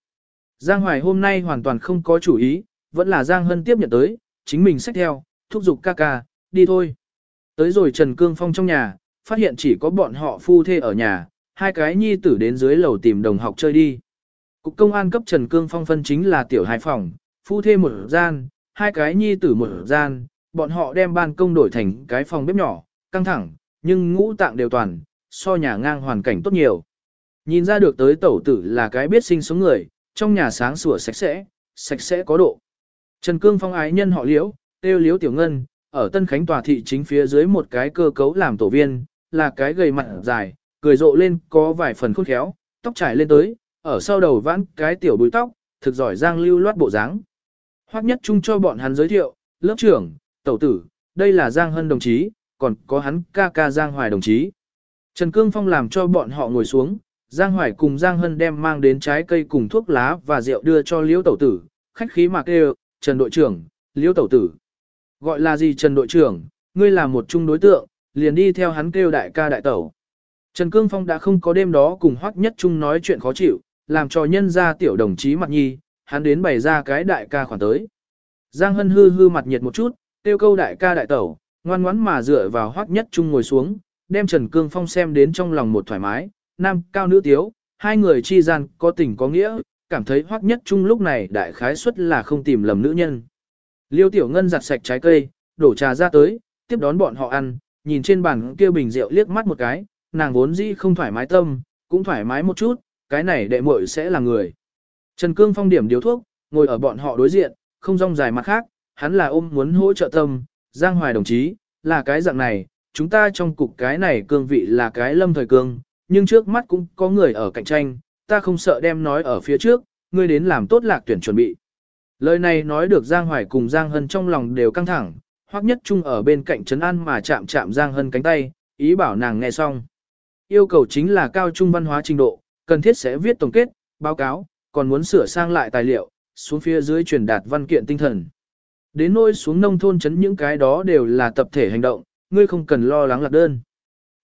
Giang Hoài hôm nay hoàn toàn không có chủ ý, vẫn là Giang Hân tiếp nhận tới, chính mình xách theo, thúc giục ca ca, đi thôi. Tới rồi Trần Cương Phong trong nhà, phát hiện chỉ có bọn họ phu thê ở nhà, hai cái nhi tử đến dưới lầu tìm đồng học chơi đi. Cục công an cấp Trần Cương Phong phân chính là tiểu hai phòng, phu thê một gian, hai cái nhi tử một gian, bọn họ đem ban công đổi thành cái phòng bếp nhỏ, căng thẳng, nhưng ngũ tạng đều toàn, so nhà ngang hoàn cảnh tốt nhiều. Nhìn ra được tới tẩu tử là cái biết sinh sống người, trong nhà sáng sủa sạch sẽ, sạch sẽ có độ. Trần Cương Phong ái nhân họ Liễu, tiêu Liễu Tiểu Ngân, ở Tân Khánh tòa thị chính phía dưới một cái cơ cấu làm tổ viên, là cái gầy mặt dài, cười rộ lên có vài phần khôn khéo, tóc trải lên tới, ở sau đầu vãn cái tiểu búi tóc, thực giỏi giang lưu loát bộ dáng. Hoắc nhất chung cho bọn hắn giới thiệu, lớp trưởng, tẩu tử, đây là Giang Hân đồng chí, còn có hắn ca ca Giang Hoài đồng chí. Trần Cương Phong làm cho bọn họ ngồi xuống, Giang Hoài cùng Giang Hân đem mang đến trái cây cùng thuốc lá và rượu đưa cho Liễu Tẩu Tử, khách khí mà kêu, Trần đội trưởng, Liễu Tẩu Tử. Gọi là gì Trần đội trưởng, ngươi là một trung đối tượng, liền đi theo hắn kêu đại ca đại tẩu. Trần Cương Phong đã không có đêm đó cùng Hoắc Nhất Trung nói chuyện khó chịu, làm cho nhân ra tiểu đồng chí mặt nhi, hắn đến bày ra cái đại ca khoản tới. Giang Hân hư hư mặt nhiệt một chút, tiêu câu đại ca đại tẩu, ngoan ngoãn mà dựa vào Hoắc Nhất Trung ngồi xuống, đem Trần Cương Phong xem đến trong lòng một thoải mái, nam cao nữ tiếu, hai người chi gian có tình có nghĩa, cảm thấy hoắc nhất trung lúc này đại khái suất là không tìm lầm nữ nhân. Liêu Tiểu Ngân giặt sạch trái cây, đổ trà ra tới, tiếp đón bọn họ ăn, nhìn trên bàn kia bình rượu liếc mắt một cái, nàng vốn dĩ không thoải mái tâm, cũng thoải mái một chút, cái này đệ muội sẽ là người. Trần Cương Phong điểm điếu thuốc, ngồi ở bọn họ đối diện, không rong dài mặt khác, hắn là ôm muốn hỗ trợ tâm, Giang Hoài đồng chí, là cái dạng này, chúng ta trong cục cái này cương vị là cái lâm thời cương, nhưng trước mắt cũng có người ở cạnh tranh, ta không sợ đem nói ở phía trước, ngươi đến làm tốt lạc tuyển chuẩn bị. Lời này nói được Giang Hoài cùng Giang Hân trong lòng đều căng thẳng, hoặc nhất chung ở bên cạnh trấn an mà chạm chạm Giang Hân cánh tay, ý bảo nàng nghe xong. Yêu cầu chính là cao trung văn hóa trình độ, cần thiết sẽ viết tổng kết, báo cáo, còn muốn sửa sang lại tài liệu, xuống phía dưới truyền đạt văn kiện tinh thần. Đến nôi xuống nông thôn chấn những cái đó đều là tập thể hành động, ngươi không cần lo lắng lạc đơn.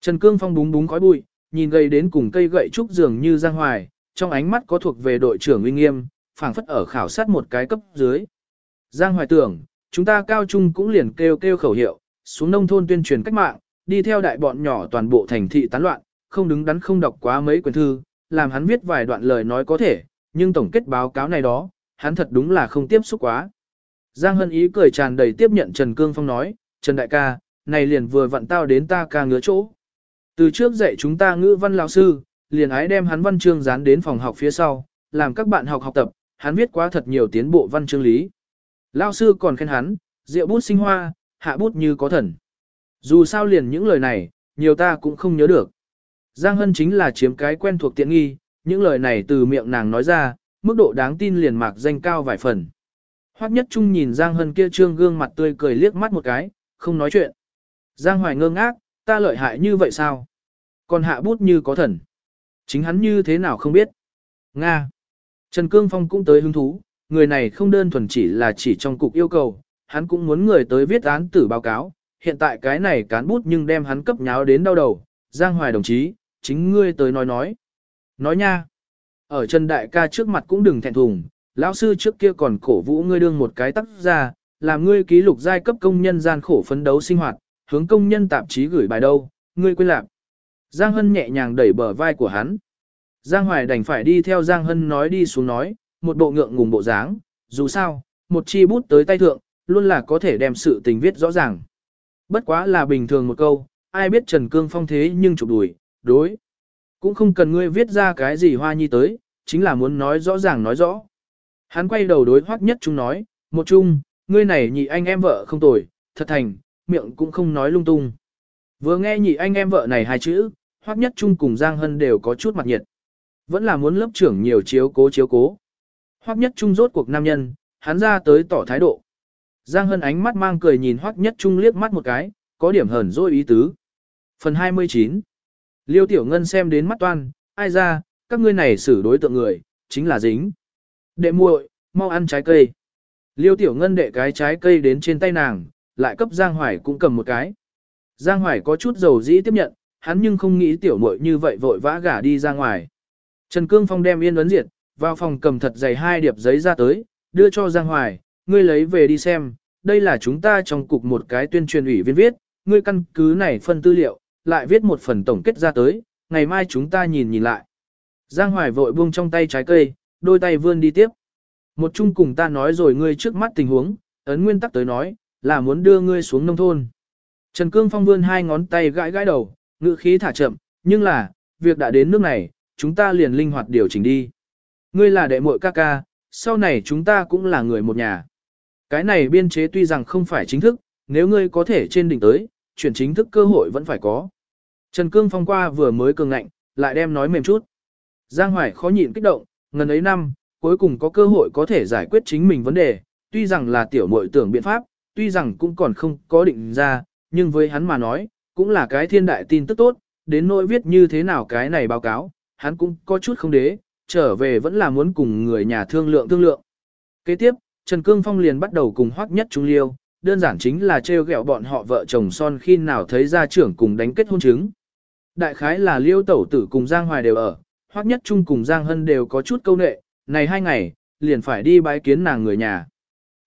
Trần Cương Phong búng búng khói bụi, nhìn gây đến cùng cây gậy trúc dường như Giang Hoài, trong ánh mắt có thuộc về đội trưởng uy nghiêm, phảng phất ở khảo sát một cái cấp dưới. Giang Hoài tưởng, chúng ta cao trung cũng liền kêu kêu khẩu hiệu, xuống nông thôn tuyên truyền cách mạng, đi theo đại bọn nhỏ toàn bộ thành thị tán loạn, không đứng đắn không đọc quá mấy quyển thư, làm hắn viết vài đoạn lời nói có thể, nhưng tổng kết báo cáo này đó, hắn thật đúng là không tiếp xúc quá. Giang Hân ý cười tràn đầy tiếp nhận Trần Cương Phong nói, Trần Đại ca, này liền vừa vặn tao đến ta ca ngứa chỗ. Từ trước dạy chúng ta ngữ văn lão sư, liền ái đem hắn văn chương dán đến phòng học phía sau, làm các bạn học học tập, hắn viết quá thật nhiều tiến bộ văn chương lý. Lão sư còn khen hắn, rượu bút sinh hoa, hạ bút như có thần. Dù sao liền những lời này, nhiều ta cũng không nhớ được. Giang Hân chính là chiếm cái quen thuộc tiện nghi, những lời này từ miệng nàng nói ra, mức độ đáng tin liền mạc danh cao vài phần. Hoắc Nhất Trung nhìn Giang Hân kia trương gương mặt tươi cười liếc mắt một cái, không nói chuyện. Giang Hoài ngơ ngác, ta lợi hại như vậy sao? Còn hạ bút như có thần. Chính hắn như thế nào không biết. Nga. Trần Cương Phong cũng tới hứng thú, người này không đơn thuần chỉ là chỉ trong cục yêu cầu, hắn cũng muốn người tới viết án tử báo cáo. Hiện tại cái này cán bút nhưng đem hắn cấp nháo đến đau đầu. Giang Hoài đồng chí, chính ngươi tới nói nói. Nói nha. Ở Trần Đại ca trước mặt cũng đừng thẹn thùng, lão sư trước kia còn cổ vũ ngươi đương một cái tắt ra, làm ngươi ký lục giai cấp công nhân gian khổ phấn đấu sinh hoạt, hướng công nhân tạp chí gửi bài đâu, ngươi quên lạc. Giang Hân nhẹ nhàng đẩy bờ vai của hắn. Giang Hoài đành phải đi theo Giang Hân nói đi xuống nói, một bộ ngượng ngùng bộ dáng, dù sao, một chi bút tới tay thượng, luôn là có thể đem sự tình viết rõ ràng. Bất quá là bình thường một câu, ai biết Trần Cương Phong thế nhưng chụp đùi, đối. Cũng không cần ngươi viết ra cái gì hoa nhi tới, chính là muốn nói rõ ràng nói rõ. Hắn quay đầu đối hoắc nhất trung nói, một chung, ngươi này nhị anh em vợ không tồi, thật thành, miệng cũng không nói lung tung. Vừa nghe nhị anh em vợ này hai chữ, hoắc nhất trung cùng Giang Hân đều có chút mặt nhiệt. Vẫn là muốn lớp trưởng nhiều chiếu cố chiếu cố. Hoắc nhất trung rốt cuộc nam nhân, hắn ra tới tỏ thái độ. Giang Hân ánh mắt mang cười nhìn hoắc nhất trung liếc mắt một cái, có điểm hờn dỗi ý tứ. Phần 29 Liêu Tiểu Ngân xem đến mắt toan, ai ra, các ngươi này xử đối tượng người, chính là dính. Đệ muội, mau ăn trái cây. Liêu Tiểu Ngân đệ cái trái cây đến trên tay nàng, lại cấp Giang Hoài cũng cầm một cái. Giang Hoài có chút dầu dĩ tiếp nhận, hắn nhưng không nghĩ tiểu muội như vậy vội vã gả đi ra ngoài. Trần Cương Phong đem yên ấn diệt, vào phòng cầm thật dày hai điệp giấy ra tới, đưa cho Giang Hoài, ngươi lấy về đi xem, đây là chúng ta trong cục một cái tuyên truyền ủy viên viết, ngươi căn cứ này phân tư liệu, lại viết một phần tổng kết ra tới, ngày mai chúng ta nhìn nhìn lại. Giang Hoài vội buông trong tay trái cây, đôi tay vươn đi tiếp. Một chung cùng ta nói rồi ngươi trước mắt tình huống, ấn nguyên tắc tới nói, là muốn đưa ngươi xuống nông thôn. Trần Cương Phong vươn hai ngón tay gãi gãi đầu, ngữ khí thả chậm, nhưng là, việc đã đến nước này, chúng ta liền linh hoạt điều chỉnh đi. Ngươi là đệ muội ca ca, sau này chúng ta cũng là người một nhà. Cái này biên chế tuy rằng không phải chính thức, nếu ngươi có thể trên đỉnh tới, chuyển chính thức cơ hội vẫn phải có. Trần Cương Phong qua vừa mới cường ngạnh, lại đem nói mềm chút. Giang Hoài khó nhịn kích động, ngần ấy năm, cuối cùng có cơ hội có thể giải quyết chính mình vấn đề, tuy rằng là tiểu muội tưởng biện pháp, tuy rằng cũng còn không có định ra, nhưng với hắn mà nói, cũng là cái thiên đại tin tức tốt, đến nỗi viết như thế nào cái này báo cáo, hắn cũng có chút không đế, trở về vẫn là muốn cùng người nhà thương lượng thương lượng. Kế tiếp, Trần Cương Phong liền bắt đầu cùng hoắc nhất trung liêu, đơn giản chính là trêu ghẹo bọn họ vợ chồng son khi nào thấy gia trưởng cùng đánh kết hôn chứng. Đại khái là liêu tẩu tử cùng Giang Hoài đều ở, hoắc nhất trung cùng Giang Hân đều có chút câu nệ, này hai ngày, liền phải đi bái kiến nàng người nhà.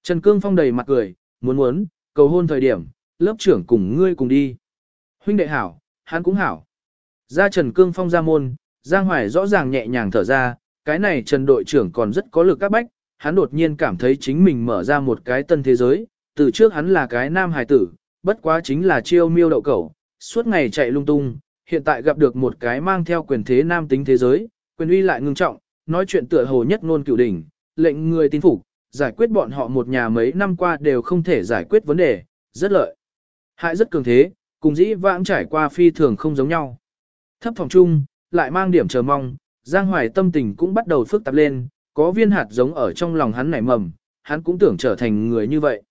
Trần Cương Phong đầy mặt cười, muốn muốn, cầu hôn thời điểm, lớp trưởng cùng ngươi cùng đi. Huynh đệ hảo, hắn cũng hảo. Ra Trần Cương Phong ra môn, Giang Hoài rõ ràng nhẹ nhàng thở ra, cái này Trần đội trưởng còn rất có lực các bách, hắn đột nhiên cảm thấy chính mình mở ra một cái tân thế giới, từ trước hắn là cái nam hài tử, bất quá chính là chiêu miêu đậu cẩu, suốt ngày chạy lung tung, hiện tại gặp được một cái mang theo quyền thế nam tính thế giới, quyền uy lại ngưng trọng, nói chuyện tựa hồ nhất ngôn cửu đỉnh, lệnh người tin phục, giải quyết bọn họ một nhà mấy năm qua đều không thể giải quyết vấn đề, rất lợi. Hại rất cường thế, cùng dĩ vãng trải qua phi thường không giống nhau. Thấp phòng chung, lại mang điểm chờ mong, Giang Hoài tâm tình cũng bắt đầu phức tạp lên, có viên hạt giống ở trong lòng hắn nảy mầm, hắn cũng tưởng trở thành người như vậy.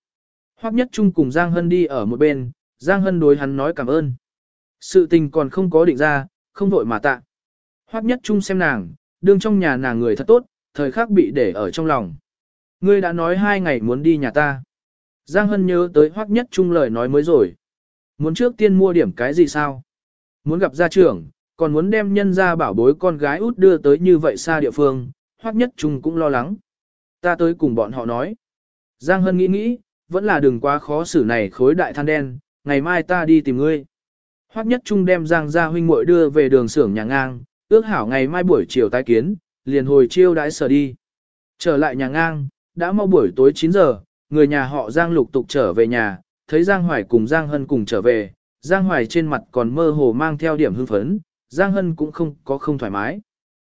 Hoắc Nhất Trung cùng Giang Hân đi ở một bên, Giang Hân đối hắn nói cảm ơn. Sự tình còn không có định ra, không vội mà tạ. Hoắc Nhất Trung xem nàng, đương trong nhà nàng người thật tốt, thời khắc bị để ở trong lòng. Ngươi đã nói hai ngày muốn đi nhà ta. Giang Hân nhớ tới Hoắc Nhất Trung lời nói mới rồi. Muốn trước tiên mua điểm cái gì sao? Muốn gặp gia trưởng, còn muốn đem nhân ra bảo bối con gái út đưa tới như vậy xa địa phương, Hoắc Nhất Trung cũng lo lắng. Ta tới cùng bọn họ nói. Giang Hân nghĩ nghĩ, vẫn là đừng quá khó xử này khối đại than đen, ngày mai ta đi tìm ngươi. Hoắc Nhất Trung đem Giang gia huynh muội đưa về đường xưởng nhà ngang, ước hảo ngày mai buổi chiều tái kiến, liền hồi chiêu đãi sở đi. Trở lại nhà ngang, đã mau buổi tối 9 giờ, người nhà họ Giang lục tục trở về nhà, thấy Giang Hoài cùng Giang Hân cùng trở về, Giang Hoài trên mặt còn mơ hồ mang theo điểm hưng phấn, Giang Hân cũng không có không thoải mái.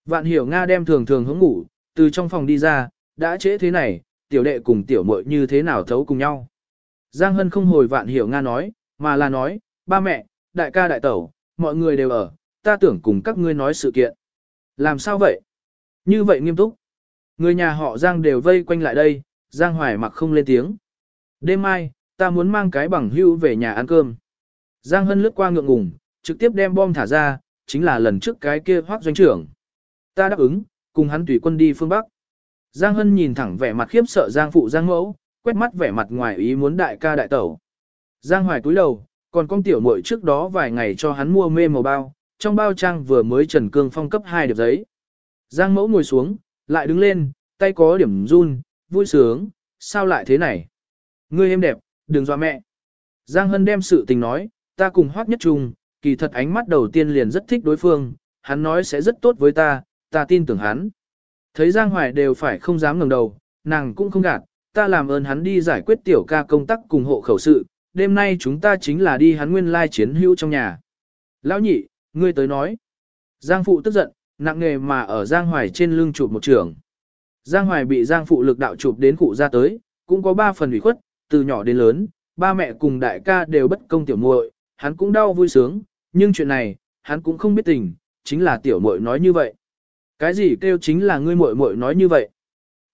Vạn hiểu Nga đem thường thường hướng ngủ, từ trong phòng đi ra, đã trễ thế này, tiểu đệ cùng tiểu muội như thế nào thấu cùng nhau. Giang Hân không hồi vạn hiểu Nga nói, mà là nói, ba mẹ, đại ca đại tẩu, mọi người đều ở, ta tưởng cùng các ngươi nói sự kiện. Làm sao vậy? Như vậy nghiêm túc. Người nhà họ Giang đều vây quanh lại đây, Giang Hoài mặc không lên tiếng. Đêm mai, ta muốn mang cái bằng hưu về nhà ăn cơm. Giang Hân lướt qua ngượng ngùng, trực tiếp đem bom thả ra, chính là lần trước cái kia hoác doanh trưởng. Ta đáp ứng, cùng hắn tùy quân đi phương Bắc. Giang Hân nhìn thẳng vẻ mặt khiếp sợ Giang phụ Giang mẫu, quét mắt vẻ mặt ngoài ý muốn đại ca đại tẩu. Giang Hoài cúi đầu, còn con tiểu muội trước đó vài ngày cho hắn mua mê màu bao, trong bao trang vừa mới Trần Cương Phong cấp hai điệp giấy. Giang mẫu ngồi xuống, lại đứng lên, tay có điểm run, vui sướng, sao lại thế này? Ngươi em đẹp, đừng dọa mẹ. Giang Hân đem sự tình nói, ta cùng hoác nhất trùng kỳ thật ánh mắt đầu tiên liền rất thích đối phương, hắn nói sẽ rất tốt với ta, ta tin tưởng hắn. Thấy Giang Hoài đều phải không dám ngẩng đầu, nàng cũng không gạt, ta làm ơn hắn đi giải quyết tiểu ca công tác cùng hộ khẩu sự, đêm nay chúng ta chính là đi hắn nguyên lai chiến hữu trong nhà. Lão nhị, ngươi tới nói. Giang phụ tức giận, nặng nghề mà ở Giang Hoài trên lưng chụp một trường. Giang Hoài bị Giang phụ lực đạo chụp đến cụ ra tới, cũng có ba phần ủy khuất, từ nhỏ đến lớn, ba mẹ cùng đại ca đều bất công tiểu muội, hắn cũng đau vui sướng, nhưng chuyện này, hắn cũng không biết tình, chính là tiểu muội nói như vậy. Cái gì kêu chính là ngươi muội muội nói như vậy?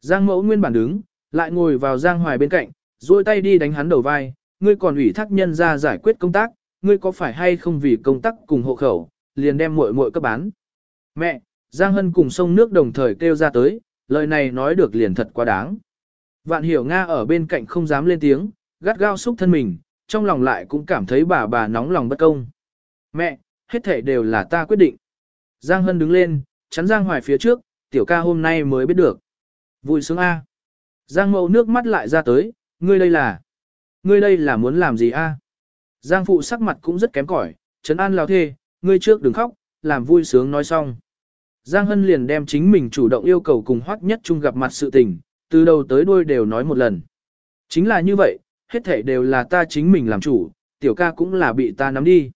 Giang mẫu nguyên bản đứng, lại ngồi vào Giang Hoài bên cạnh, duỗi tay đi đánh hắn đầu vai, ngươi còn ủy thác nhân ra giải quyết công tác, ngươi có phải hay không vì công tác cùng hộ khẩu, liền đem muội muội cấp bán. Mẹ, Giang Hân cùng sông nước đồng thời kêu ra tới, lời này nói được liền thật quá đáng. Vạn hiểu Nga ở bên cạnh không dám lên tiếng, gắt gao xúc thân mình, trong lòng lại cũng cảm thấy bà bà nóng lòng bất công. Mẹ, hết thể đều là ta quyết định. Giang Hân đứng lên, chắn Giang Hoài phía trước, tiểu ca hôm nay mới biết được. Vui sướng A. Giang mẫu nước mắt lại ra tới, ngươi đây là... Ngươi đây là muốn làm gì A? Giang phụ sắc mặt cũng rất kém cỏi, trấn an lão thê, ngươi trước đừng khóc, làm vui sướng nói xong. Giang Hân liền đem chính mình chủ động yêu cầu cùng Hoắc Nhất Trung gặp mặt sự tình, từ đầu tới đuôi đều nói một lần. Chính là như vậy, hết thảy đều là ta chính mình làm chủ, tiểu ca cũng là bị ta nắm đi.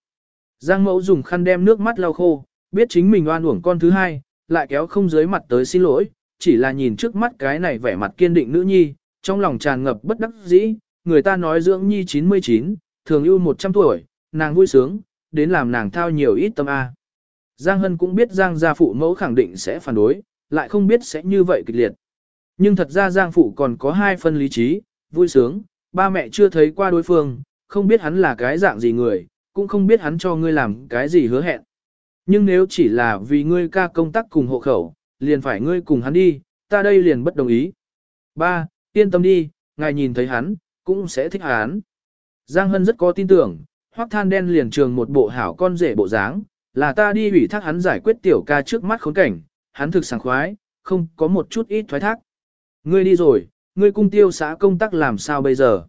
Giang Mẫu dùng khăn đem nước mắt lau khô, biết chính mình oan uổng con thứ hai, lại kéo không dưới mặt tới xin lỗi, chỉ là nhìn trước mắt cái này vẻ mặt kiên định nữ nhi, trong lòng tràn ngập bất đắc dĩ, người ta nói dưỡng nhi 99, thường ưu 100 tuổi, nàng vui sướng, đến làm nàng thao nhiều ít tâm A. Giang Hân cũng biết Giang gia phụ mẫu khẳng định sẽ phản đối, lại không biết sẽ như vậy kịch liệt. Nhưng thật ra Giang phụ còn có hai phân lý trí, vui sướng, ba mẹ chưa thấy qua đối phương, không biết hắn là cái dạng gì người, cũng không biết hắn cho ngươi làm cái gì hứa hẹn. Nhưng nếu chỉ là vì ngươi ca công tác cùng hộ khẩu, liền phải ngươi cùng hắn đi, ta đây liền bất đồng ý. Ba, yên tâm đi, ngài nhìn thấy hắn, cũng sẽ thích hắn. Giang Hân rất có tin tưởng, hoác than đen liền trường một bộ hảo con rể bộ dáng, là ta đi ủy thác hắn giải quyết tiểu ca trước mắt khốn cảnh, hắn thực sảng khoái, không có một chút ít thoái thác. Ngươi đi rồi, ngươi cung tiêu xã công tác làm sao bây giờ?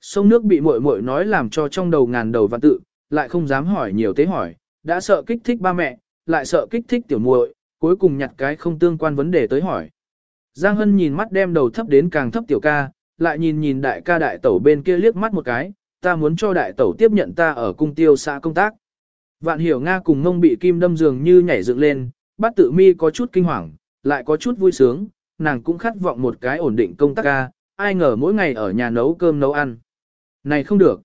Sông nước bị muội muội nói làm cho trong đầu ngàn đầu và tự, lại không dám hỏi nhiều tế hỏi, đã sợ kích thích ba mẹ, lại sợ kích thích tiểu muội, cuối cùng nhặt cái không tương quan vấn đề tới hỏi. Giang Hân nhìn mắt đem đầu thấp đến càng thấp tiểu ca, lại nhìn nhìn đại ca đại tẩu bên kia liếc mắt một cái, ta muốn cho đại tẩu tiếp nhận ta ở cung tiêu xã công tác. Vạn hiểu Nga cùng ngông bị kim đâm dường như nhảy dựng lên, bắt tự mi có chút kinh hoàng, lại có chút vui sướng, nàng cũng khát vọng một cái ổn định công tác ca, ai ngờ mỗi ngày ở nhà nấu cơm nấu ăn. Này không được.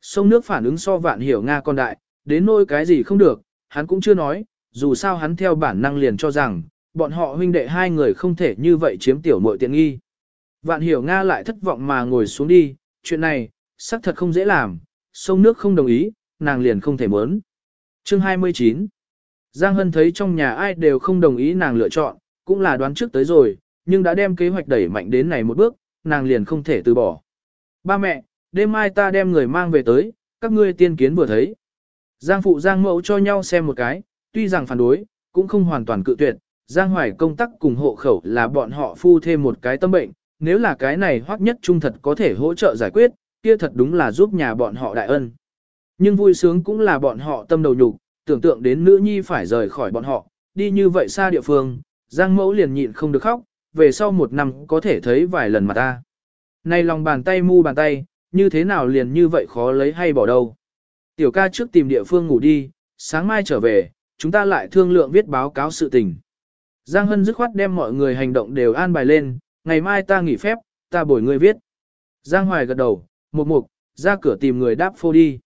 Sông nước phản ứng so vạn hiểu Nga con đại, đến nỗi cái gì không được, hắn cũng chưa nói, dù sao hắn theo bản năng liền cho rằng, bọn họ huynh đệ hai người không thể như vậy chiếm tiểu muội tiện nghi. Vạn hiểu Nga lại thất vọng mà ngồi xuống đi, chuyện này, xác thật không dễ làm, sông nước không đồng ý, nàng liền không thể muốn. Chương 29 Giang Hân thấy trong nhà ai đều không đồng ý nàng lựa chọn, cũng là đoán trước tới rồi, nhưng đã đem kế hoạch đẩy mạnh đến này một bước, nàng liền không thể từ bỏ. Ba mẹ, đêm mai ta đem người mang về tới, các ngươi tiên kiến vừa thấy. Giang phụ Giang mẫu cho nhau xem một cái, tuy rằng phản đối, cũng không hoàn toàn cự tuyệt, Giang Hoài công tác cùng hộ khẩu là bọn họ phu thêm một cái tâm bệnh, nếu là cái này hoắc nhất trung thật có thể hỗ trợ giải quyết, kia thật đúng là giúp nhà bọn họ đại ân. Nhưng vui sướng cũng là bọn họ tâm đầu nhục, tưởng tượng đến nữ nhi phải rời khỏi bọn họ, đi như vậy xa địa phương, Giang mẫu liền nhịn không được khóc, về sau một năm có thể thấy vài lần mà ta. Này lòng bàn tay mu bàn tay, như thế nào liền như vậy khó lấy hay bỏ đâu. Tiểu ca trước tìm địa phương ngủ đi, sáng mai trở về, chúng ta lại thương lượng viết báo cáo sự tình. Giang Hân dứt khoát đem mọi người hành động đều an bài lên, ngày mai ta nghỉ phép, ta bồi người viết. Giang Hoài gật đầu, một mục, ra cửa tìm người đáp phô đi.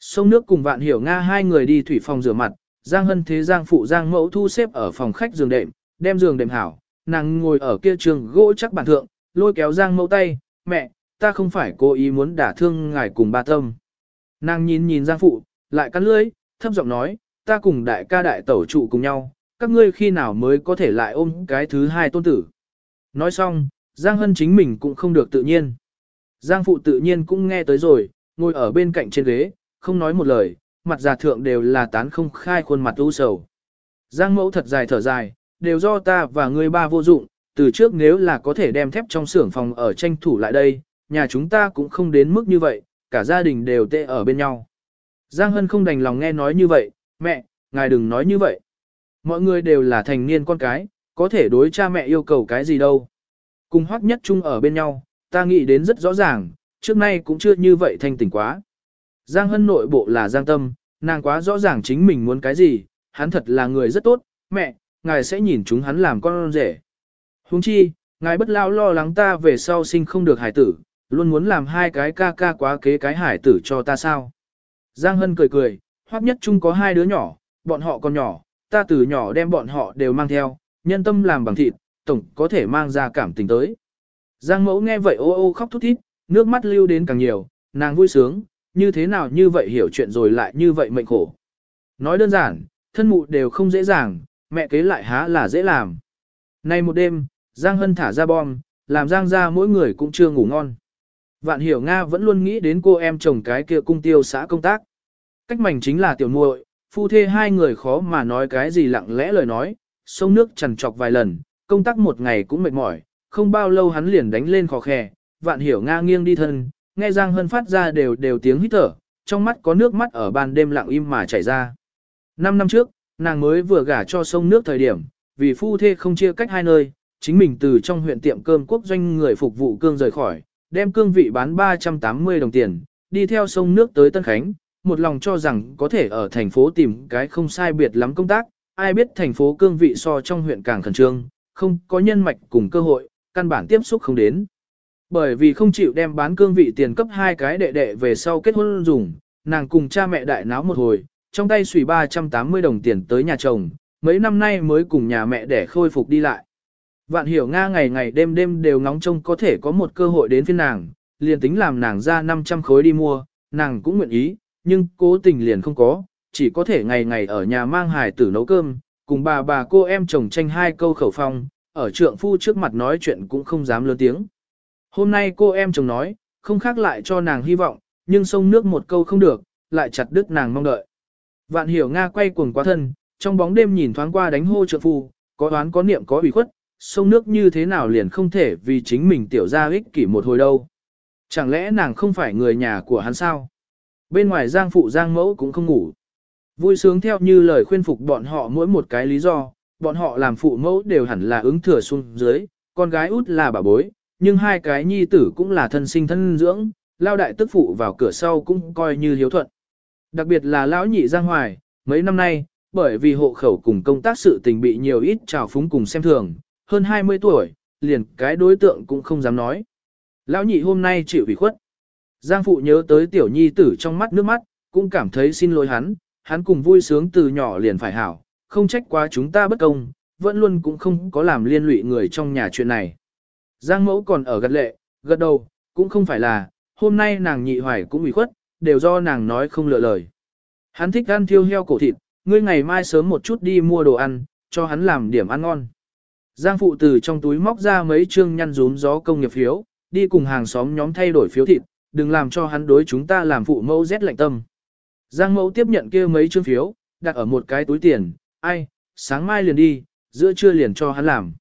Sông nước cùng vạn hiểu Nga hai người đi thủy phòng rửa mặt, Giang Hân thế Giang phụ Giang mẫu thu xếp ở phòng khách giường đệm, đem giường đệm hảo, nàng ngồi ở kia trường gỗ chắc bản thượng, lôi kéo Giang mẫu tay, mẹ, ta không phải cố ý muốn đả thương ngài cùng ba tâm. Nàng nhìn nhìn Giang phụ, lại cắn lưỡi, thấp giọng nói, ta cùng đại ca đại tẩu trụ cùng nhau, các ngươi khi nào mới có thể lại ôm cái thứ hai tôn tử. Nói xong, Giang Hân chính mình cũng không được tự nhiên. Giang phụ tự nhiên cũng nghe tới rồi, ngồi ở bên cạnh trên ghế, không nói một lời, mặt già thượng đều là tán không khai khuôn mặt u sầu. Giang mẫu thật dài thở dài, đều do ta và ngươi ba vô dụng, từ trước nếu là có thể đem thép trong xưởng phòng ở tranh thủ lại đây, nhà chúng ta cũng không đến mức như vậy, cả gia đình đều tệ ở bên nhau. Giang Hân không đành lòng nghe nói như vậy, mẹ, ngài đừng nói như vậy. Mọi người đều là thành niên con cái, có thể đối cha mẹ yêu cầu cái gì đâu. Cùng hoắc nhất chung ở bên nhau, ta nghĩ đến rất rõ ràng, trước nay cũng chưa như vậy thanh tỉnh quá. Giang Hân nội bộ là Giang Tâm, nàng quá rõ ràng chính mình muốn cái gì, hắn thật là người rất tốt, mẹ, ngài sẽ nhìn chúng hắn làm con rể. Huống chi, ngài bất lao lo lắng ta về sau sinh không được hài tử, luôn muốn làm hai cái ca ca quá kế cái hải tử cho ta sao. Giang Hân cười cười, hoắc nhất chung có hai đứa nhỏ, bọn họ còn nhỏ, ta từ nhỏ đem bọn họ đều mang theo, nhân tâm làm bằng thịt, tổng có thể mang ra cảm tình tới. Giang mẫu nghe vậy ô ô khóc thút thít, nước mắt lưu đến càng nhiều, nàng vui sướng, như thế nào như vậy hiểu chuyện rồi lại như vậy mệnh khổ. Nói đơn giản, thân mụ đều không dễ dàng, mẹ kế lại há là dễ làm. Nay một đêm, Giang Hân thả ra bom, làm Giang ra mỗi người cũng chưa ngủ ngon. Vạn hiểu Nga vẫn luôn nghĩ đến cô em chồng cái kia cung tiêu xã công tác. Cách mảnh chính là tiểu muội, phu thê hai người khó mà nói cái gì lặng lẽ lời nói, sông nước chằn trọc vài lần, công tác một ngày cũng mệt mỏi, không bao lâu hắn liền đánh lên khó khè, vạn hiểu Nga nghiêng đi thân, nghe Giang Hân phát ra đều đều tiếng hít thở, trong mắt có nước mắt ở ban đêm lặng im mà chảy ra. Năm năm trước, nàng mới vừa gả cho sông nước thời điểm, vì phu thê không chia cách hai nơi, chính mình từ trong huyện tiệm cơm quốc doanh người phục vụ cương rời khỏi, đem cương vị bán 380 đồng tiền, đi theo sông nước tới Tân Khánh, một lòng cho rằng có thể ở thành phố tìm cái không sai biệt lắm công tác, ai biết thành phố cương vị so trong huyện càng khẩn trương, không có nhân mạch cùng cơ hội, căn bản tiếp xúc không đến. Bởi vì không chịu đem bán cương vị tiền cấp hai cái đệ đệ về sau kết hôn dùng, nàng cùng cha mẹ đại náo một hồi, trong tay xùy 380 đồng tiền tới nhà chồng, mấy năm nay mới cùng nhà mẹ để khôi phục đi lại. Vạn hiểu Nga ngày ngày đêm đêm đều ngóng trông có thể có một cơ hội đến phiên nàng, liền tính làm nàng ra 500 khối đi mua, nàng cũng nguyện ý, nhưng cố tình liền không có, chỉ có thể ngày ngày ở nhà mang hài tử nấu cơm, cùng bà bà cô em chồng tranh hai câu khẩu phong, ở trượng phu trước mặt nói chuyện cũng không dám lớn tiếng. Hôm nay cô em chồng nói, không khác lại cho nàng hy vọng, nhưng sông nước một câu không được, lại chặt đứt nàng mong đợi. Vạn hiểu Nga quay cuồng quá thân, trong bóng đêm nhìn thoáng qua đánh hô trượng phu, có đoán có niệm có ủy khuất, sông nước như thế nào liền không thể vì chính mình tiểu ra ích kỷ một hồi đâu. Chẳng lẽ nàng không phải người nhà của hắn sao? Bên ngoài giang phụ giang mẫu cũng không ngủ. Vui sướng theo như lời khuyên phục bọn họ mỗi một cái lý do, bọn họ làm phụ mẫu đều hẳn là ứng thừa xuống dưới, con gái út là bà bối, nhưng hai cái nhi tử cũng là thân sinh thân dưỡng, lao đại tức phụ vào cửa sau cũng coi như hiếu thuận. Đặc biệt là lão nhị Giang Hoài, mấy năm nay, bởi vì hộ khẩu cùng công tác sự tình bị nhiều ít trào phúng cùng xem thường, hơn 20 tuổi, liền cái đối tượng cũng không dám nói. Lão nhị hôm nay chịu ủy khuất. Giang phụ nhớ tới tiểu nhi tử trong mắt nước mắt, cũng cảm thấy xin lỗi hắn, hắn cùng vui sướng từ nhỏ liền phải hảo, không trách quá chúng ta bất công, vẫn luôn cũng không có làm liên lụy người trong nhà chuyện này. Giang mẫu còn ở gật lệ, gật đầu, cũng không phải là, hôm nay nàng nhị hoài cũng ủy khuất, đều do nàng nói không lựa lời. Hắn thích ăn thiêu heo cổ thịt, ngươi ngày mai sớm một chút đi mua đồ ăn, cho hắn làm điểm ăn ngon. Giang phụ từ trong túi móc ra mấy chương nhăn rúm gió công nghiệp phiếu, đi cùng hàng xóm nhóm thay đổi phiếu thịt, đừng làm cho hắn đối chúng ta làm phụ mẫu rét lạnh tâm. Giang mẫu tiếp nhận kia mấy chương phiếu, đặt ở một cái túi tiền, ai, sáng mai liền đi, giữa trưa liền cho hắn làm.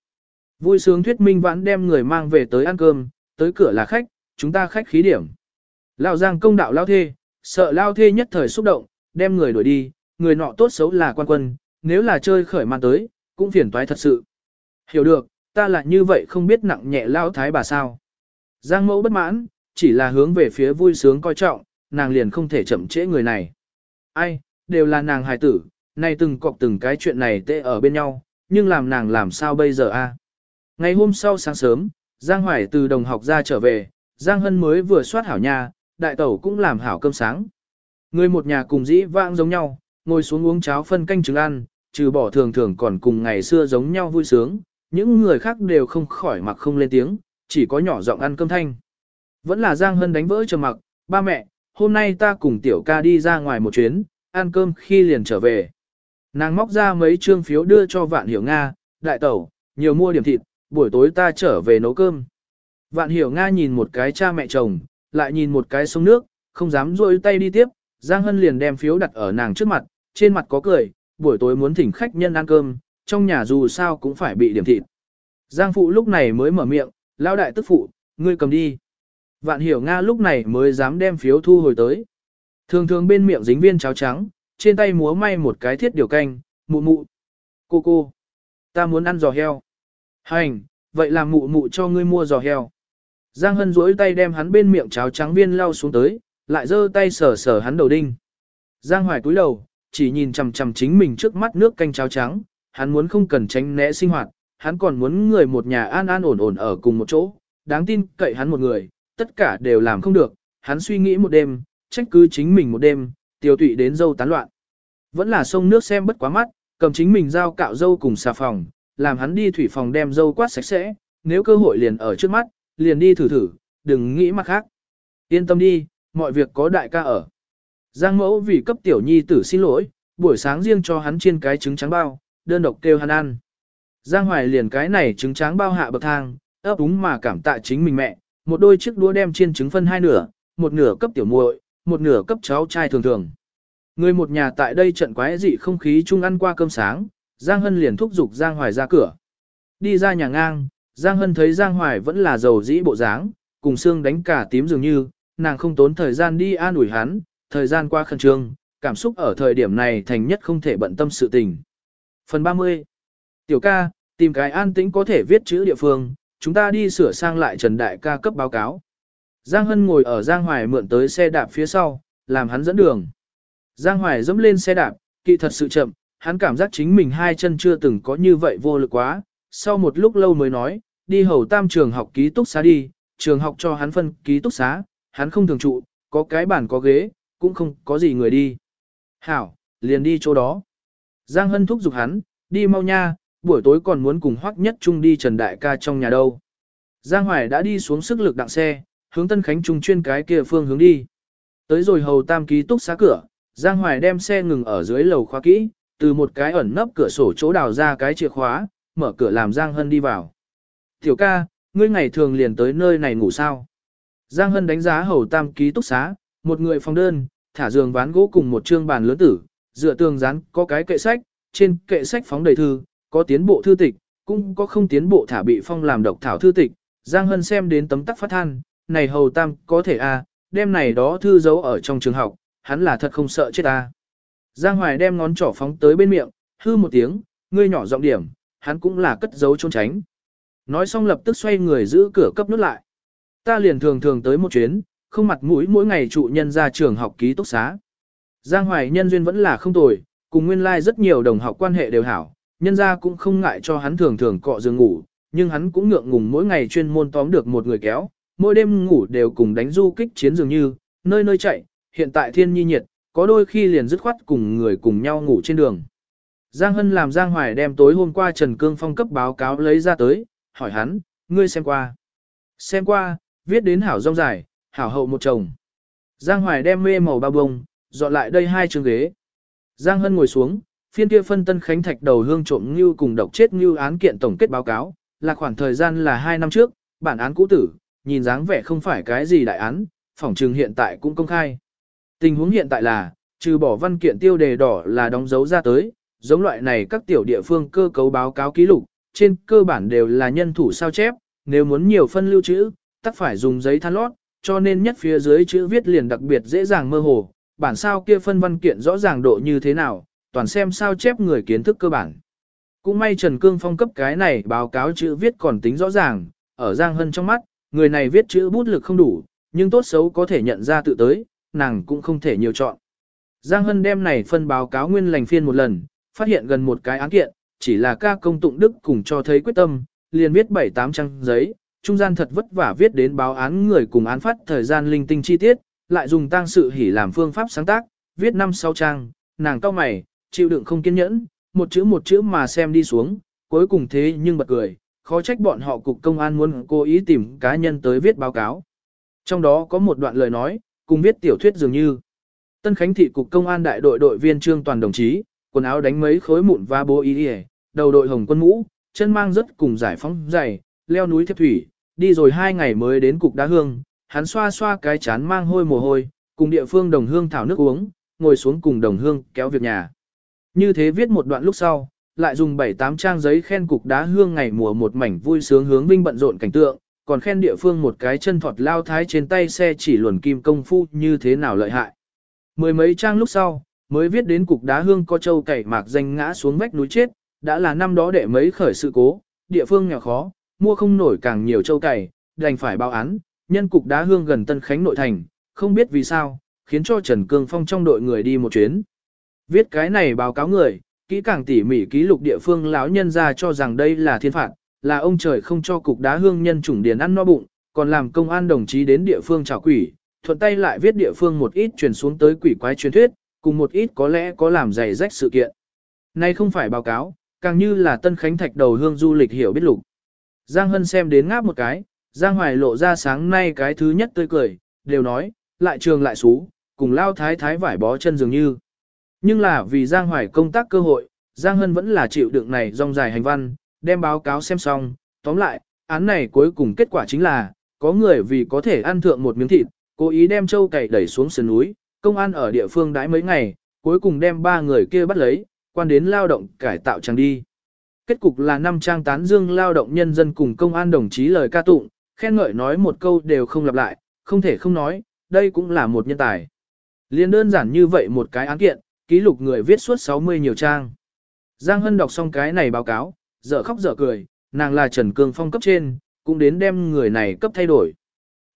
Vui sướng thuyết minh vãn đem người mang về tới ăn cơm, tới cửa là khách, chúng ta khách khí điểm. Lão Giang công đạo lao thê, sợ lao thê nhất thời xúc động, đem người đuổi đi, người nọ tốt xấu là quan quân, nếu là chơi khởi mang tới, cũng phiền toái thật sự. Hiểu được, ta là như vậy không biết nặng nhẹ lao thái bà sao. Giang mẫu bất mãn, chỉ là hướng về phía vui sướng coi trọng, nàng liền không thể chậm trễ người này. Ai, đều là nàng hài tử, nay từng cọc từng cái chuyện này tệ ở bên nhau, nhưng làm nàng làm sao bây giờ a? Ngày hôm sau sáng sớm, Giang Hoài từ đồng học ra trở về, Giang Hân mới vừa soát hảo nhà, đại tẩu cũng làm hảo cơm sáng. Người một nhà cùng dĩ vãng giống nhau, ngồi xuống uống cháo phân canh trứng ăn, trừ bỏ thường thường còn cùng ngày xưa giống nhau vui sướng, những người khác đều không khỏi mặc không lên tiếng, chỉ có nhỏ giọng ăn cơm thanh. Vẫn là Giang Hân đánh vỡ trầm mặc, ba mẹ, hôm nay ta cùng tiểu ca đi ra ngoài một chuyến, ăn cơm khi liền trở về. Nàng móc ra mấy trương phiếu đưa cho Vạn Hiểu Nga, đại tẩu, nhiều mua điểm thịt, buổi tối ta trở về nấu cơm. Vạn Hiểu Nga nhìn một cái cha mẹ chồng, lại nhìn một cái sông nước, không dám rôi tay đi tiếp, Giang Hân liền đem phiếu đặt ở nàng trước mặt, trên mặt có cười, buổi tối muốn thỉnh khách nhân ăn cơm, trong nhà dù sao cũng phải bị điểm thịt. Giang Phụ lúc này mới mở miệng, lão đại tức phụ, ngươi cầm đi. Vạn Hiểu Nga lúc này mới dám đem phiếu thu hồi tới. Thường thường bên miệng dính viên cháo trắng, trên tay múa may một cái thiết điều canh, mụ mụ. Cô cô, ta muốn ăn giò heo. Hành, vậy làm mụ mụ cho ngươi mua giò heo. Giang Hân duỗi tay đem hắn bên miệng cháo trắng viên lau xuống tới, lại giơ tay sờ sờ hắn đầu đinh. Giang Hoài cúi đầu, chỉ nhìn chằm chằm chính mình trước mắt nước canh cháo trắng, hắn muốn không cần tránh né sinh hoạt, hắn còn muốn người một nhà an an ổn ổn ở cùng một chỗ, đáng tin cậy hắn một người, tất cả đều làm không được, hắn suy nghĩ một đêm, trách cứ chính mình một đêm, tiêu tụy đến dâu tán loạn. Vẫn là sông nước xem bất quá mắt, cầm chính mình dao cạo dâu cùng xà phòng, làm hắn đi thủy phòng đem dâu quát sạch sẽ, nếu cơ hội liền ở trước mắt, liền đi thử thử, đừng nghĩ mặt khác. Yên tâm đi, mọi việc có đại ca ở. Giang mẫu vì cấp tiểu nhi tử xin lỗi, buổi sáng riêng cho hắn chiên cái trứng trắng bao, đơn độc kêu hắn ăn. Giang hoài liền cái này trứng trắng bao hạ bậc thang, ấp úng mà cảm tạ chính mình mẹ, một đôi chiếc đũa đem chiên trứng phân hai nửa, một nửa cấp tiểu muội, một nửa cấp cháu trai thường thường. Người một nhà tại đây trận quái dị không khí chung ăn qua cơm sáng, Giang Hân liền thúc giục Giang Hoài ra cửa. Đi ra nhà ngang, Giang Hân thấy Giang Hoài vẫn là giàu dĩ bộ dáng, cùng xương đánh cả tím dường như, nàng không tốn thời gian đi an ủi hắn, thời gian qua khẩn trương, cảm xúc ở thời điểm này thành nhất không thể bận tâm sự tình. Phần 30 Tiểu ca, tìm cái an tĩnh có thể viết chữ địa phương, chúng ta đi sửa sang lại Trần Đại ca cấp báo cáo. Giang Hân ngồi ở Giang Hoài mượn tới xe đạp phía sau, làm hắn dẫn đường. Giang Hoài dẫm lên xe đạp, kỵ thật sự chậm, hắn cảm giác chính mình hai chân chưa từng có như vậy vô lực quá. Sau một lúc lâu mới nói, đi hầu tam trường học ký túc xá đi, trường học cho hắn phân ký túc xá, hắn không thường trụ, có cái bàn có ghế, cũng không có gì người đi. Hảo, liền đi chỗ đó. Giang Hân thúc giục hắn, đi mau nha, buổi tối còn muốn cùng hoắc nhất chung đi Trần Đại ca trong nhà đâu. Giang Hoài đã đi xuống sức lực đặng xe, hướng Tân Khánh Trung chuyên cái kia phương hướng đi. Tới rồi hầu tam ký túc xá cửa, Giang Hoài đem xe ngừng ở dưới lầu khóa kỹ, từ một cái ẩn nấp cửa sổ chỗ đào ra cái chìa khóa, mở cửa làm Giang Hân đi vào. Tiểu ca, ngươi ngày thường liền tới nơi này ngủ sao? Giang Hân đánh giá hầu tam ký túc xá, một người phòng đơn, thả giường ván gỗ cùng một trương bàn lớn tử, dựa tường dán có cái kệ sách, trên kệ sách phóng đầy thư, có tiến bộ thư tịch, cũng có không tiến bộ thả bị phong làm độc thảo thư tịch. Giang Hân xem đến tấm tắc phát than, này hầu tam có thể a, à, đem này đó thư giấu ở trong trường học, hắn là thật không sợ chết ta. Giang Hoài đem ngón trỏ phóng tới bên miệng, hư một tiếng, ngươi nhỏ giọng điểm, hắn cũng là cất giấu trốn tránh. Nói xong lập tức xoay người giữ cửa cấp nút lại. Ta liền thường thường tới một chuyến, không mặt mũi mỗi ngày trụ nhân ra trường học ký túc xá. Giang Hoài nhân duyên vẫn là không tồi, cùng nguyên lai like rất nhiều đồng học quan hệ đều hảo, nhân ra cũng không ngại cho hắn thường thường cọ giường ngủ, nhưng hắn cũng ngượng ngùng mỗi ngày chuyên môn tóm được một người kéo, mỗi đêm ngủ đều cùng đánh du kích chiến dường như, nơi nơi chạy, hiện tại thiên nhi nhiệt, có đôi khi liền dứt khoát cùng người cùng nhau ngủ trên đường. Giang Hân làm Giang Hoài đem tối hôm qua Trần Cương Phong cấp báo cáo lấy ra tới, hỏi hắn, ngươi xem qua. Xem qua, viết đến hảo rong dài, hảo hậu một chồng. Giang Hoài đem mê màu bao bông, dọn lại đây hai trường ghế. Giang Hân ngồi xuống, phiên kia phân tân khánh thạch đầu hương trộm như cùng độc chết như án kiện tổng kết báo cáo, là khoảng thời gian là hai năm trước, bản án cũ tử, nhìn dáng vẻ không phải cái gì đại án, phỏng trừng hiện tại cũng công khai. Tình huống hiện tại là, trừ bỏ văn kiện tiêu đề đỏ là đóng dấu ra tới, giống loại này các tiểu địa phương cơ cấu báo cáo ký lục, trên cơ bản đều là nhân thủ sao chép, nếu muốn nhiều phân lưu trữ, tắc phải dùng giấy than lót, cho nên nhất phía dưới chữ viết liền đặc biệt dễ dàng mơ hồ, bản sao kia phân văn kiện rõ ràng độ như thế nào, toàn xem sao chép người kiến thức cơ bản. Cũng may Trần Cương Phong cấp cái này báo cáo chữ viết còn tính rõ ràng, ở Giang Hân trong mắt, người này viết chữ bút lực không đủ, nhưng tốt xấu có thể nhận ra tự tới, nàng cũng không thể nhiều chọn. Giang Hân đem này phân báo cáo nguyên lành phiên một lần, phát hiện gần một cái án kiện, chỉ là ca công tụng đức cùng cho thấy quyết tâm, liền viết 7-8 trang giấy, trung gian thật vất vả viết đến báo án người cùng án phát thời gian linh tinh chi tiết, lại dùng tang sự hỉ làm phương pháp sáng tác, viết 5-6 trang, nàng cao mày, chịu đựng không kiên nhẫn, một chữ một chữ mà xem đi xuống, cuối cùng thế nhưng bật cười, khó trách bọn họ cục công an muốn cố ý tìm cá nhân tới viết báo cáo. Trong đó có một đoạn lời nói, cùng viết tiểu thuyết dường như. Tân Khánh thị cục công an đại đội đội viên trương toàn đồng chí, quần áo đánh mấy khối mụn và bố ý đi đầu đội hồng quân mũ, chân mang rất cùng giải phóng dày, leo núi thiếp thủy, đi rồi hai ngày mới đến cục đá hương, hắn xoa xoa cái chán mang hôi mồ hôi, cùng địa phương đồng hương thảo nước uống, ngồi xuống cùng đồng hương kéo việc nhà. Như thế viết một đoạn lúc sau, lại dùng 7-8 trang giấy khen cục đá hương ngày mùa một mảnh vui sướng hướng vinh bận rộn cảnh tượng, còn khen địa phương một cái chân thọt lao thái trên tay xe chỉ luồn kim công phu như thế nào lợi hại. Mười mấy trang lúc sau, mới viết đến cục đá hương có châu cày mạc danh ngã xuống vách núi chết, đã là năm đó để mấy khởi sự cố, địa phương nghèo khó, mua không nổi càng nhiều châu cày, đành phải báo án, nhân cục đá hương gần Tân Khánh nội thành, không biết vì sao, khiến cho Trần Cương Phong trong đội người đi một chuyến. Viết cái này báo cáo người, kỹ càng tỉ mỉ ký lục địa phương lão nhân ra cho rằng đây là thiên phạt, là ông trời không cho cục đá hương nhân chủng điền ăn no bụng, còn làm công an đồng chí đến địa phương chào quỷ, thuận tay lại viết địa phương một ít truyền xuống tới quỷ quái truyền thuyết, cùng một ít có lẽ có làm dày rách sự kiện. Nay không phải báo cáo, càng như là Tân Khánh Thạch đầu hương du lịch hiểu biết lục. Giang Hân xem đến ngáp một cái, Giang Hoài lộ ra sáng nay cái thứ nhất tươi cười, đều nói, lại trường lại xú, cùng lao thái thái vải bó chân dường như. Nhưng là vì Giang Hoài công tác cơ hội, Giang Hân vẫn là chịu đựng này rong dài hành văn, đem báo cáo xem xong, tóm lại, án này cuối cùng kết quả chính là, có người vì có thể ăn thượng một miếng thịt, cố ý đem châu cày đẩy xuống sườn núi, công an ở địa phương đãi mấy ngày, cuối cùng đem ba người kia bắt lấy, quan đến lao động cải tạo chẳng đi. Kết cục là năm trang tán dương lao động nhân dân cùng công an đồng chí lời ca tụng, khen ngợi nói một câu đều không lặp lại, không thể không nói, đây cũng là một nhân tài. Liên đơn giản như vậy một cái án kiện, ký lục người viết suốt 60 nhiều trang. Giang Hân đọc xong cái này báo cáo, dở khóc dở cười, nàng là Trần Cương Phong cấp trên, cũng đến đem người này cấp thay đổi.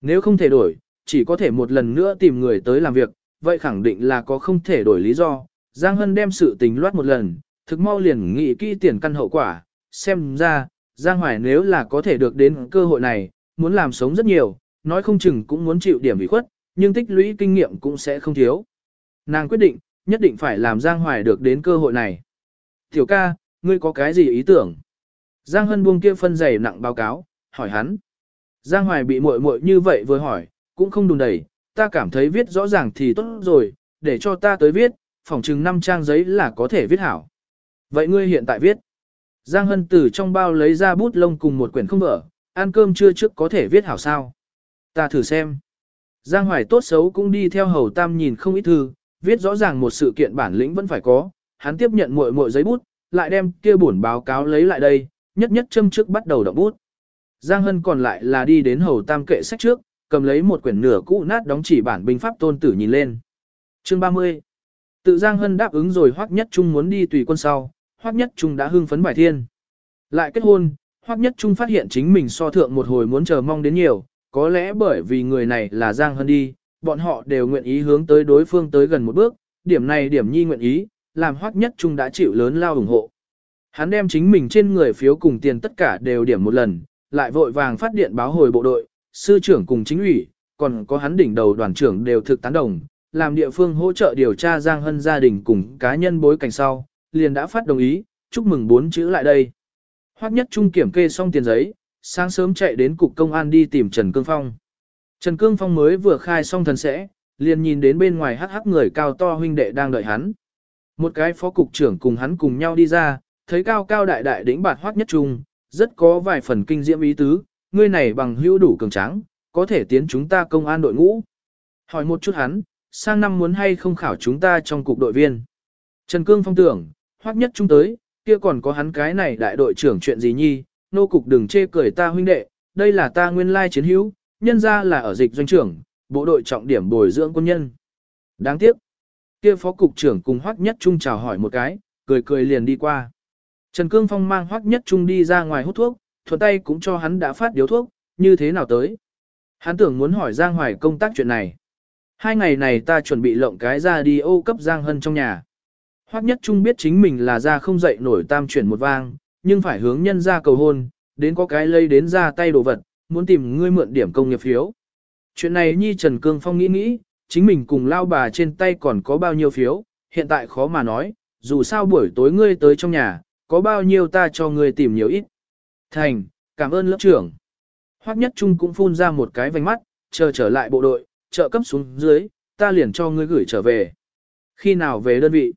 Nếu không thể đổi, chỉ có thể một lần nữa tìm người tới làm việc, vậy khẳng định là có không thể đổi lý do. Giang Hân đem sự tình loát một lần, thực mau liền nghĩ kỹ tiền căn hậu quả, xem ra, Giang Hoài nếu là có thể được đến cơ hội này, muốn làm sống rất nhiều, nói không chừng cũng muốn chịu điểm bị khuất, nhưng tích lũy kinh nghiệm cũng sẽ không thiếu. Nàng quyết định, nhất định phải làm Giang Hoài được đến cơ hội này. Tiểu ca, ngươi có cái gì ý tưởng? Giang Hân buông kia phân giày nặng báo cáo, hỏi hắn. Giang Hoài bị muội muội như vậy vừa hỏi, cũng không đùn đẩy, ta cảm thấy viết rõ ràng thì tốt rồi, để cho ta tới viết, phỏng chừng 5 trang giấy là có thể viết hảo. Vậy ngươi hiện tại viết. Giang Hân từ trong bao lấy ra bút lông cùng một quyển không vở, ăn cơm trưa trước có thể viết hảo sao. Ta thử xem. Giang Hoài tốt xấu cũng đi theo hầu tam nhìn không ít thư, viết rõ ràng một sự kiện bản lĩnh vẫn phải có, hắn tiếp nhận muội muội giấy bút, lại đem kia bổn báo cáo lấy lại đây, nhất nhất châm trước bắt đầu động bút. Giang Hân còn lại là đi đến hầu tam kệ sách trước, cầm lấy một quyển nửa cũ nát đóng chỉ bản binh pháp tôn tử nhìn lên. Chương 30 Tự Giang Hân đáp ứng rồi hoắc nhất trung muốn đi tùy quân sau, Hoắc Nhất Trung đã hưng phấn bài thiên. Lại kết hôn, Hoắc Nhất Trung phát hiện chính mình so thượng một hồi muốn chờ mong đến nhiều, có lẽ bởi vì người này là Giang Hân đi, bọn họ đều nguyện ý hướng tới đối phương tới gần một bước, điểm này điểm nhi nguyện ý, làm Hoắc Nhất Trung đã chịu lớn lao ủng hộ. Hắn đem chính mình trên người phiếu cùng tiền tất cả đều điểm một lần, lại vội vàng phát điện báo hồi bộ đội, sư trưởng cùng chính ủy, còn có hắn đỉnh đầu đoàn trưởng đều thực tán đồng, làm địa phương hỗ trợ điều tra Giang Hân gia đình cùng cá nhân bối cảnh sau, liền đã phát đồng ý, chúc mừng bốn chữ lại đây. Hoắc nhất trung kiểm kê xong tiền giấy, sáng sớm chạy đến cục công an đi tìm Trần Cương Phong. Trần Cương Phong mới vừa khai xong thần sẽ, liền nhìn đến bên ngoài hắc hắc người cao to huynh đệ đang đợi hắn. Một cái phó cục trưởng cùng hắn cùng nhau đi ra, thấy cao cao đại đại đỉnh bạt Hoắc nhất trung, rất có vài phần kinh diễm ý tứ, ngươi này bằng hữu đủ cường tráng, có thể tiến chúng ta công an đội ngũ. Hỏi một chút hắn, sang năm muốn hay không khảo chúng ta trong cục đội viên. Trần Cương Phong tưởng, Hoắc nhất trung tới, kia còn có hắn cái này đại đội trưởng chuyện gì nhi, nô cục đừng chê cười ta huynh đệ, đây là ta nguyên lai chiến hữu, nhân ra là ở dịch doanh trưởng, bộ đội trọng điểm bồi dưỡng quân nhân. Đáng tiếc, kia phó cục trưởng cùng Hoắc Nhất Trung chào hỏi một cái, cười cười liền đi qua. Trần Cương Phong mang Hoắc Nhất Trung đi ra ngoài hút thuốc, thuận tay cũng cho hắn đã phát điếu thuốc, như thế nào tới. Hắn tưởng muốn hỏi Giang Hoài công tác chuyện này. Hai ngày này ta chuẩn bị lộng cái ra đi ô cấp Giang Hân trong nhà. Hoắc Nhất Trung biết chính mình là ra không dậy nổi tam chuyển một vang, nhưng phải hướng nhân ra cầu hôn, đến có cái lây đến ra tay đồ vật, muốn tìm ngươi mượn điểm công nghiệp phiếu. Chuyện này Nhi Trần Cương Phong nghĩ nghĩ, chính mình cùng lao bà trên tay còn có bao nhiêu phiếu, hiện tại khó mà nói, dù sao buổi tối ngươi tới trong nhà, có bao nhiêu ta cho ngươi tìm nhiều ít. Thành, cảm ơn lớp trưởng. Hoắc Nhất Trung cũng phun ra một cái vành mắt, chờ trở lại bộ đội, trợ cấp xuống dưới, ta liền cho ngươi gửi trở về. Khi nào về đơn vị?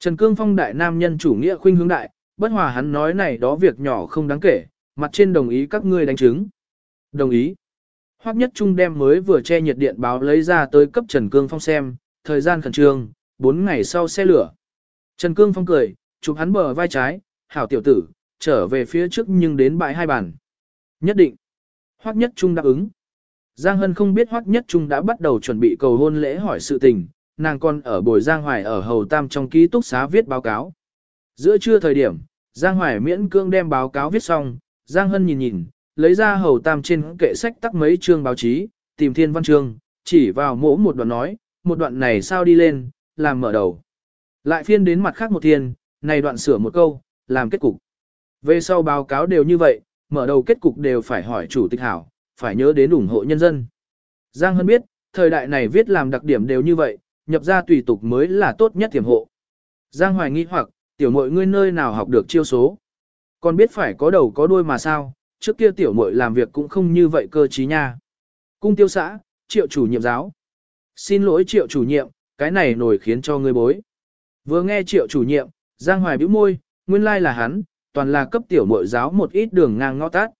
Trần Cương Phong đại nam nhân chủ nghĩa khuynh hướng đại, bất hòa hắn nói này đó việc nhỏ không đáng kể, mặt trên đồng ý các ngươi đánh chứng. Đồng ý. Hoắc Nhất Trung đem mới vừa che nhiệt điện báo lấy ra tới cấp Trần Cương Phong xem, thời gian khẩn trương, 4 ngày sau xe lửa. Trần Cương Phong cười, chụp hắn bờ vai trái, hảo tiểu tử, trở về phía trước nhưng đến bãi hai bàn. Nhất định. Hoắc Nhất Trung đáp ứng. Giang Hân không biết Hoắc Nhất Trung đã bắt đầu chuẩn bị cầu hôn lễ hỏi sự tình, nàng còn ở bồi Giang Hoài ở Hầu Tam trong ký túc xá viết báo cáo. Giữa trưa thời điểm, Giang Hoài miễn cương đem báo cáo viết xong, Giang Hân nhìn nhìn, lấy ra Hầu Tam trên kệ sách tắc mấy chương báo chí, tìm thiên văn chương, chỉ vào mỗ một đoạn nói, một đoạn này sao đi lên, làm mở đầu. Lại phiên đến mặt khác một thiên, này đoạn sửa một câu, làm kết cục. Về sau báo cáo đều như vậy, mở đầu kết cục đều phải hỏi chủ tịch hảo, phải nhớ đến ủng hộ nhân dân. Giang Hân biết, thời đại này viết làm đặc điểm đều như vậy, nhập ra tùy tục mới là tốt nhất tiềm hộ. Giang Hoài nghi hoặc, tiểu muội ngươi nơi nào học được chiêu số. Còn biết phải có đầu có đuôi mà sao, trước kia tiểu muội làm việc cũng không như vậy cơ trí nha. Cung tiêu xã, triệu chủ nhiệm giáo. Xin lỗi triệu chủ nhiệm, cái này nổi khiến cho ngươi bối. Vừa nghe triệu chủ nhiệm, Giang Hoài bĩu môi, nguyên lai là hắn, toàn là cấp tiểu muội giáo một ít đường ngang ngõ tát.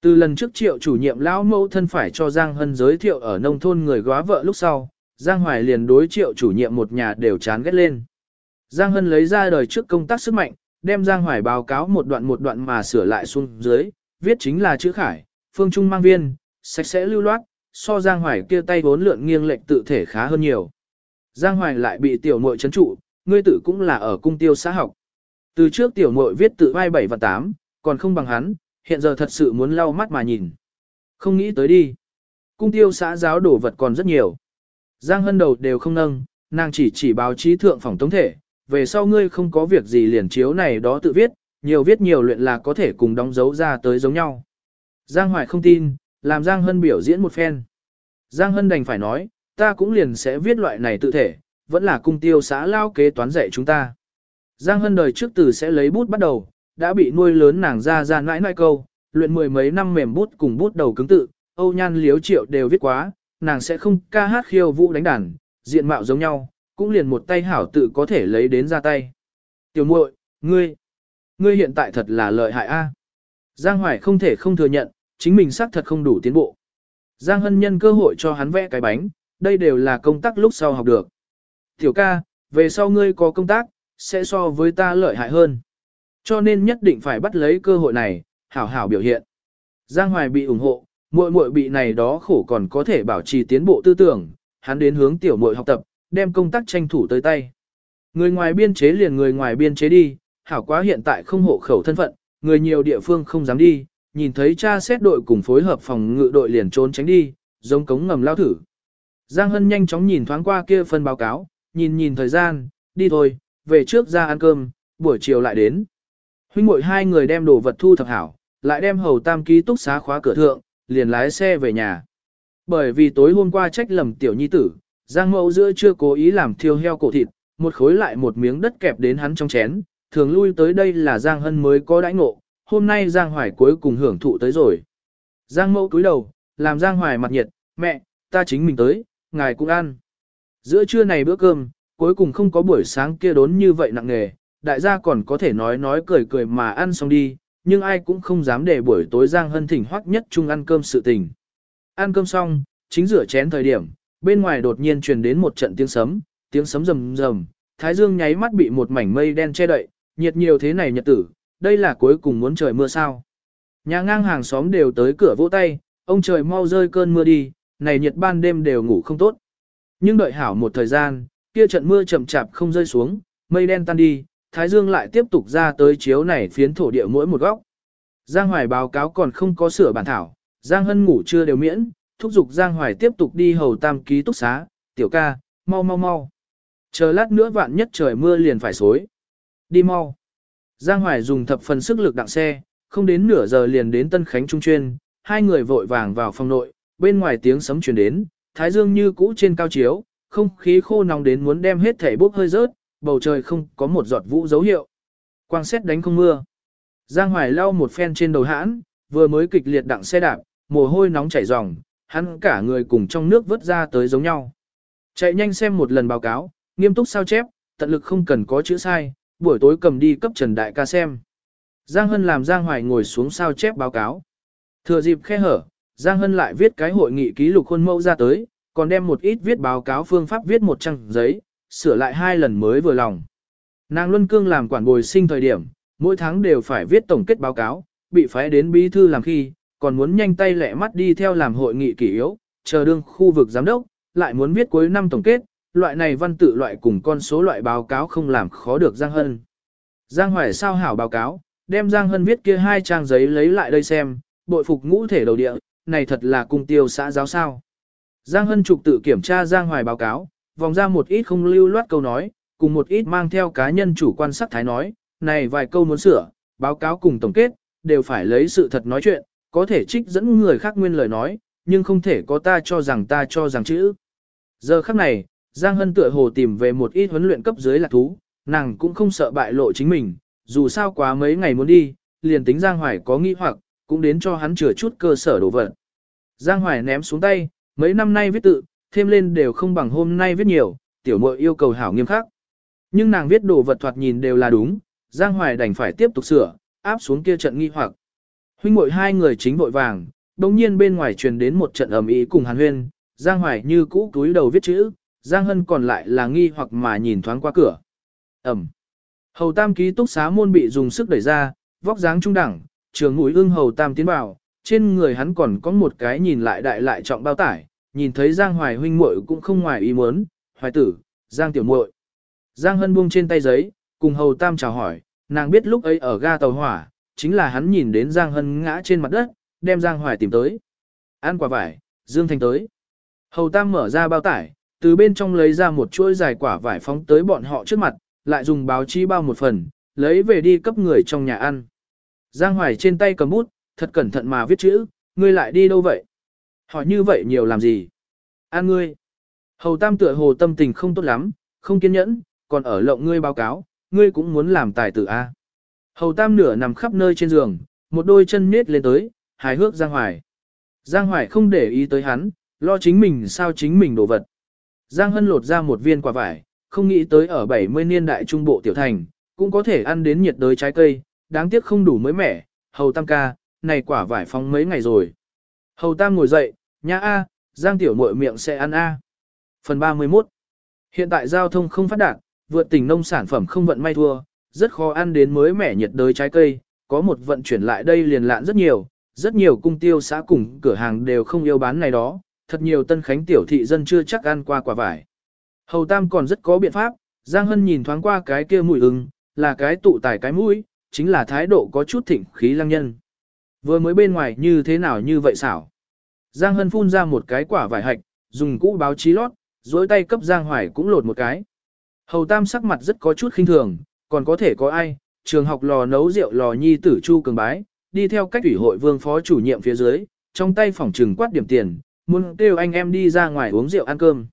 Từ lần trước triệu chủ nhiệm lão mẫu thân phải cho Giang Hân giới thiệu ở nông thôn người góa vợ lúc sau, Giang Hoài liền đối triệu chủ nhiệm một nhà đều chán ghét lên. Giang Hân lấy ra đời trước công tác sức mạnh, đem Giang Hoài báo cáo một đoạn một đoạn mà sửa lại xuống dưới, viết chính là chữ khải, phương trung mang viên, sạch sẽ lưu loát, so Giang Hoài kia tay vốn lượn nghiêng lệch tự thể khá hơn nhiều. Giang Hoài lại bị tiểu muội chấn trụ, ngươi tử cũng là ở cung tiêu xã học. Từ trước tiểu muội viết tự vai 7 và 8, còn không bằng hắn, hiện giờ thật sự muốn lau mắt mà nhìn. Không nghĩ tới đi. Cung tiêu xã giáo đổ vật còn rất nhiều. Giang hân đầu đều không nâng, nàng chỉ chỉ báo chí thượng phòng tống thể, về sau ngươi không có việc gì liền chiếu này đó tự viết, nhiều viết nhiều luyện là có thể cùng đóng dấu ra tới giống nhau. Giang Hoài không tin, làm Giang Hân biểu diễn một phen. Giang Hân đành phải nói, ta cũng liền sẽ viết loại này tự thể, vẫn là cung tiêu xã lao kế toán dạy chúng ta. Giang Hân đời trước từ sẽ lấy bút bắt đầu, đã bị nuôi lớn nàng ra ra nãi nãi câu, luyện mười mấy năm mềm bút cùng bút đầu cứng tự, Âu Nhan Liếu Triệu đều viết quá, nàng sẽ không ca hát khiêu vũ đánh đàn, diện mạo giống nhau, cũng liền một tay hảo tự có thể lấy đến ra tay. Tiểu muội, ngươi, ngươi hiện tại thật là lợi hại a. Giang Hoài không thể không thừa nhận, chính mình xác thật không đủ tiến bộ. Giang Hân nhân cơ hội cho hắn vẽ cái bánh, đây đều là công tác lúc sau học được. Tiểu ca, về sau ngươi có công tác, sẽ so với ta lợi hại hơn. Cho nên nhất định phải bắt lấy cơ hội này, hảo hảo biểu hiện. Giang Hoài bị ủng hộ, muội muội bị này đó khổ còn có thể bảo trì tiến bộ tư tưởng, hắn đến hướng tiểu muội học tập, đem công tác tranh thủ tới tay. Người ngoài biên chế liền người ngoài biên chế đi, hảo quá hiện tại không hộ khẩu thân phận, người nhiều địa phương không dám đi, nhìn thấy cha xét đội cùng phối hợp phòng ngự đội liền trốn tránh đi, giống cống ngầm lao thử. Giang Hân nhanh chóng nhìn thoáng qua kia phần báo cáo, nhìn nhìn thời gian, đi thôi, về trước ra ăn cơm, buổi chiều lại đến. Huynh muội hai người đem đồ vật thu thập hảo, lại đem hầu tam ký túc xá khóa cửa thượng, liền lái xe về nhà. Bởi vì tối hôm qua trách lầm tiểu nhi tử, Giang Mẫu giữa chưa cố ý làm thiêu heo cổ thịt, một khối lại một miếng đất kẹp đến hắn trong chén, thường lui tới đây là Giang Hân mới có đãi ngộ, hôm nay Giang Hoài cuối cùng hưởng thụ tới rồi. Giang Mẫu cúi đầu, làm Giang Hoài mặt nhiệt, mẹ, ta chính mình tới, ngài cũng ăn. Giữa trưa này bữa cơm, cuối cùng không có buổi sáng kia đốn như vậy nặng nề, đại gia còn có thể nói nói cười cười mà ăn xong đi, nhưng ai cũng không dám để buổi tối Giang Hân thỉnh hoắc nhất chung ăn cơm sự tình. Ăn cơm xong, chính rửa chén thời điểm, bên ngoài đột nhiên truyền đến một trận tiếng sấm, tiếng sấm rầm rầm, thái dương nháy mắt bị một mảnh mây đen che đậy, nhiệt nhiều thế này nhật tử, đây là cuối cùng muốn trời mưa sao. Nhà ngang hàng xóm đều tới cửa vỗ tay, ông trời mau rơi cơn mưa đi, này nhiệt ban đêm đều ngủ không tốt. Nhưng đợi hảo một thời gian, kia trận mưa chậm chạp không rơi xuống, mây đen tan đi, thái dương lại tiếp tục ra tới chiếu này phiến thổ địa mỗi một góc. Giang Hoài báo cáo còn không có sửa bản thảo, Giang Hân ngủ chưa đều miễn, thúc giục Giang Hoài tiếp tục đi hầu tam ký túc xá, tiểu ca, mau mau mau. Chờ lát nữa vạn nhất trời mưa liền phải xối. Đi mau. Giang Hoài dùng thập phần sức lực đặng xe, không đến nửa giờ liền đến Tân Khánh Trung Chuyên, hai người vội vàng vào phòng nội, bên ngoài tiếng sấm truyền đến, thái dương như cũ trên cao chiếu, không khí khô nóng đến muốn đem hết thể bốc hơi rớt, bầu trời không có một giọt vũ dấu hiệu. Quang xét đánh không mưa. Giang Hoài lau một phen trên đầu hãn, vừa mới kịch liệt đặng xe đạp, mồ hôi nóng chảy ròng, hắn cả người cùng trong nước vớt ra tới giống nhau. Chạy nhanh xem một lần báo cáo, nghiêm túc sao chép, tận lực không cần có chữ sai, buổi tối cầm đi cấp Trần Đại ca xem. Giang Hân làm Giang Hoài ngồi xuống sao chép báo cáo. Thừa dịp khe hở, Giang Hân lại viết cái hội nghị ký lục khuôn mẫu ra tới, còn đem một ít viết báo cáo phương pháp viết một trang giấy, sửa lại hai lần mới vừa lòng. Nàng Luân Cương làm quản bồi sinh thời điểm, mỗi tháng đều phải viết tổng kết báo cáo, bị phái đến bí thư làm khi, còn muốn nhanh tay lẹ mắt đi theo làm hội nghị kỷ yếu, chờ đương khu vực giám đốc, lại muốn viết cuối năm tổng kết, loại này văn tự loại cùng con số loại báo cáo không làm khó được Giang Hân. Giang Hoài sao hảo báo cáo, đem Giang Hân viết kia hai trang giấy lấy lại đây xem, bội phục ngũ thể đầu địa, này thật là cung tiêu xã giáo sao. Giang Hân trục tự kiểm tra Giang Hoài báo cáo, vòng ra một ít không lưu loát câu nói, cùng một ít mang theo cá nhân chủ quan sắc thái nói, này vài câu muốn sửa, báo cáo cùng tổng kết, đều phải lấy sự thật nói chuyện, có thể trích dẫn người khác nguyên lời nói, nhưng không thể có ta cho rằng ta cho rằng chữ. Giờ khắc này, Giang Hân tựa hồ tìm về một ít huấn luyện cấp dưới lạc thú, nàng cũng không sợ bại lộ chính mình, dù sao quá mấy ngày muốn đi, liền tính Giang Hoài có nghi hoặc, cũng đến cho hắn chừa chút cơ sở đồ vật. Giang Hoài ném xuống tay, mấy năm nay viết tự, thêm lên đều không bằng hôm nay viết nhiều, tiểu muội yêu cầu hảo nghiêm khắc. Nhưng nàng viết đồ vật thoạt nhìn đều là đúng, Giang Hoài đành phải tiếp tục sửa, áp xuống kia trận nghi hoặc. Huynh muội hai người chính vội vàng, đồng nhiên bên ngoài truyền đến một trận ầm ĩ cùng Hàn Huyên, Giang Hoài như cũ túi đầu viết chữ, Giang Hân còn lại là nghi hoặc mà nhìn thoáng qua cửa. Ẩm. Hầu Tam ký túc xá môn bị dùng sức đẩy ra, vóc dáng trung đẳng, trường mũi ương Hầu Tam tiến vào, trên người hắn còn có một cái nhìn lại đại lại trọng bao tải, nhìn thấy Giang Hoài huynh muội cũng không ngoài ý muốn, "Hoài tử, Giang tiểu muội." Giang Hân buông trên tay giấy, cùng Hầu Tam chào hỏi, nàng biết lúc ấy ở ga tàu hỏa, chính là hắn nhìn đến Giang Hân ngã trên mặt đất, đem Giang Hoài tìm tới. Ăn quả vải, Dương Thành tới. Hầu Tam mở ra bao tải, từ bên trong lấy ra một chuỗi dài quả vải phóng tới bọn họ trước mặt, lại dùng báo chí bao một phần, lấy về đi cấp người trong nhà ăn. Giang Hoài trên tay cầm bút, thật cẩn thận mà viết chữ, ngươi lại đi đâu vậy? Hỏi như vậy nhiều làm gì? An ngươi. Hầu Tam tựa hồ tâm tình không tốt lắm, không kiên nhẫn, còn ở lộng ngươi báo cáo, ngươi cũng muốn làm tài tử A. Hầu Tam nửa nằm khắp nơi trên giường, một đôi chân nết lên tới, hài hước Giang Hoài. Giang Hoài không để ý tới hắn, lo chính mình sao chính mình đồ vật. Giang Hân lột ra một viên quả vải, không nghĩ tới ở 70 niên đại trung bộ tiểu thành, cũng có thể ăn đến nhiệt đới trái cây, đáng tiếc không đủ mới mẻ, hầu tam ca, này quả vải phóng mấy ngày rồi. Hầu tam ngồi dậy, nha a, Giang tiểu muội miệng sẽ ăn a. Phần 31 Hiện tại giao thông không phát đạt, vượt tỉnh nông sản phẩm không vận may thua, rất khó ăn đến mới mẻ nhiệt đới trái cây, có một vận chuyển lại đây liền lạn rất nhiều, rất nhiều cung tiêu xã cùng cửa hàng đều không yêu bán này đó, thật nhiều tân khánh tiểu thị dân chưa chắc ăn qua quả vải. Hầu Tam còn rất có biện pháp, Giang Hân nhìn thoáng qua cái kia mũi ưng, là cái tụ tài cái mũi, chính là thái độ có chút thịnh khí lăng nhân. Vừa mới bên ngoài như thế nào như vậy xảo. Giang Hân phun ra một cái quả vải hạch, dùng cũ báo chí lót, dối tay cấp Giang Hoài cũng lột một cái. Hầu Tam sắc mặt rất có chút khinh thường, còn có thể có ai, trường học lò nấu rượu lò nhi tử chu cường bái, đi theo cách ủy hội vương phó chủ nhiệm phía dưới, trong tay phòng trừng quát điểm tiền, muốn kêu anh em đi ra ngoài uống rượu ăn cơm.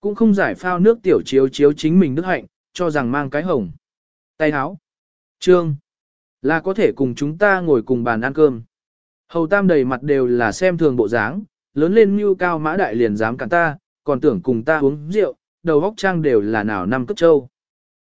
Cũng không giải phao nước tiểu chiếu chiếu chính mình đức hạnh, cho rằng mang cái hồng. Tay háo. Trương. Là có thể cùng chúng ta ngồi cùng bàn ăn cơm. Hầu tam đầy mặt đều là xem thường bộ dáng, lớn lên như cao mã đại liền dám cản ta, còn tưởng cùng ta uống rượu, đầu góc trang đều là nào năm cấp châu.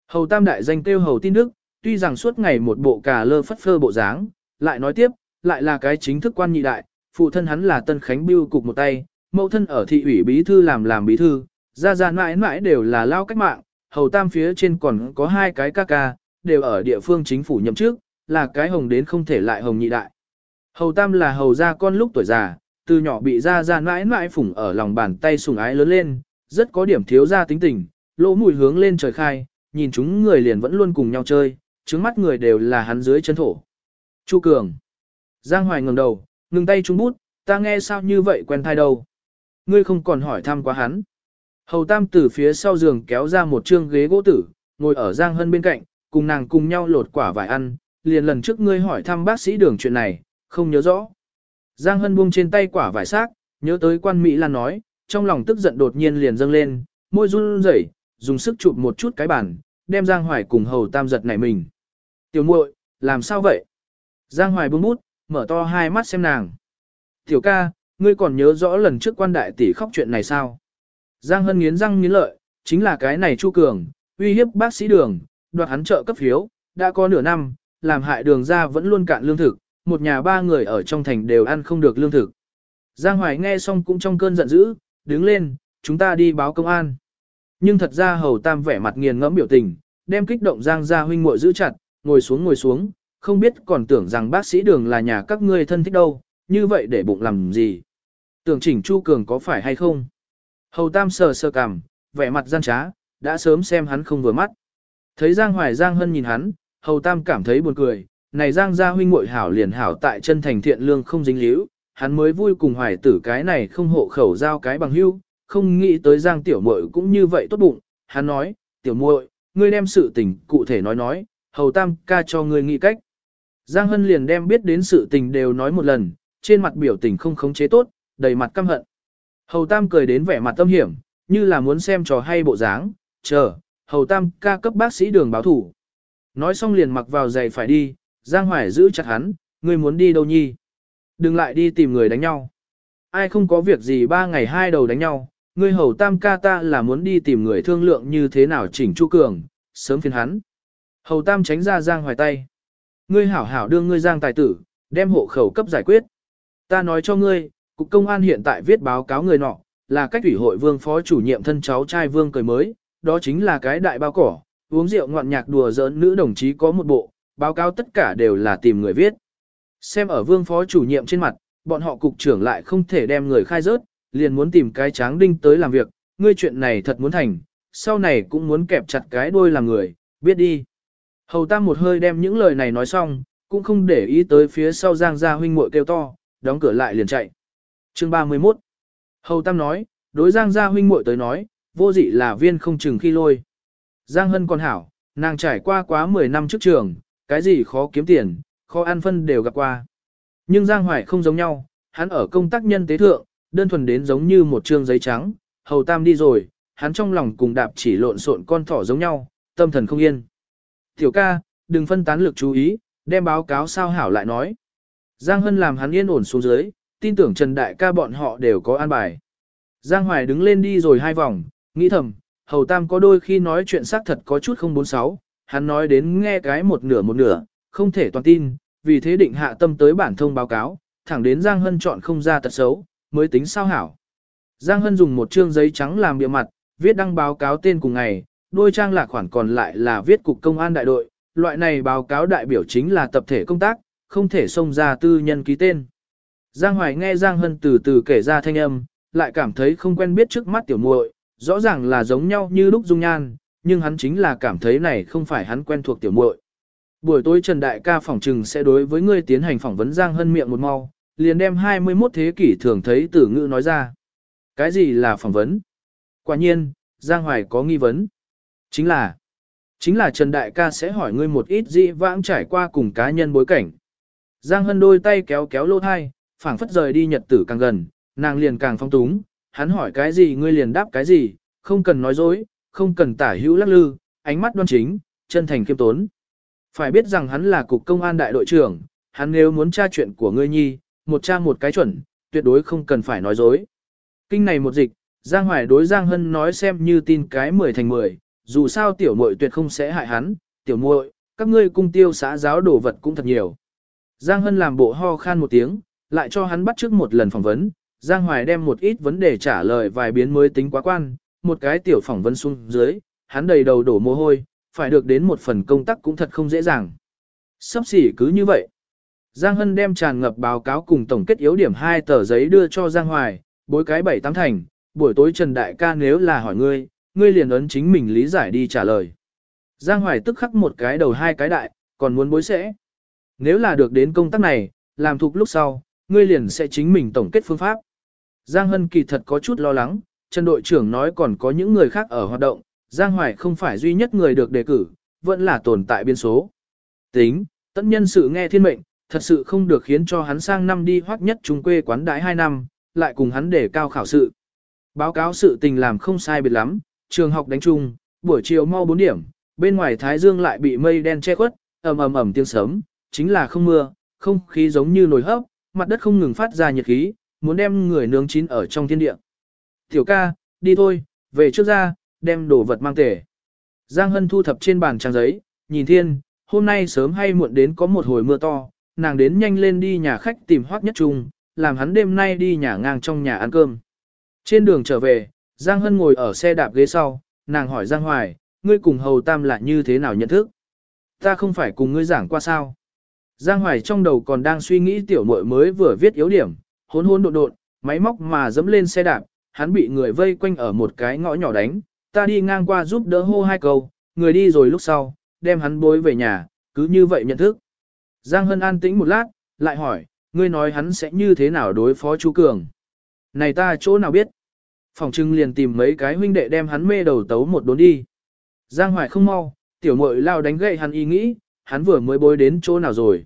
Hầu tam đại danh tiêu hầu tin đức, tuy rằng suốt ngày một bộ cà lơ phất phơ bộ dáng, lại nói tiếp, lại là cái chính thức quan nhị đại, phụ thân hắn là Tân Khánh Biêu cục một tay, mẫu thân ở thị ủy bí thư làm làm bí thư, ra ra mãi mãi đều là lao cách mạng, hầu tam phía trên còn có hai cái ca ca, đều ở địa phương chính phủ nhậm chức là cái hồng đến không thể lại hồng nhị đại. Hầu tam là hầu gia con lúc tuổi già, từ nhỏ bị gia gia mãi mãi phủng ở lòng bàn tay sùng ái lớn lên, rất có điểm thiếu gia tính tình, lỗ mùi hướng lên trời khai, nhìn chúng người liền vẫn luôn cùng nhau chơi, trứng mắt người đều là hắn dưới chân thổ. Chu Cường. Giang Hoài ngẩng đầu, ngừng tay trung bút, ta nghe sao như vậy quen thai đâu. Ngươi không còn hỏi thăm quá hắn. Hầu Tam từ phía sau giường kéo ra một chương ghế gỗ tử, ngồi ở Giang Hân bên cạnh, cùng nàng cùng nhau lột quả vải ăn, liền lần trước ngươi hỏi thăm bác sĩ đường chuyện này, không nhớ rõ. Giang Hân buông trên tay quả vải xác, nhớ tới quan Mỹ Lan nói, trong lòng tức giận đột nhiên liền dâng lên, môi run rẩy, dùng sức chụp một chút cái bàn, đem Giang Hoài cùng Hầu Tam giật nảy mình. Tiểu muội, làm sao vậy? Giang Hoài buông bút, mở to hai mắt xem nàng. Tiểu ca, ngươi còn nhớ rõ lần trước quan đại tỷ khóc chuyện này sao? Giang Hân nghiến răng nghiến lợi, chính là cái này Chu Cường, uy hiếp bác sĩ đường, đoạt hắn trợ cấp phiếu, đã có nửa năm, làm hại đường ra vẫn luôn cạn lương thực, một nhà ba người ở trong thành đều ăn không được lương thực. Giang Hoài nghe xong cũng trong cơn giận dữ, đứng lên, chúng ta đi báo công an. Nhưng thật ra Hầu Tam vẻ mặt nghiền ngẫm biểu tình, đem kích động Giang gia huynh muội giữ chặt, ngồi xuống ngồi xuống, không biết còn tưởng rằng bác sĩ đường là nhà các ngươi thân thích đâu, như vậy để bụng làm gì. Tưởng chỉnh Chu Cường có phải hay không? Hầu Tam sờ sờ cằm, vẻ mặt gian trá, đã sớm xem hắn không vừa mắt. Thấy Giang Hoài Giang Hân nhìn hắn, Hầu Tam cảm thấy buồn cười, này Giang gia huynh muội hảo liền hảo tại chân thành thiện lương không dính líu, hắn mới vui cùng Hoài tử cái này không hộ khẩu giao cái bằng hưu, không nghĩ tới Giang tiểu muội cũng như vậy tốt bụng, hắn nói, tiểu muội, ngươi đem sự tình cụ thể nói nói, Hầu Tam ca cho ngươi nghĩ cách. Giang Hân liền đem biết đến sự tình đều nói một lần, trên mặt biểu tình không khống chế tốt, đầy mặt căm hận. Hầu Tam cười đến vẻ mặt tâm hiểm, như là muốn xem trò hay bộ dáng, chờ, Hầu Tam ca cấp bác sĩ đường báo thủ. Nói xong liền mặc vào giày phải đi, Giang Hoài giữ chặt hắn, ngươi muốn đi đâu nhi? Đừng lại đi tìm người đánh nhau. Ai không có việc gì ba ngày hai đầu đánh nhau, ngươi Hầu Tam ca ta là muốn đi tìm người thương lượng như thế nào chỉnh Chu Cường, sớm phiền hắn. Hầu Tam tránh ra Giang Hoài tay. Ngươi hảo hảo đưa ngươi Giang tài tử, đem hộ khẩu cấp giải quyết. Ta nói cho ngươi, Cục Công an hiện tại viết báo cáo người nọ, là cách ủy hội vương phó chủ nhiệm thân cháu trai vương cười mới, đó chính là cái đại bao cỏ, uống rượu ngoạn nhạc đùa giỡn nữ đồng chí có một bộ, báo cáo tất cả đều là tìm người viết. Xem ở vương phó chủ nhiệm trên mặt, bọn họ cục trưởng lại không thể đem người khai rớt, liền muốn tìm cái tráng đinh tới làm việc, ngươi chuyện này thật muốn thành, sau này cũng muốn kẹp chặt cái đôi làm người, biết đi. Hầu Tam một hơi đem những lời này nói xong, cũng không để ý tới phía sau Giang gia huynh muội kêu to, đóng cửa lại liền chạy. Chương 31 Hầu Tam nói, đối Giang gia huynh muội tới nói, vô dị là viên không chừng khi lôi. Giang Hân còn hảo, nàng trải qua quá 10 năm trước trường, cái gì khó kiếm tiền, khó ăn phân đều gặp qua. Nhưng Giang Hoài không giống nhau, hắn ở công tác nhân tế thượng, đơn thuần đến giống như một trương giấy trắng, hầu tam đi rồi, hắn trong lòng cùng đạp chỉ lộn xộn con thỏ giống nhau, tâm thần không yên. Tiểu ca, đừng phân tán lực chú ý, đem báo cáo sao hảo lại nói. Giang Hân làm hắn yên ổn xuống dưới, tin tưởng Trần Đại ca bọn họ đều có an bài. Giang Hoài đứng lên đi rồi hai vòng, nghĩ thầm, Hầu Tam có đôi khi nói chuyện xác thật có chút không bốn sáu, hắn nói đến nghe cái một nửa một nửa, không thể toàn tin, vì thế định hạ tâm tới bản thông báo cáo, thẳng đến Giang Hân chọn không ra tật xấu, mới tính sao hảo. Giang Hân dùng một trương giấy trắng làm bìa mặt, viết đăng báo cáo tên cùng ngày, đôi trang lạc khoản còn lại là viết cục công an đại đội, loại này báo cáo đại biểu chính là tập thể công tác, không thể xông ra tư nhân ký tên. Giang Hoài nghe Giang Hân từ từ kể ra thanh âm, lại cảm thấy không quen biết trước mắt tiểu muội, rõ ràng là giống nhau như lúc dung nhan, nhưng hắn chính là cảm thấy này không phải hắn quen thuộc tiểu muội. Buổi tối Trần Đại ca phỏng trừng sẽ đối với ngươi tiến hành phỏng vấn Giang Hân miệng một mau, liền đem 21 thế kỷ thường thấy tử ngữ nói ra. Cái gì là phỏng vấn? Quả nhiên, Giang Hoài có nghi vấn. Chính là, chính là Trần Đại ca sẽ hỏi ngươi một ít dị vãng trải qua cùng cá nhân bối cảnh. Giang Hân đôi tay kéo kéo lô thai, phảng phất rời đi nhật tử càng gần, nàng liền càng phong túng, hắn hỏi cái gì ngươi liền đáp cái gì, không cần nói dối, không cần tả hữu lắc lư, ánh mắt đoan chính, chân thành khiêm tốn. Phải biết rằng hắn là cục công an đại đội trưởng, hắn nếu muốn tra chuyện của ngươi nhi, một tra một cái chuẩn, tuyệt đối không cần phải nói dối. Kinh này một dịch, Giang Hoài đối Giang Hân nói xem như tin cái 10 thành 10, dù sao tiểu muội tuyệt không sẽ hại hắn, tiểu muội, các ngươi cung tiêu xã giáo đồ vật cũng thật nhiều. Giang Hân làm bộ ho khan một tiếng, lại cho hắn bắt trước một lần phỏng vấn, Giang Hoài đem một ít vấn đề trả lời vài biến mới tính quá quan, một cái tiểu phỏng vấn xuống dưới, hắn đầy đầu đổ mồ hôi, phải được đến một phần công tác cũng thật không dễ dàng. Sắp xỉ cứ như vậy. Giang Hân đem tràn ngập báo cáo cùng tổng kết yếu điểm hai tờ giấy đưa cho Giang Hoài, bối cái bảy tám thành, buổi tối Trần Đại ca nếu là hỏi ngươi, ngươi liền ấn chính mình lý giải đi trả lời. Giang Hoài tức khắc một cái đầu hai cái đại, còn muốn bối sẽ. Nếu là được đến công tác này, làm thuộc lúc sau, ngươi liền sẽ chính mình tổng kết phương pháp. Giang Hân kỳ thật có chút lo lắng, Trần đội trưởng nói còn có những người khác ở hoạt động, Giang Hoài không phải duy nhất người được đề cử, vẫn là tồn tại biên số. Tính, tất nhân sự nghe thiên mệnh, thật sự không được khiến cho hắn sang năm đi hoác nhất trung quê quán đái 2 năm, lại cùng hắn để cao khảo sự. Báo cáo sự tình làm không sai biệt lắm, trường học đánh chung, buổi chiều mau 4 điểm, bên ngoài Thái Dương lại bị mây đen che khuất, ầm ầm ầm tiếng sớm, chính là không mưa, không khí giống như nồi hấp, mặt đất không ngừng phát ra nhiệt khí, muốn đem người nướng chín ở trong thiên địa. Tiểu ca, đi thôi, về trước ra, đem đồ vật mang tể. Giang Hân thu thập trên bàn trang giấy, nhìn thiên, hôm nay sớm hay muộn đến có một hồi mưa to, nàng đến nhanh lên đi nhà khách tìm hoác nhất trung, làm hắn đêm nay đi nhà ngang trong nhà ăn cơm. Trên đường trở về, Giang Hân ngồi ở xe đạp ghế sau, nàng hỏi Giang Hoài, ngươi cùng Hầu Tam là như thế nào nhận thức? Ta không phải cùng ngươi giảng qua sao? Giang Hoài trong đầu còn đang suy nghĩ tiểu muội mới vừa viết yếu điểm, hôn hôn độn độn, máy móc mà dẫm lên xe đạp, hắn bị người vây quanh ở một cái ngõ nhỏ đánh, ta đi ngang qua giúp đỡ hô hai câu, người đi rồi lúc sau, đem hắn bối về nhà, cứ như vậy nhận thức. Giang Hân an tĩnh một lát, lại hỏi, ngươi nói hắn sẽ như thế nào đối phó chú Cường? Này ta chỗ nào biết? Phòng trưng liền tìm mấy cái huynh đệ đem hắn mê đầu tấu một đốn đi. Giang Hoài không mau, tiểu muội lao đánh gậy hắn ý nghĩ, hắn vừa mới bối đến chỗ nào rồi.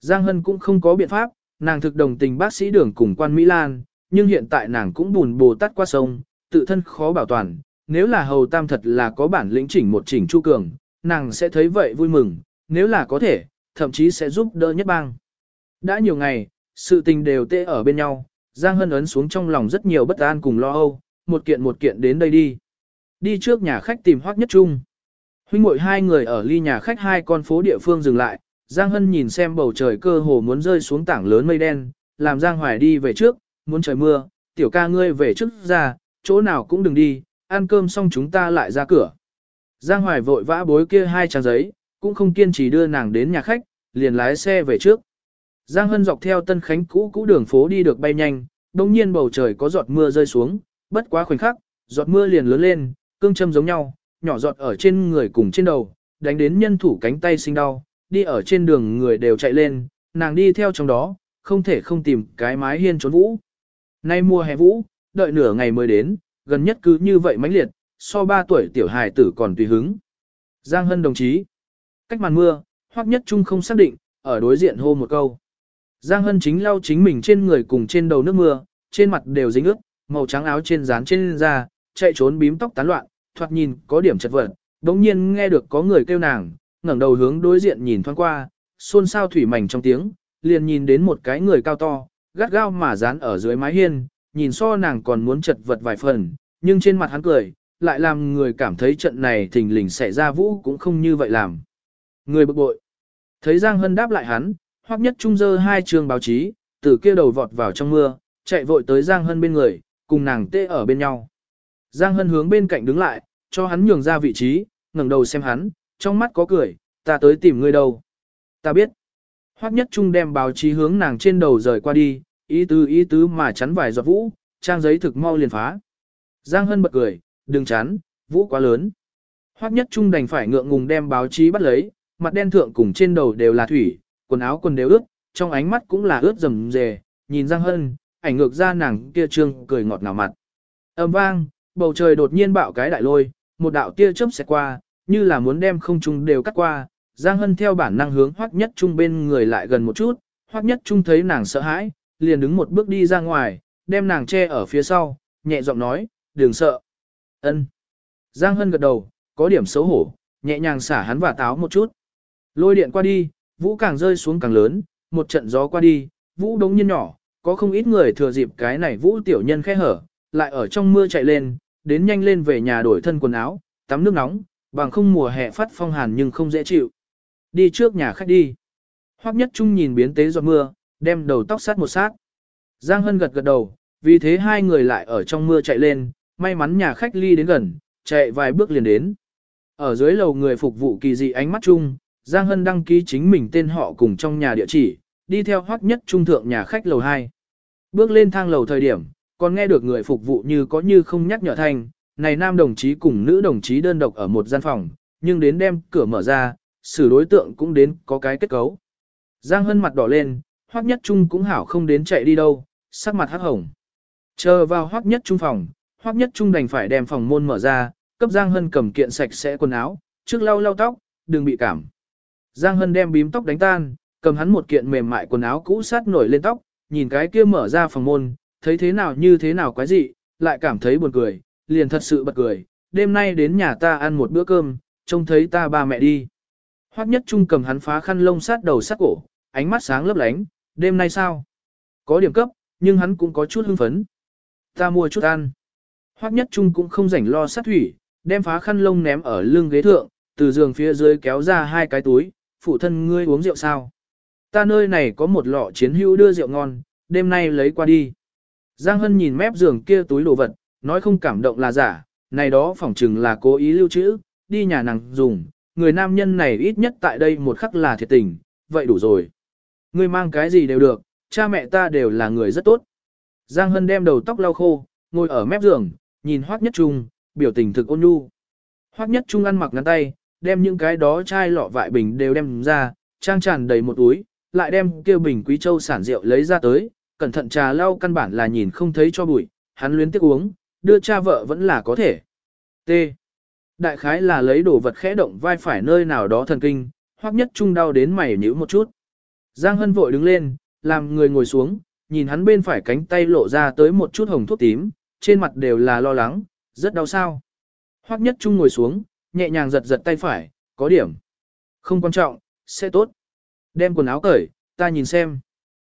Giang Hân cũng không có biện pháp, nàng thực đồng tình bác sĩ đường cùng quan Mỹ Lan, nhưng hiện tại nàng cũng bùn bồ tắt qua sông, tự thân khó bảo toàn. Nếu là hầu tam thật là có bản lĩnh chỉnh một chỉnh chu cường, nàng sẽ thấy vậy vui mừng, nếu là có thể, thậm chí sẽ giúp đỡ nhất bang. Đã nhiều ngày, sự tình đều tê ở bên nhau, Giang Hân ấn xuống trong lòng rất nhiều bất an cùng lo âu, một kiện một kiện đến đây đi. Đi trước nhà khách tìm Hoắc Nhất Trung. Huynh muội hai người ở ly nhà khách hai con phố địa phương dừng lại, Giang Hân nhìn xem bầu trời cơ hồ muốn rơi xuống tảng lớn mây đen, làm Giang Hoài đi về trước, muốn trời mưa, tiểu ca ngươi về trước ra, chỗ nào cũng đừng đi, ăn cơm xong chúng ta lại ra cửa. Giang Hoài vội vã bối kia hai trang giấy, cũng không kiên trì đưa nàng đến nhà khách, liền lái xe về trước. Giang Hân dọc theo Tân Khánh cũ cũ đường phố đi được bay nhanh, đồng nhiên bầu trời có giọt mưa rơi xuống, bất quá khoảnh khắc, giọt mưa liền lớn lên, cương châm giống nhau, nhỏ giọt ở trên người cùng trên đầu, đánh đến nhân thủ cánh tay sinh đau, đi ở trên đường người đều chạy lên, nàng đi theo trong đó, không thể không tìm cái mái hiên trốn vũ. Nay mùa hè vũ, đợi nửa ngày mới đến, gần nhất cứ như vậy mãnh liệt, so 3 tuổi tiểu hài tử còn tùy hứng. Giang Hân đồng chí, cách màn mưa, hoặc nhất trung không xác định, ở đối diện hô một câu. Giang Hân chính lau chính mình trên người cùng trên đầu nước mưa, trên mặt đều dính ướt, màu trắng áo trên dán trên da, chạy trốn bím tóc tán loạn, thoạt nhìn có điểm chật vật. Đống nhiên nghe được có người kêu nàng, ngẩng đầu hướng đối diện nhìn thoáng qua, xôn xao thủy mảnh trong tiếng, liền nhìn đến một cái người cao to, gắt gao mà dán ở dưới mái hiên, nhìn so nàng còn muốn chật vật vài phần, nhưng trên mặt hắn cười, lại làm người cảm thấy trận này thình lình xảy ra vũ cũng không như vậy làm. Người bực bội. Thấy Giang Hân đáp lại hắn, hoặc nhất trung dơ hai trường báo chí, từ kia đầu vọt vào trong mưa, chạy vội tới Giang Hân bên người, cùng nàng tê ở bên nhau. Giang Hân hướng bên cạnh đứng lại, cho hắn nhường ra vị trí, ngẩng đầu xem hắn, trong mắt có cười, ta tới tìm ngươi đâu. Ta biết. Hoắc nhất trung đem báo chí hướng nàng trên đầu rời qua đi, ý tứ ý tứ mà chắn vài giọt vũ, trang giấy thực mau liền phá. Giang Hân bật cười, đừng chán, vũ quá lớn. Hoắc nhất trung đành phải ngượng ngùng đem báo chí bắt lấy, mặt đen thượng cùng trên đầu đều là thủy, quần áo quần đều ướt, trong ánh mắt cũng là ướt rầm rề, nhìn Giang Hân, ảnh ngược ra nàng kia trương cười ngọt ngào mặt. Âm vang, bầu trời đột nhiên bạo cái đại lôi, một đạo tia chớp xẹt qua, như là muốn đem không trung đều cắt qua, Giang Hân theo bản năng hướng Hoắc Nhất Trung bên người lại gần một chút, Hoắc Nhất Trung thấy nàng sợ hãi, liền đứng một bước đi ra ngoài, đem nàng che ở phía sau, nhẹ giọng nói, đừng sợ. Ân. Giang Hân gật đầu, có điểm xấu hổ, nhẹ nhàng xả hắn và táo một chút. Lôi điện qua đi, vũ càng rơi xuống càng lớn, một trận gió qua đi, vũ đống nhiên nhỏ, có không ít người thừa dịp cái này vũ tiểu nhân khẽ hở, lại ở trong mưa chạy lên, đến nhanh lên về nhà đổi thân quần áo, tắm nước nóng, bằng không mùa hè phát phong hàn nhưng không dễ chịu. Đi trước nhà khách đi. Hoắc nhất trung nhìn biến tế giọt mưa, đem đầu tóc sát một sát. Giang Hân gật gật đầu, vì thế hai người lại ở trong mưa chạy lên, may mắn nhà khách ly đến gần, chạy vài bước liền đến. Ở dưới lầu người phục vụ kỳ dị ánh mắt chung, Giang Hân đăng ký chính mình tên họ cùng trong nhà địa chỉ, đi theo hoắc nhất trung thượng nhà khách lầu 2. Bước lên thang lầu thời điểm, còn nghe được người phục vụ như có như không nhắc nhở thành này nam đồng chí cùng nữ đồng chí đơn độc ở một gian phòng, nhưng đến đem cửa mở ra, xử đối tượng cũng đến có cái kết cấu. Giang Hân mặt đỏ lên, hoắc nhất trung cũng hảo không đến chạy đi đâu, sắc mặt hắc hồng. Chờ vào hoắc nhất trung phòng, hoắc nhất trung đành phải đem phòng môn mở ra, cấp Giang Hân cầm kiện sạch sẽ quần áo, trước lau lau tóc, đừng bị cảm. Giang Hân đem bím tóc đánh tan, cầm hắn một kiện mềm mại quần áo cũ sát nổi lên tóc, nhìn cái kia mở ra phòng môn, thấy thế nào như thế nào quái dị, lại cảm thấy buồn cười, liền thật sự bật cười, đêm nay đến nhà ta ăn một bữa cơm, trông thấy ta ba mẹ đi. Hoắc nhất trung cầm hắn phá khăn lông sát đầu sát cổ, ánh mắt sáng lấp lánh, đêm nay sao? Có điểm cấp, nhưng hắn cũng có chút hưng phấn. Ta mua chút ăn. Hoắc nhất trung cũng không rảnh lo sát thủy, đem phá khăn lông ném ở lưng ghế thượng, từ giường phía dưới kéo ra hai cái túi, phụ thân ngươi uống rượu sao? Ta nơi này có một lọ chiến hữu đưa rượu ngon, đêm nay lấy qua đi. Giang Hân nhìn mép giường kia túi đồ vật, nói không cảm động là giả, này đó phỏng chừng là cố ý lưu trữ, đi nhà nàng dùng, người nam nhân này ít nhất tại đây một khắc là thiệt tình, vậy đủ rồi. Ngươi mang cái gì đều được, cha mẹ ta đều là người rất tốt. Giang Hân đem đầu tóc lau khô, ngồi ở mép giường, nhìn Hoắc Nhất Trung, biểu tình thực ôn nhu. Hoắc Nhất Trung ăn mặc ngắn tay, đem những cái đó chai lọ vại bình đều đem ra, trang tràn đầy một túi, lại đem kêu bình quý châu sản rượu lấy ra tới, cẩn thận trà lau căn bản là nhìn không thấy cho bụi, hắn luyến tiếc uống, đưa cha vợ vẫn là có thể. T. Đại khái là lấy đồ vật khẽ động vai phải nơi nào đó thần kinh, Hoắc Nhất Trung đau đến mày nhíu một chút. Giang Hân vội đứng lên, làm người ngồi xuống, nhìn hắn bên phải cánh tay lộ ra tới một chút hồng thuốc tím, trên mặt đều là lo lắng, rất đau sao. Hoắc Nhất Trung ngồi xuống, nhẹ nhàng giật giật tay phải, có điểm. Không quan trọng, sẽ tốt. Đem quần áo cởi, ta nhìn xem.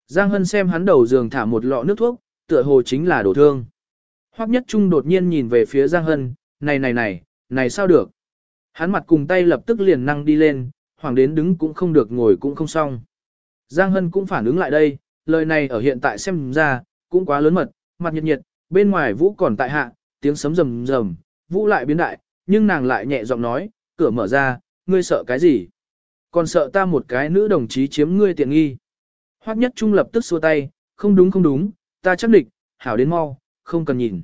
Giang Hân xem hắn đầu giường thả một lọ nước thuốc, tựa hồ chính là đổ thương. Hoắc Nhất Trung đột nhiên nhìn về phía Giang Hân, này này này, này sao được. Hắn mặt cùng tay lập tức liền năng đi lên, hoàng đến đứng cũng không được ngồi cũng không xong. Giang Hân cũng phản ứng lại đây, lời này ở hiện tại xem ra, cũng quá lớn mật, mặt nhiệt nhiệt, bên ngoài vũ còn tại hạ, tiếng sấm rầm rầm, vũ lại biến đại, nhưng nàng lại nhẹ giọng nói, cửa mở ra, ngươi sợ cái gì? Còn sợ ta một cái nữ đồng chí chiếm ngươi tiện nghi. Hoắc nhất trung lập tức xua tay, không đúng không đúng, ta chắc địch, hảo đến mau, không cần nhìn.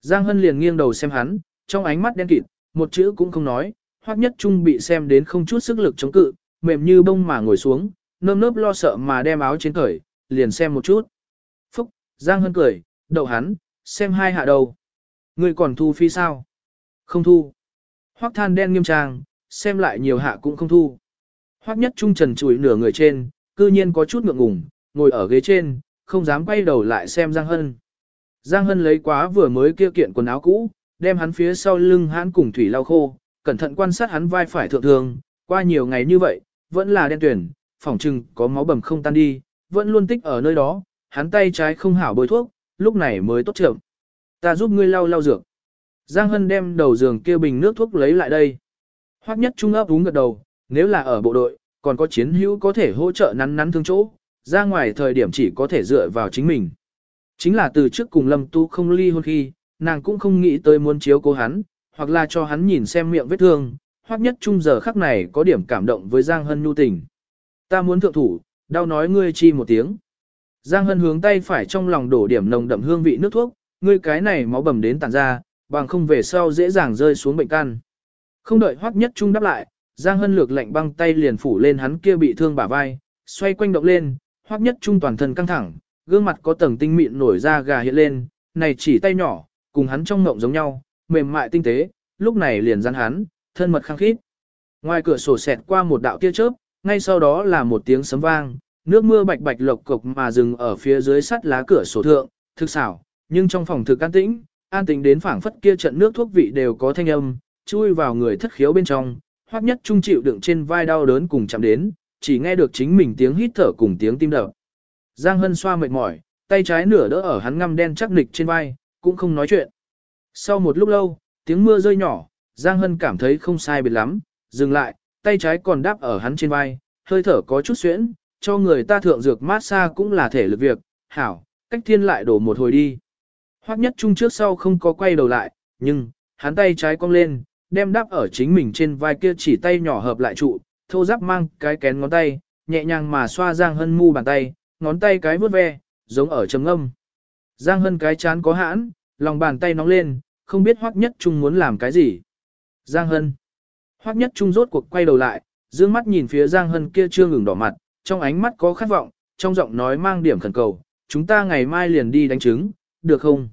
Giang Hân liền nghiêng đầu xem hắn, trong ánh mắt đen kịt, một chữ cũng không nói, Hoắc nhất trung bị xem đến không chút sức lực chống cự, mềm như bông mà ngồi xuống, nơm nớp lo sợ mà đem áo trên cởi, liền xem một chút. Phúc, Giang Hân cười, đậu hắn, xem hai hạ đầu. Ngươi còn thu phi sao? Không thu. Hoắc than đen nghiêm trang, xem lại nhiều hạ cũng không thu. Hoắc nhất trung trần chùi nửa người trên, cư nhiên có chút ngượng ngùng, ngồi ở ghế trên, không dám quay đầu lại xem Giang Hân. Giang Hân lấy quá vừa mới kia kiện quần áo cũ, đem hắn phía sau lưng hắn cùng thủy lau khô, cẩn thận quan sát hắn vai phải thượng thường, qua nhiều ngày như vậy, vẫn là đen tuyển, phỏng chừng có máu bầm không tan đi, vẫn luôn tích ở nơi đó, hắn tay trái không hảo bôi thuốc, lúc này mới tốt trưởng. Ta giúp ngươi lau lau dược. Giang Hân đem đầu giường kia bình nước thuốc lấy lại đây. Hoắc nhất trung ấp úng gật đầu, nếu là ở bộ đội, còn có chiến hữu có thể hỗ trợ nắn nắn thương chỗ, ra ngoài thời điểm chỉ có thể dựa vào chính mình. Chính là từ trước cùng Lâm Tu không ly hôn khi, nàng cũng không nghĩ tới muốn chiếu cố hắn, hoặc là cho hắn nhìn xem miệng vết thương, Hoắc nhất trung giờ khắc này có điểm cảm động với Giang Hân nhu tình. Ta muốn thượng thủ, đau nói ngươi chi một tiếng. Giang Hân hướng tay phải trong lòng đổ điểm nồng đậm hương vị nước thuốc, ngươi cái này máu bầm đến tàn ra, bằng không về sau dễ dàng rơi xuống bệnh căn. Không đợi Hoắc Nhất Trung đáp lại, Giang Hân lược lạnh băng tay liền phủ lên hắn kia bị thương bả vai, xoay quanh động lên, Hoắc Nhất Trung toàn thân căng thẳng, gương mặt có tầng tinh mịn nổi ra gà hiện lên, này chỉ tay nhỏ, cùng hắn trong ngộng giống nhau, mềm mại tinh tế, lúc này liền rắn hắn, thân mật khăng khít. Ngoài cửa sổ xẹt qua một đạo tia chớp, ngay sau đó là một tiếng sấm vang, nước mưa bạch bạch lộc cục mà dừng ở phía dưới sắt lá cửa sổ thượng, thực xảo, nhưng trong phòng thực an tĩnh, an tĩnh đến phảng phất kia trận nước thuốc vị đều có thanh âm, chui vào người thất khiếu bên trong, hoặc nhất trung chịu đựng trên vai đau đớn cùng chạm đến, chỉ nghe được chính mình tiếng hít thở cùng tiếng tim đập. Giang Hân xoa mệt mỏi, tay trái nửa đỡ ở hắn ngăm đen chắc nịch trên vai, cũng không nói chuyện. Sau một lúc lâu, tiếng mưa rơi nhỏ, Giang Hân cảm thấy không sai biệt lắm, dừng lại, tay trái còn đáp ở hắn trên vai, hơi thở có chút xuyễn, cho người ta thượng dược mát xa cũng là thể lực việc, hảo, cách thiên lại đổ một hồi đi. Hoắc nhất trung trước sau không có quay đầu lại, nhưng, hắn tay trái cong lên, đem đáp ở chính mình trên vai kia chỉ tay nhỏ hợp lại trụ, thô giáp mang cái kén ngón tay, nhẹ nhàng mà xoa Giang Hân mu bàn tay, ngón tay cái vuốt ve, giống ở trầm âm. Giang Hân cái chán có hãn, lòng bàn tay nóng lên, không biết Hoắc Nhất Trung muốn làm cái gì. Giang Hân. Hoắc Nhất Trung rốt cuộc quay đầu lại, dương mắt nhìn phía Giang Hân kia chưa ngừng đỏ mặt, trong ánh mắt có khát vọng, trong giọng nói mang điểm khẩn cầu, chúng ta ngày mai liền đi đánh trứng, được không?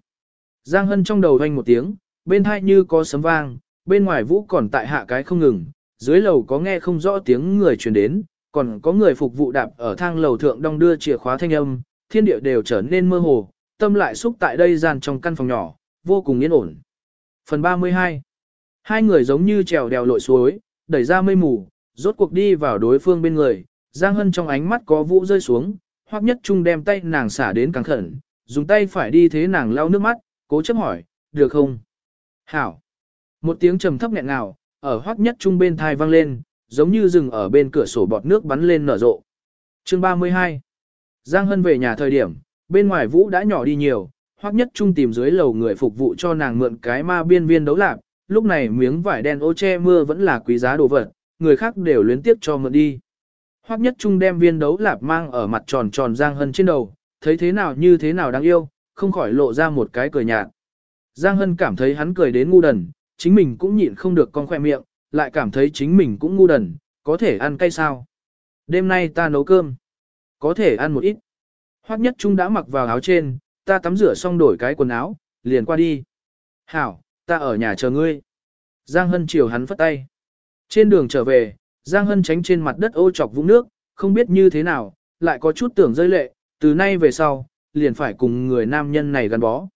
Giang Hân trong đầu vang một tiếng, bên hai như có sấm vang, bên ngoài vũ còn tại hạ cái không ngừng, dưới lầu có nghe không rõ tiếng người truyền đến, còn có người phục vụ đạp ở thang lầu thượng đong đưa chìa khóa thanh âm, thiên địa đều trở nên mơ hồ, tâm lại xúc tại đây gian trong căn phòng nhỏ, vô cùng yên ổn. Phần 32 Hai người giống như trèo đèo lội suối, đẩy ra mây mù, rốt cuộc đi vào đối phương bên người, Giang Hân trong ánh mắt có vũ rơi xuống, hoặc nhất trung đem tay nàng xả đến càng khẩn, dùng tay phải đi thế nàng lau nước mắt, cố chấp hỏi, được không? Hảo! Một tiếng trầm thấp nghẹn ngào, ở hoắc nhất trung bên thai vang lên, giống như rừng ở bên cửa sổ bọt nước bắn lên nở rộ. Chương 32 Giang Hân về nhà thời điểm, bên ngoài vũ đã nhỏ đi nhiều, hoặc nhất trung tìm dưới lầu người phục vụ cho nàng mượn cái ma biên viên đấu lạc, lúc này miếng vải đen ô che mưa vẫn là quý giá đồ vật, người khác đều luyến tiếp cho mượn đi. Hoắc nhất trung đem viên đấu lạp mang ở mặt tròn tròn Giang Hân trên đầu, thấy thế nào như thế nào đáng yêu, không khỏi lộ ra một cái cười nhạt. Giang Hân cảm thấy hắn cười đến ngu đần, chính mình cũng nhịn không được con khoe miệng, lại cảm thấy chính mình cũng ngu đần, có thể ăn cay sao. Đêm nay ta nấu cơm, có thể ăn một ít. Hoắc nhất trung đã mặc vào áo trên, ta tắm rửa xong đổi cái quần áo, liền qua đi. Hảo, ta ở nhà chờ ngươi. Giang Hân chiều hắn phất tay. Trên đường trở về, Giang Hân tránh trên mặt đất ô chọc vũng nước, không biết như thế nào, lại có chút tưởng rơi lệ, từ nay về sau, liền phải cùng người nam nhân này gắn bó.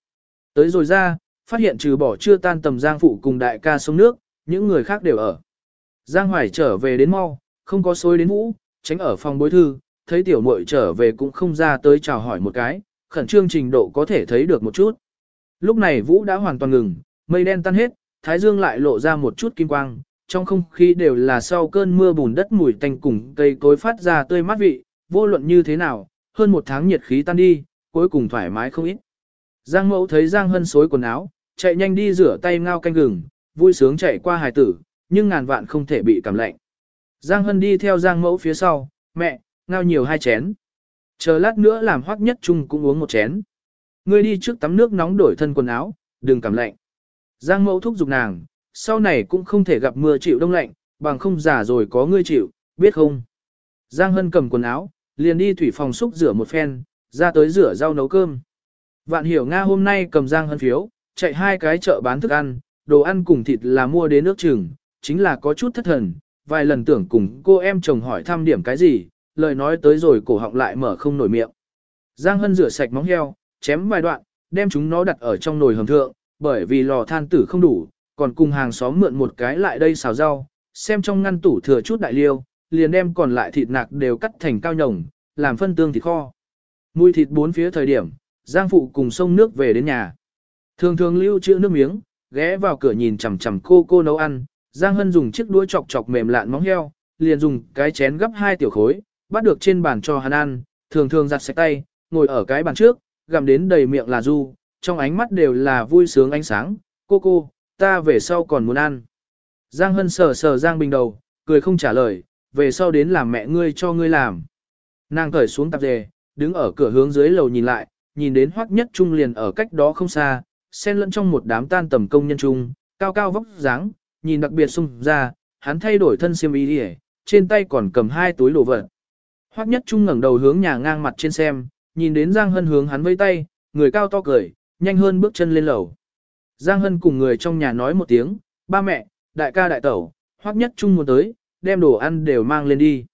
Tới rồi ra, phát hiện trừ bỏ chưa tan tầm Giang Phụ cùng đại ca sông nước, những người khác đều ở. Giang Hoài trở về đến mau, không có xối đến vũ, tránh ở phòng bối thư, thấy tiểu muội trở về cũng không ra tới chào hỏi một cái, khẩn trương trình độ có thể thấy được một chút. Lúc này vũ đã hoàn toàn ngừng, mây đen tan hết, thái dương lại lộ ra một chút kim quang, trong không khí đều là sau cơn mưa bùn đất mùi tanh cùng cây cối phát ra tươi mát vị, vô luận như thế nào, hơn một tháng nhiệt khí tan đi, cuối cùng thoải mái không ít. Giang mẫu thấy Giang hân xối quần áo, chạy nhanh đi rửa tay ngao canh gừng, vui sướng chạy qua hài tử, nhưng ngàn vạn không thể bị cảm lạnh. Giang hân đi theo Giang mẫu phía sau, mẹ, ngao nhiều hai chén. Chờ lát nữa làm hoắc nhất chung cũng uống một chén. Ngươi đi trước tắm nước nóng đổi thân quần áo, đừng cảm lạnh. Giang mẫu thúc giục nàng, sau này cũng không thể gặp mưa chịu đông lạnh, bằng không giả rồi có ngươi chịu, biết không? Giang Hân cầm quần áo, liền đi thủy phòng xúc rửa một phen, ra tới rửa rau nấu cơm. Vạn hiểu Nga hôm nay cầm Giang Hân phiếu, chạy hai cái chợ bán thức ăn, đồ ăn cùng thịt là mua đến nước chừng, chính là có chút thất thần, vài lần tưởng cùng cô em chồng hỏi thăm điểm cái gì, lời nói tới rồi cổ họng lại mở không nổi miệng. Giang Hân rửa sạch móng heo, chém vài đoạn, đem chúng nó đặt ở trong nồi hầm thượng, bởi vì lò than tử không đủ, còn cùng hàng xóm mượn một cái lại đây xào rau, xem trong ngăn tủ thừa chút đại liêu, liền đem còn lại thịt nạc đều cắt thành cao nhồng, làm phân tương thịt kho. Mùi thịt bốn phía thời điểm, Giang phụ cùng sông nước về đến nhà. Thường thường lưu trữ nước miếng, ghé vào cửa nhìn chằm chằm cô cô nấu ăn, Giang Hân dùng chiếc đũa chọc chọc mềm lạn móng heo, liền dùng cái chén gấp hai tiểu khối, bắt được trên bàn cho hắn ăn, thường thường giặt sạch tay, ngồi ở cái bàn trước, gặm đến đầy miệng là du, trong ánh mắt đều là vui sướng ánh sáng, cô cô, ta về sau còn muốn ăn. Giang Hân sờ sờ Giang Bình đầu, cười không trả lời, về sau đến làm mẹ ngươi cho ngươi làm. Nàng cởi xuống tạp dề, đứng ở cửa hướng dưới lầu nhìn lại, nhìn đến hoắc nhất trung liền ở cách đó không xa, xen lẫn trong một đám tan tầm công nhân trung, cao cao vóc dáng, nhìn đặc biệt sung ra, hắn thay đổi thân xiêm y đi trên tay còn cầm hai túi đồ vật. Hoắc Nhất Trung ngẩng đầu hướng nhà ngang mặt trên xem, nhìn đến Giang Hân hướng hắn vẫy tay, người cao to cười, nhanh hơn bước chân lên lầu. Giang Hân cùng người trong nhà nói một tiếng, ba mẹ, đại ca đại tẩu, Hoắc Nhất Trung muốn tới, đem đồ ăn đều mang lên đi.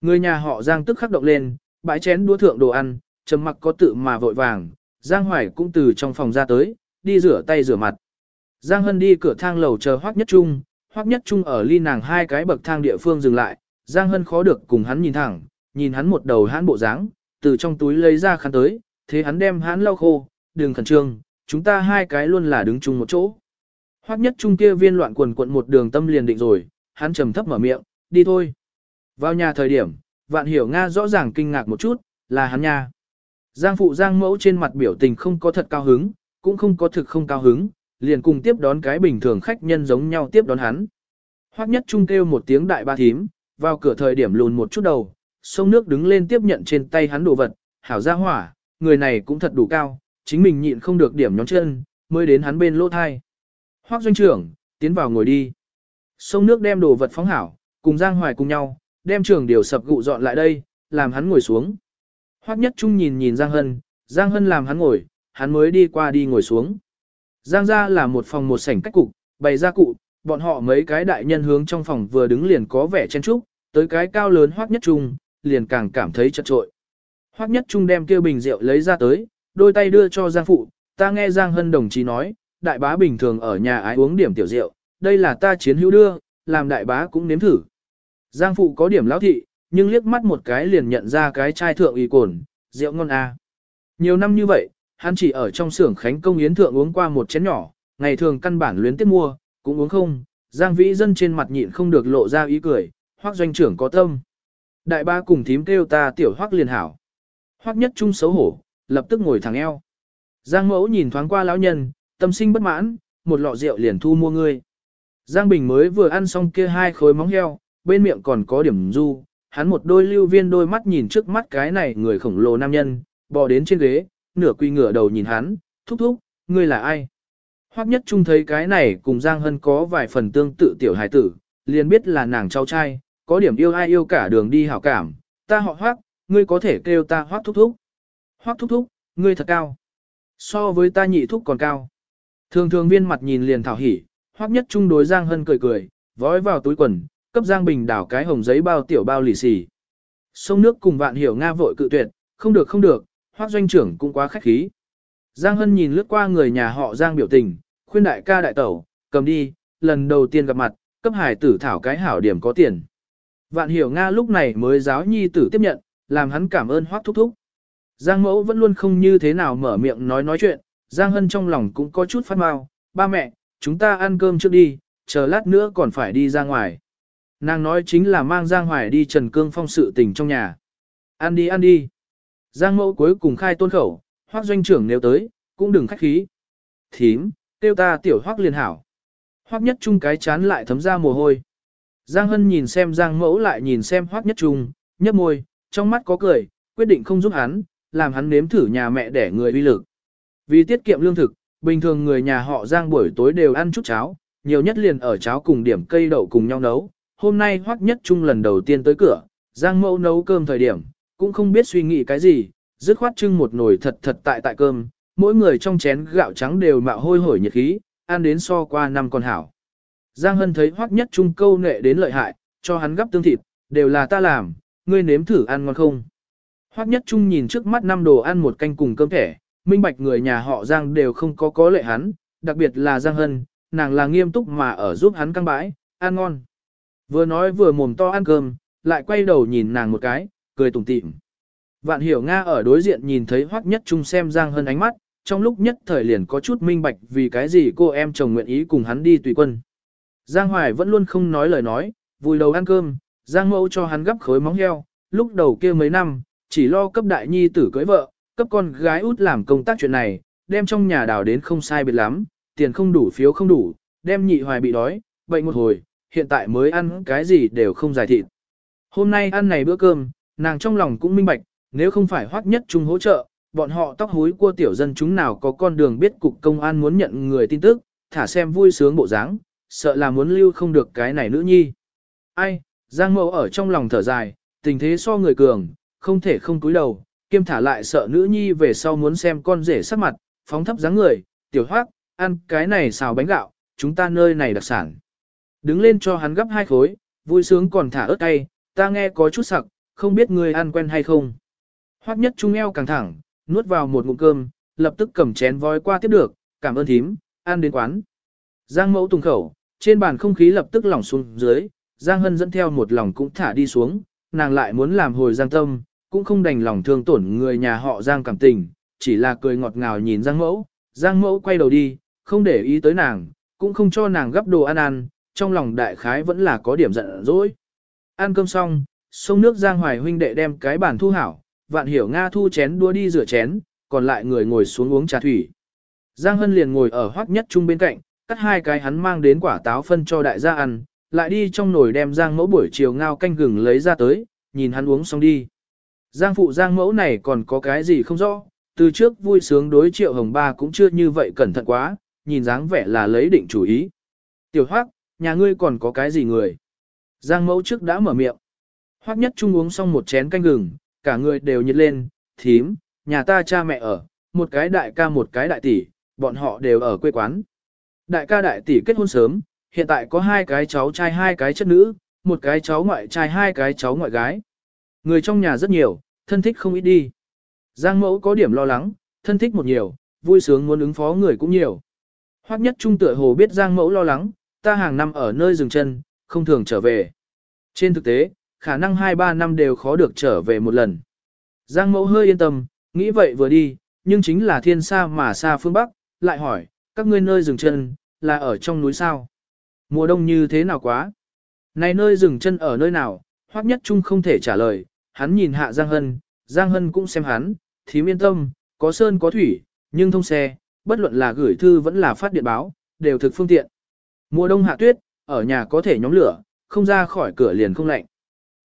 Người nhà họ Giang tức khắc động lên, bãi chén đũa thượng đồ ăn, trầm mặc có tự mà vội vàng, Giang Hoài cũng từ trong phòng ra tới, đi rửa tay rửa mặt. Giang Hân đi cửa thang lầu chờ Hoắc Nhất Trung, Hoắc Nhất Trung ở ly nàng hai cái bậc thang địa phương dừng lại, Giang Hân khó được cùng hắn nhìn thẳng, nhìn hắn một đầu hãn bộ dáng, từ trong túi lấy ra khăn tới, thế hắn đem hắn lau khô, đừng khẩn trương, chúng ta hai cái luôn là đứng chung một chỗ. Hoắc Nhất Trung kia viên loạn quần quận một đường tâm liền định rồi, hắn trầm thấp mở miệng, đi thôi. Vào nhà thời điểm, Vạn Hiểu Nga rõ ràng kinh ngạc một chút, là hắn nha. Giang phụ Giang mẫu trên mặt biểu tình không có thật cao hứng, cũng không có thực không cao hứng, liền cùng tiếp đón cái bình thường khách nhân giống nhau tiếp đón hắn. Hoắc nhất trung kêu một tiếng đại ba thím, vào cửa thời điểm lùn một chút đầu, sông nước đứng lên tiếp nhận trên tay hắn đồ vật, hảo ra hỏa, người này cũng thật đủ cao, chính mình nhịn không được điểm nhóm chân, mới đến hắn bên lỗ thai. Hoắc doanh trưởng, tiến vào ngồi đi. Sông nước đem đồ vật phóng hảo, cùng Giang Hoài cùng nhau, đem trường điều sập gụ dọn lại đây, làm hắn ngồi xuống. Hoắc nhất trung nhìn nhìn Giang Hân, Giang Hân làm hắn ngồi, hắn mới đi qua đi ngồi xuống. Giang ra là một phòng một sảnh cách cục, bày ra cụ, bọn họ mấy cái đại nhân hướng trong phòng vừa đứng liền có vẻ chen trúc, tới cái cao lớn hoác nhất trung, liền càng cảm thấy chật trội. Hoác nhất trung đem kia bình rượu lấy ra tới, đôi tay đưa cho Giang phụ, ta nghe Giang Hân đồng chí nói, đại bá bình thường ở nhà ái uống điểm tiểu rượu, đây là ta chiến hữu đưa, làm đại bá cũng nếm thử. Giang phụ có điểm lão thị, nhưng liếc mắt một cái liền nhận ra cái chai thượng y cồn, rượu ngon à. Nhiều năm như vậy, hắn chỉ ở trong xưởng khánh công yến thượng uống qua một chén nhỏ, ngày thường căn bản luyến tiếp mua, cũng uống không, Giang Vĩ Dân trên mặt nhịn không được lộ ra ý cười, hoác doanh trưởng có tâm. Đại ba cùng thím kêu ta tiểu hoác liền hảo. Hoác nhất trung xấu hổ, lập tức ngồi thẳng eo. Giang mẫu nhìn thoáng qua lão nhân, tâm sinh bất mãn, một lọ rượu liền thu mua ngươi. Giang Bình mới vừa ăn xong kia hai khối móng heo, bên miệng còn có điểm du, hắn một đôi lưu viên đôi mắt nhìn trước mắt cái này người khổng lồ nam nhân, bò đến trên ghế, nửa quy ngửa đầu nhìn hắn, thúc thúc, ngươi là ai? Hoắc nhất trung thấy cái này cùng Giang Hân có vài phần tương tự tiểu hài tử, liền biết là nàng cháu trai, có điểm yêu ai yêu cả đường đi hảo cảm, ta họ Hoắc, ngươi có thể kêu ta Hoắc thúc thúc. Hoắc thúc thúc, ngươi thật cao. So với ta nhị thúc còn cao. Thường thường viên mặt nhìn liền thảo hỉ, Hoắc nhất trung đối Giang Hân cười cười, vói vào túi quần, cấp Giang Bình đảo cái hồng giấy bao tiểu bao lì xì. Sông nước cùng vạn hiểu Nga vội cự tuyệt, không được không được, hoác doanh trưởng cũng quá khách khí. Giang Hân nhìn lướt qua người nhà họ Giang biểu tình, khuyên đại ca đại tẩu, cầm đi, lần đầu tiên gặp mặt, cấp hải tử thảo cái hảo điểm có tiền. Vạn hiểu Nga lúc này mới giáo nhi tử tiếp nhận, làm hắn cảm ơn hoác thúc thúc. Giang mẫu vẫn luôn không như thế nào mở miệng nói nói chuyện, Giang Hân trong lòng cũng có chút phát mau, ba mẹ, chúng ta ăn cơm trước đi, chờ lát nữa còn phải đi ra ngoài. Nàng nói chính là mang Giang Hoài đi Trần Cương Phong sự tình trong nhà. Ăn đi ăn đi. Giang mẫu cuối cùng khai tôn khẩu, hoác doanh trưởng nếu tới, cũng đừng khách khí. Thím, tiêu ta tiểu hoác liền hảo. Hoác nhất trung cái chán lại thấm ra mồ hôi. Giang hân nhìn xem giang mẫu lại nhìn xem hoác nhất trung, nhấp môi, trong mắt có cười, quyết định không giúp hắn, làm hắn nếm thử nhà mẹ để người uy lực. Vì tiết kiệm lương thực, bình thường người nhà họ giang buổi tối đều ăn chút cháo, nhiều nhất liền ở cháo cùng điểm cây đậu cùng nhau nấu. Hôm nay hoác nhất trung lần đầu tiên tới cửa, giang mẫu nấu cơm thời điểm, cũng không biết suy nghĩ cái gì, dứt khoát trưng một nồi thật thật tại tại cơm, mỗi người trong chén gạo trắng đều mạo hôi hổi nhiệt khí, ăn đến so qua năm con hảo. Giang Hân thấy hoắc nhất trung câu nệ đến lợi hại, cho hắn gấp tương thịt, đều là ta làm, ngươi nếm thử ăn ngon không. Hoắc nhất trung nhìn trước mắt năm đồ ăn một canh cùng cơm thẻ, minh bạch người nhà họ Giang đều không có có lệ hắn, đặc biệt là Giang Hân, nàng là nghiêm túc mà ở giúp hắn căng bãi, ăn ngon. Vừa nói vừa mồm to ăn cơm, lại quay đầu nhìn nàng một cái, cười tủm tỉm. Vạn hiểu Nga ở đối diện nhìn thấy hoắc nhất trung xem Giang Hân ánh mắt, trong lúc nhất thời liền có chút minh bạch vì cái gì cô em chồng nguyện ý cùng hắn đi tùy quân. Giang Hoài vẫn luôn không nói lời nói, vùi đầu ăn cơm, Giang mẫu cho hắn gấp khối móng heo, lúc đầu kia mấy năm, chỉ lo cấp đại nhi tử cưới vợ, cấp con gái út làm công tác chuyện này, đem trong nhà đào đến không sai biệt lắm, tiền không đủ phiếu không đủ, đem nhị hoài bị đói, bệnh một hồi, hiện tại mới ăn cái gì đều không giải thịt. Hôm nay ăn này bữa cơm, nàng trong lòng cũng minh bạch, nếu không phải hoắc nhất trung hỗ trợ, bọn họ tóc hối cua tiểu dân chúng nào có con đường biết cục công an muốn nhận người tin tức, thả xem vui sướng bộ dáng, sợ là muốn lưu không được cái này nữ nhi. Ai, Giang Mậu ở trong lòng thở dài, tình thế so người cường, không thể không cúi đầu, kiêm thả lại sợ nữ nhi về sau muốn xem con rể sắc mặt, phóng thấp dáng người, tiểu hoác, ăn cái này xào bánh gạo, chúng ta nơi này đặc sản. Đứng lên cho hắn gấp hai khối, vui sướng còn thả ớt cay, ta nghe có chút sặc, không biết ngươi ăn quen hay không. Hoắc nhất trung eo càng thẳng, nuốt vào một ngụm cơm, lập tức cầm chén voi qua tiếp được, cảm ơn thím, ăn đến quán. Giang mẫu tùng khẩu, trên bàn không khí lập tức lỏng xuống dưới, Giang Hân dẫn theo một lòng cũng thả đi xuống, nàng lại muốn làm hồi Giang tâm, cũng không đành lòng thương tổn người nhà họ Giang cảm tình, chỉ là cười ngọt ngào nhìn Giang mẫu, Giang mẫu quay đầu đi, không để ý tới nàng, cũng không cho nàng gấp đồ ăn ăn, trong lòng đại khái vẫn là có điểm giận dỗi. Ăn cơm xong, sông nước Giang Hoài huynh đệ đem cái bàn thu hảo, vạn hiểu Nga thu chén đua đi rửa chén, còn lại người ngồi xuống uống trà thủy. Giang Hân liền ngồi ở hoắc nhất trung bên cạnh, cắt hai cái hắn mang đến quả táo phân cho đại gia ăn, lại đi trong nồi đem Giang mẫu buổi chiều ngao canh gừng lấy ra tới, nhìn hắn uống xong đi. Giang phụ Giang mẫu này còn có cái gì không rõ, từ trước vui sướng đối triệu hồng ba cũng chưa như vậy cẩn thận quá, nhìn dáng vẻ là lấy định chủ ý. Tiểu hoắc, nhà ngươi còn có cái gì người? Giang mẫu trước đã mở miệng. Hoắc nhất trung uống xong một chén canh gừng, cả người đều nhiệt lên, thím, nhà ta cha mẹ ở, một cái đại ca một cái đại tỷ, bọn họ đều ở quê quán. Đại ca đại tỷ kết hôn sớm, hiện tại có hai cái cháu trai hai cái chất nữ, một cái cháu ngoại trai hai cái cháu ngoại gái. Người trong nhà rất nhiều, thân thích không ít đi. Giang mẫu có điểm lo lắng, thân thích một nhiều, vui sướng muốn ứng phó người cũng nhiều. Hoắc nhất trung tựa hồ biết Giang mẫu lo lắng, ta hàng năm ở nơi dừng chân, không thường trở về. Trên thực tế, khả năng 2-3 năm đều khó được trở về một lần. Giang mẫu hơi yên tâm, nghĩ vậy vừa đi, nhưng chính là thiên xa mà xa phương Bắc, lại hỏi, các ngươi nơi dừng chân, là ở trong núi sao? Mùa đông như thế nào quá? Này nơi dừng chân ở nơi nào? Hoắc nhất trung không thể trả lời, hắn nhìn hạ Giang Hân, Giang Hân cũng xem hắn, thím yên tâm, có sơn có thủy, nhưng thông xe, bất luận là gửi thư vẫn là phát điện báo, đều thực phương tiện. Mùa đông hạ tuyết, ở nhà có thể nhóm lửa, không ra khỏi cửa liền không lạnh.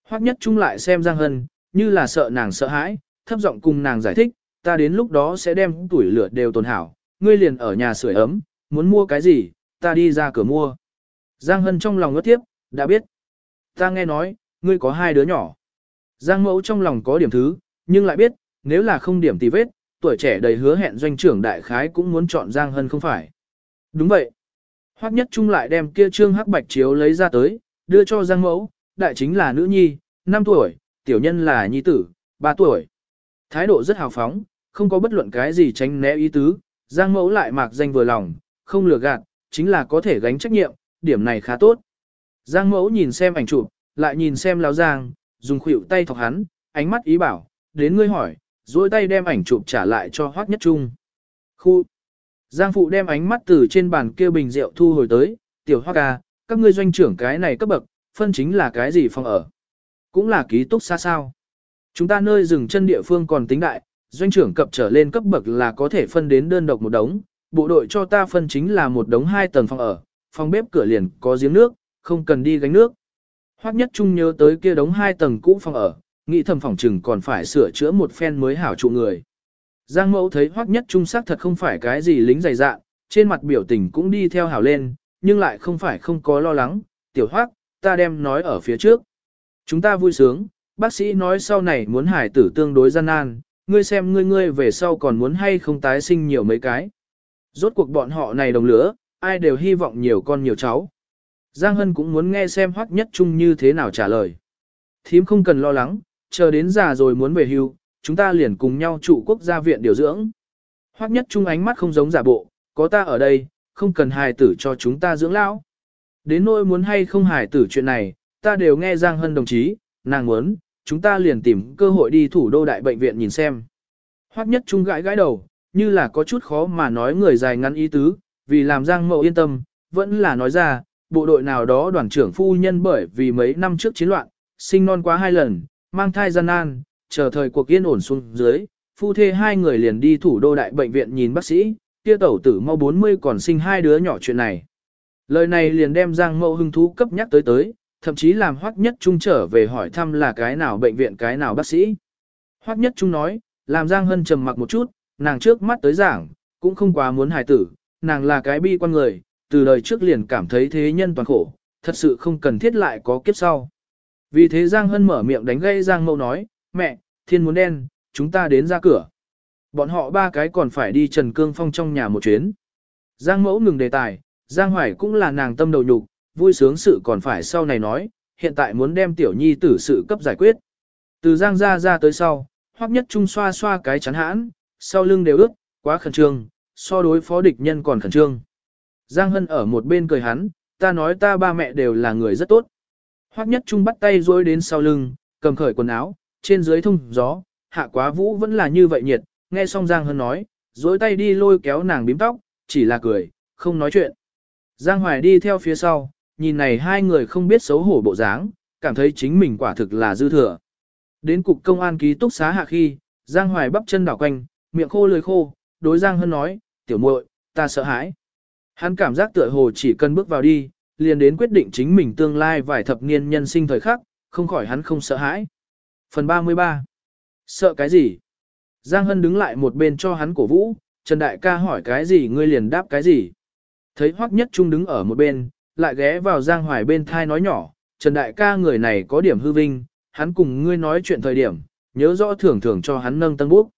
Hoắc nhất trung lại xem Giang Hân, như là sợ nàng sợ hãi, thấp giọng cùng nàng giải thích, ta đến lúc đó sẽ đem tuổi lửa đều tồn hảo, ngươi liền ở nhà sưởi ấm, muốn mua cái gì, ta đi ra cửa mua. Giang Hân trong lòng ngất tiếp, đã biết. Ta nghe nói, ngươi có hai đứa nhỏ. Giang mẫu trong lòng có điểm thứ, nhưng lại biết, nếu là không điểm tì vết, tuổi trẻ đầy hứa hẹn doanh trưởng đại khái cũng muốn chọn Giang Hân không phải. Đúng vậy. Hoắc nhất trung lại đem kia trương hắc bạch chiếu lấy ra tới, đưa cho Giang mẫu, đại chính là nữ nhi, 5 tuổi, tiểu nhân là nhi tử, 3 tuổi. Thái độ rất hào phóng, không có bất luận cái gì tránh né ý tứ, Giang mẫu lại mạc danh vừa lòng, không lừa gạt, chính là có thể gánh trách nhiệm, điểm này khá tốt. Giang mẫu nhìn xem ảnh chụp, lại nhìn xem lão Giang, dùng khuỷu tay thọc hắn, ánh mắt ý bảo, đến ngươi hỏi, duỗi tay đem ảnh chụp trả lại cho Hoắc Nhất Trung. Khu. Giang phụ đem ánh mắt từ trên bàn kia bình rượu thu hồi tới, tiểu Hoắc ca, các ngươi doanh trưởng cái này cấp bậc, phân chính là cái gì phòng ở. Cũng là ký túc xa sao. Chúng ta nơi dừng chân địa phương còn tính đại, doanh trưởng cập trở lên cấp bậc là có thể phân đến đơn độc một đống, bộ đội cho ta phân chính là một đống hai tầng phòng ở, phòng bếp cửa liền có giếng nước, không cần đi gánh nước. Hoắc Nhất Trung nhớ tới kia đống hai tầng cũ phòng ở, nghĩ thầm phòng chừng còn phải sửa chữa một phen mới hảo trụ người. Giang Mẫu thấy Hoắc Nhất Trung xác thật không phải cái gì lính dày dạn, trên mặt biểu tình cũng đi theo hảo lên, nhưng lại không phải không có lo lắng, tiểu Hoắc, ta đem nói ở phía trước. Chúng ta vui sướng, bác sĩ nói sau này muốn hải tử tương đối gian nan, ngươi xem ngươi ngươi về sau còn muốn hay không tái sinh nhiều mấy cái. Rốt cuộc bọn họ này đồng lửa, ai đều hy vọng nhiều con nhiều cháu. Giang Hân cũng muốn nghe xem Hoắc Nhất Trung như thế nào trả lời. Thím không cần lo lắng, chờ đến già rồi muốn về hưu, chúng ta liền cùng nhau trụ quốc gia viện điều dưỡng. Hoắc Nhất Trung ánh mắt không giống giả bộ, có ta ở đây, không cần hài tử cho chúng ta dưỡng lão. Đến nỗi muốn hay không hài tử chuyện này, ta đều nghe Giang Hân đồng chí, nàng muốn, chúng ta liền tìm cơ hội đi thủ đô đại bệnh viện nhìn xem. Hoắc Nhất Trung gãi gãi đầu, như là có chút khó mà nói người dài ngắn ý tứ, vì làm Giang Mậu yên tâm, vẫn là nói ra, bộ đội nào đó đoàn trưởng phu nhân bởi vì mấy năm trước chiến loạn, sinh non quá hai lần, mang thai gian nan, chờ thời cuộc yên ổn xuống dưới, phu thê hai người liền đi thủ đô đại bệnh viện nhìn bác sĩ, kia tẩu tử mau 40 còn sinh hai đứa nhỏ chuyện này. Lời này liền đem Giang Mậu hưng thú cấp nhắc tới tới, thậm chí làm Hoắc Nhất Trung trở về hỏi thăm là cái nào bệnh viện cái nào bác sĩ. Hoắc Nhất Trung nói, làm Giang Hân trầm mặc một chút, nàng trước mắt tới giảng, cũng không quá muốn hài tử, nàng là cái bi quan người, từ đời trước liền cảm thấy thế nhân toàn khổ, thật sự không cần thiết lại có kiếp sau. Vì thế Giang Hân mở miệng đánh gây Giang Mậu nói, mẹ, thiên muốn đen, chúng ta đến ra cửa. Bọn họ ba cái còn phải đi Trần Cương Phong trong nhà một chuyến. Giang Mẫu ngừng đề tài, Giang Hoài cũng là nàng tâm đầu nhục, vui sướng sự còn phải sau này nói, hiện tại muốn đem tiểu nhi tử sự cấp giải quyết. Từ Giang ra ra tới sau, Hoắc nhất trung xoa xoa cái chắn hãn, sau lưng đều ướt, quá khẩn trương, so đối phó địch nhân còn khẩn trương. Giang Hân ở một bên cười hắn, ta nói ta ba mẹ đều là người rất tốt. Hoắc nhất trung bắt tay dối đến sau lưng, cầm khởi quần áo, trên dưới thông gió, hạ quá vũ vẫn là như vậy nhiệt, nghe xong Giang Hân nói, dối tay đi lôi kéo nàng bím tóc, chỉ là cười, không nói chuyện. Giang Hoài đi theo phía sau, nhìn này hai người không biết xấu hổ bộ dáng, cảm thấy chính mình quả thực là dư thừa. Đến cục công an ký túc xá hạ khi, Giang Hoài bắp chân đảo quanh, miệng khô lưỡi khô, đối Giang Hân nói, tiểu muội, ta sợ hãi. Hắn cảm giác tựa hồ chỉ cần bước vào đi, liền đến quyết định chính mình tương lai vài thập niên nhân sinh thời khắc, không khỏi hắn không sợ hãi. Phần 33 Sợ cái gì? Giang Hân đứng lại một bên cho hắn cổ vũ, Trần Đại ca hỏi cái gì ngươi liền đáp cái gì. Thấy Hoắc Nhất Trung đứng ở một bên, lại ghé vào Giang Hoài bên thai nói nhỏ, Trần Đại ca người này có điểm hư vinh, hắn cùng ngươi nói chuyện thời điểm, nhớ rõ thưởng thưởng cho hắn nâng tân bút.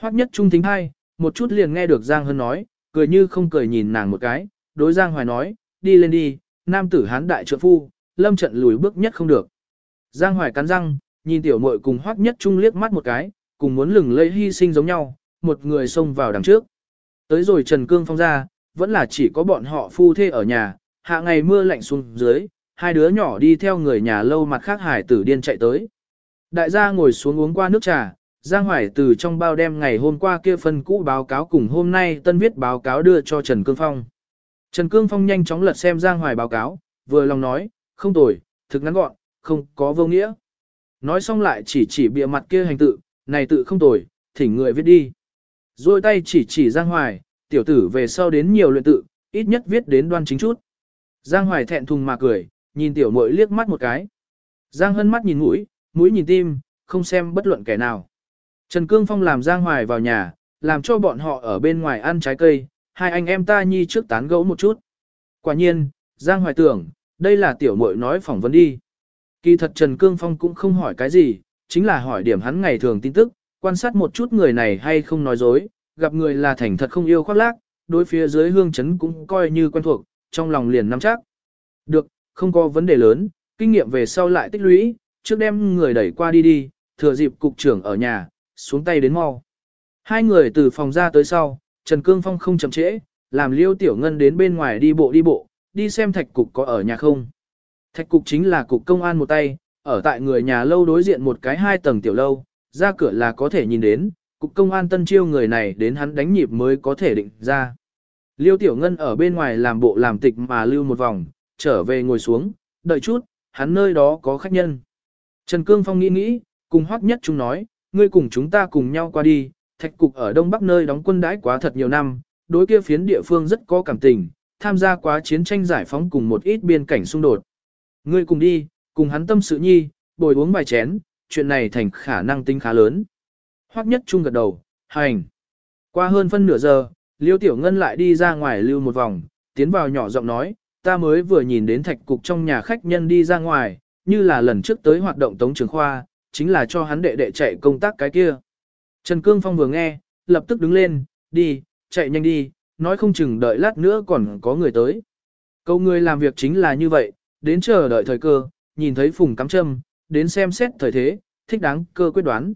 Hoắc Nhất Trung thính hai, một chút liền nghe được Giang Hân nói, cười như không cười nhìn nàng một cái, đối Giang Hoài nói, đi lên đi, nam tử hán đại trượng phu, lâm trận lùi bước nhất không được. Giang Hoài cắn răng, nhìn tiểu muội cùng Hoắc Nhất Trung liếc mắt một cái, cùng muốn lừng lẫy hy sinh giống nhau, một người xông vào đằng trước. Tới rồi Trần Cương Phong ra, vẫn là chỉ có bọn họ phu thê ở nhà, hạ ngày mưa lạnh xuống dưới, hai đứa nhỏ đi theo người nhà lâu mặt khác hải tử điên chạy tới. Đại gia ngồi xuống uống qua nước trà, Giang Hoài từ trong bao đem ngày hôm qua kia phân cũ báo cáo cùng hôm nay tân viết báo cáo đưa cho Trần Cương Phong. Trần Cương Phong nhanh chóng lật xem Giang Hoài báo cáo, vừa lòng nói, không tồi, thực ngắn gọn, không có vô nghĩa. Nói xong lại chỉ chỉ bịa mặt kia hành tự, này tự không tồi, thỉnh người viết đi. Rồi tay chỉ chỉ Giang Hoài, tiểu tử về sau đến nhiều luyện tự, ít nhất viết đến đoan chính chút. Giang Hoài thẹn thùng mà cười, nhìn tiểu muội liếc mắt một cái. Giang Hân mắt nhìn mũi, mũi nhìn tim, không xem bất luận kẻ nào. Trần Cương Phong làm Giang Hoài vào nhà, làm cho bọn họ ở bên ngoài ăn trái cây, hai anh em ta nhi trước tán gẫu một chút. Quả nhiên, Giang Hoài tưởng, đây là tiểu muội nói phỏng vấn đi. Kỳ thật Trần Cương Phong cũng không hỏi cái gì, chính là hỏi điểm hắn ngày thường tin tức, quan sát một chút người này hay không nói dối, gặp người là thành thật không yêu khoác lác, đối phía dưới hương chấn cũng coi như quen thuộc, trong lòng liền nắm chắc. Được, không có vấn đề lớn, kinh nghiệm về sau lại tích lũy, trước đem người đẩy qua đi đi, thừa dịp cục trưởng ở nhà, xuống tay đến mau. Hai người từ phòng ra tới sau, Trần Cương Phong không chậm trễ, làm Liêu Tiểu Ngân đến bên ngoài đi bộ đi bộ, đi xem thạch cục có ở nhà không. Thạch cục chính là cục công an một tay, ở tại người nhà lâu đối diện một cái hai tầng tiểu lâu, ra cửa là có thể nhìn đến, cục công an tân chiêu người này đến hắn đánh nhịp mới có thể định ra. Liêu Tiểu Ngân ở bên ngoài làm bộ làm tịch mà lưu một vòng, trở về ngồi xuống, đợi chút, hắn nơi đó có khách nhân. Trần Cương Phong nghĩ nghĩ, cùng hoắc nhất chúng nói, ngươi cùng chúng ta cùng nhau qua đi, thạch cục ở Đông Bắc nơi đóng quân đãi quá thật nhiều năm, đối kia phiến địa phương rất có cảm tình, tham gia quá chiến tranh giải phóng cùng một ít biên cảnh xung đột. Ngươi cùng đi, cùng hắn tâm sự nhi, bồi uống vài chén, chuyện này thành khả năng tính khá lớn. Hoắc nhất trung gật đầu, hành. Qua hơn phân nửa giờ, Liêu Tiểu Ngân lại đi ra ngoài lưu một vòng, tiến vào nhỏ giọng nói, ta mới vừa nhìn đến thạch cục trong nhà khách nhân đi ra ngoài, như là lần trước tới hoạt động tống trường khoa, chính là cho hắn đệ đệ chạy công tác cái kia. Trần Cương Phong vừa nghe, lập tức đứng lên, đi, chạy nhanh đi, nói không chừng đợi lát nữa còn có người tới. Câu người làm việc chính là như vậy, đến chờ đợi thời cơ, nhìn thấy phùng cắm châm, đến xem xét thời thế, thích đáng cơ quyết đoán.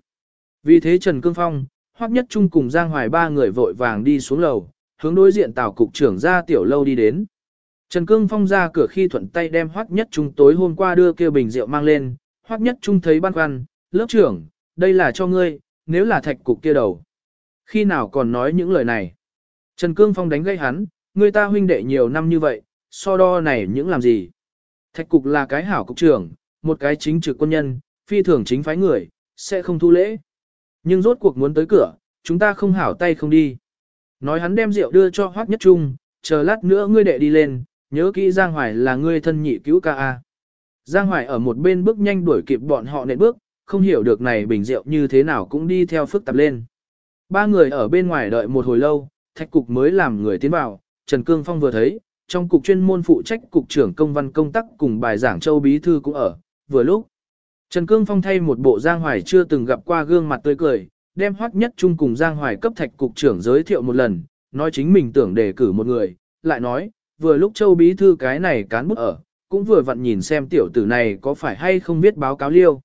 Vì thế Trần Cương Phong, Hoắc Nhất Trung cùng Giang Hoài ba người vội vàng đi xuống lầu, hướng đối diện tàu cục trưởng ra tiểu lâu đi đến. Trần Cương Phong ra cửa khi thuận tay đem Hoắc Nhất Trung tối hôm qua đưa kêu bình rượu mang lên, Hoắc Nhất Trung thấy băn khoăn, lớp trưởng, đây là cho ngươi, nếu là thạch cục kia đầu. Khi nào còn nói những lời này? Trần Cương Phong đánh gây hắn, người ta huynh đệ nhiều năm như vậy, so đo này những làm gì? Thạch cục là cái hảo cục trưởng, một cái chính trực quân nhân, phi thường chính phái người, sẽ không thu lễ. Nhưng rốt cuộc muốn tới cửa, chúng ta không hảo tay không đi. Nói hắn đem rượu đưa cho Hoắc Nhất Trung, chờ lát nữa ngươi đệ đi lên, nhớ kỹ Giang Hoài là ngươi thân nhị cứu ca a. Giang Hoài ở một bên bước nhanh đuổi kịp bọn họ nện bước, không hiểu được này bình rượu như thế nào cũng đi theo phức tạp lên. Ba người ở bên ngoài đợi một hồi lâu, thạch cục mới làm người tiến vào, Trần Cương Phong vừa thấy, trong cục chuyên môn phụ trách cục trưởng công văn công tác cùng bài giảng châu bí thư cũng ở, vừa lúc. Trần Cương Phong thay một bộ Giang Hoài chưa từng gặp qua gương mặt tươi cười, đem hoắc nhất trung cùng Giang Hoài cấp thạch cục trưởng giới thiệu một lần, nói chính mình tưởng đề cử một người, lại nói, vừa lúc châu bí thư cái này cán bút ở, cũng vừa vặn nhìn xem tiểu tử này có phải hay không biết báo cáo liêu.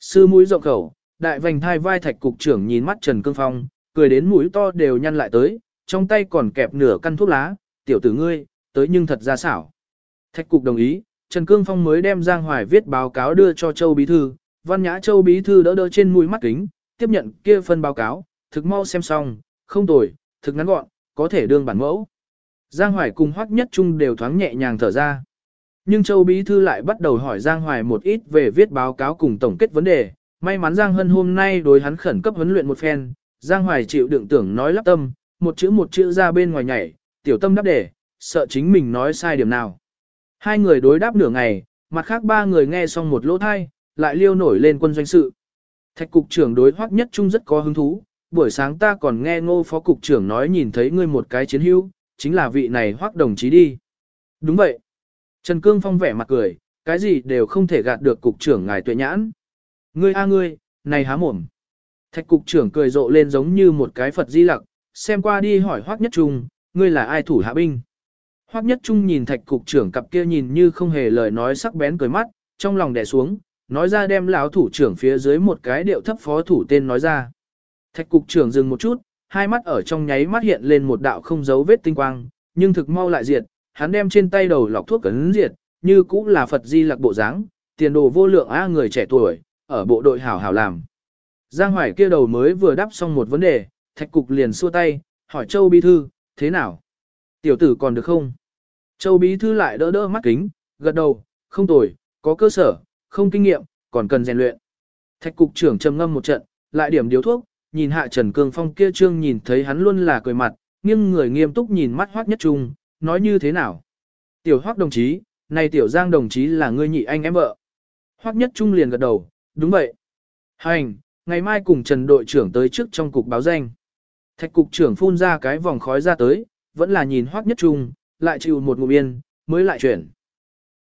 Sư mũi rộng khẩu, đại vành thai vai thạch cục trưởng nhìn mắt Trần Cương Phong, cười đến mũi to đều nhăn lại tới, trong tay còn kẹp nửa căn thuốc lá, tiểu tử ngươi, tới nhưng thật ra xảo. Thạch cục đồng ý, Trần Cương Phong mới đem Giang Hoài viết báo cáo đưa cho Châu Bí Thư, văn nhã Châu Bí Thư đỡ đỡ trên mũi mắt kính, tiếp nhận kia phân báo cáo, thực mau xem xong, không tồi, thực ngắn gọn, có thể đương bản mẫu. Giang Hoài cùng Hoắc Nhất Trung đều thoáng nhẹ nhàng thở ra. Nhưng Châu Bí Thư lại bắt đầu hỏi Giang Hoài một ít về viết báo cáo cùng tổng kết vấn đề. May mắn Giang Hân hôm nay đối hắn khẩn cấp huấn luyện một phen, Giang Hoài chịu đựng tưởng nói lắp tâm, một chữ một chữ ra bên ngoài nhảy, tiểu tâm đáp đề, sợ chính mình nói sai điểm nào. Hai người đối đáp nửa ngày, mặt khác ba người nghe xong một lỗ thai, lại liêu nổi lên quân doanh sự. Thạch cục trưởng đối Hoắc Nhất Trung rất có hứng thú, buổi sáng ta còn nghe ngô phó cục trưởng nói nhìn thấy ngươi một cái chiến hữu, chính là vị này Hoắc đồng chí đi. Đúng vậy. Trần Cương Phong vẻ mặt cười, cái gì đều không thể gạt được cục trưởng ngài tuệ nhãn. Ngươi a ngươi, này há mồm. Thạch cục trưởng cười rộ lên giống như một cái Phật di lặc, xem qua đi hỏi Hoắc Nhất Trung, ngươi là ai thủ hạ binh. Hoắc Nhất Trung nhìn thạch cục trưởng cặp kia nhìn như không hề lời nói sắc bén cười mắt, trong lòng đè xuống, nói ra đem lão thủ trưởng phía dưới một cái điệu thấp phó thủ tên nói ra. Thạch cục trưởng dừng một chút, hai mắt ở trong nháy mắt hiện lên một đạo không dấu vết tinh quang, nhưng thực mau lại diệt, hắn đem trên tay đầu lọc thuốc cấn diệt, như cũng là Phật di lạc bộ dáng, tiền đồ vô lượng a người trẻ tuổi, ở bộ đội hảo hảo làm. Giang Hoài kia đầu mới vừa đáp xong một vấn đề, thạch cục liền xua tay, hỏi Châu Bí Thư, thế nào? Tiểu tử còn được không? Châu Bí Thư lại đỡ đỡ mắt kính, gật đầu, không tồi, có cơ sở, không kinh nghiệm, còn cần rèn luyện. Thạch cục trưởng trầm ngâm một trận, lại điểm điếu thuốc, nhìn hạ Trần Cương Phong kia trương nhìn thấy hắn luôn là cười mặt, nhưng người nghiêm túc nhìn mắt Hoắc Nhất Trung, nói như thế nào? Tiểu Hoắc đồng chí, này Tiểu Giang đồng chí là ngươi nhị anh em vợ. Hoắc Nhất Trung liền gật đầu, đúng vậy. Hành, ngày mai cùng Trần đội trưởng tới trước trong cục báo danh. Thạch cục trưởng phun ra cái vòng khói ra tới, vẫn là nhìn Hoắc Nhất Trung, lại chịu một ngụm yên, mới lại chuyển.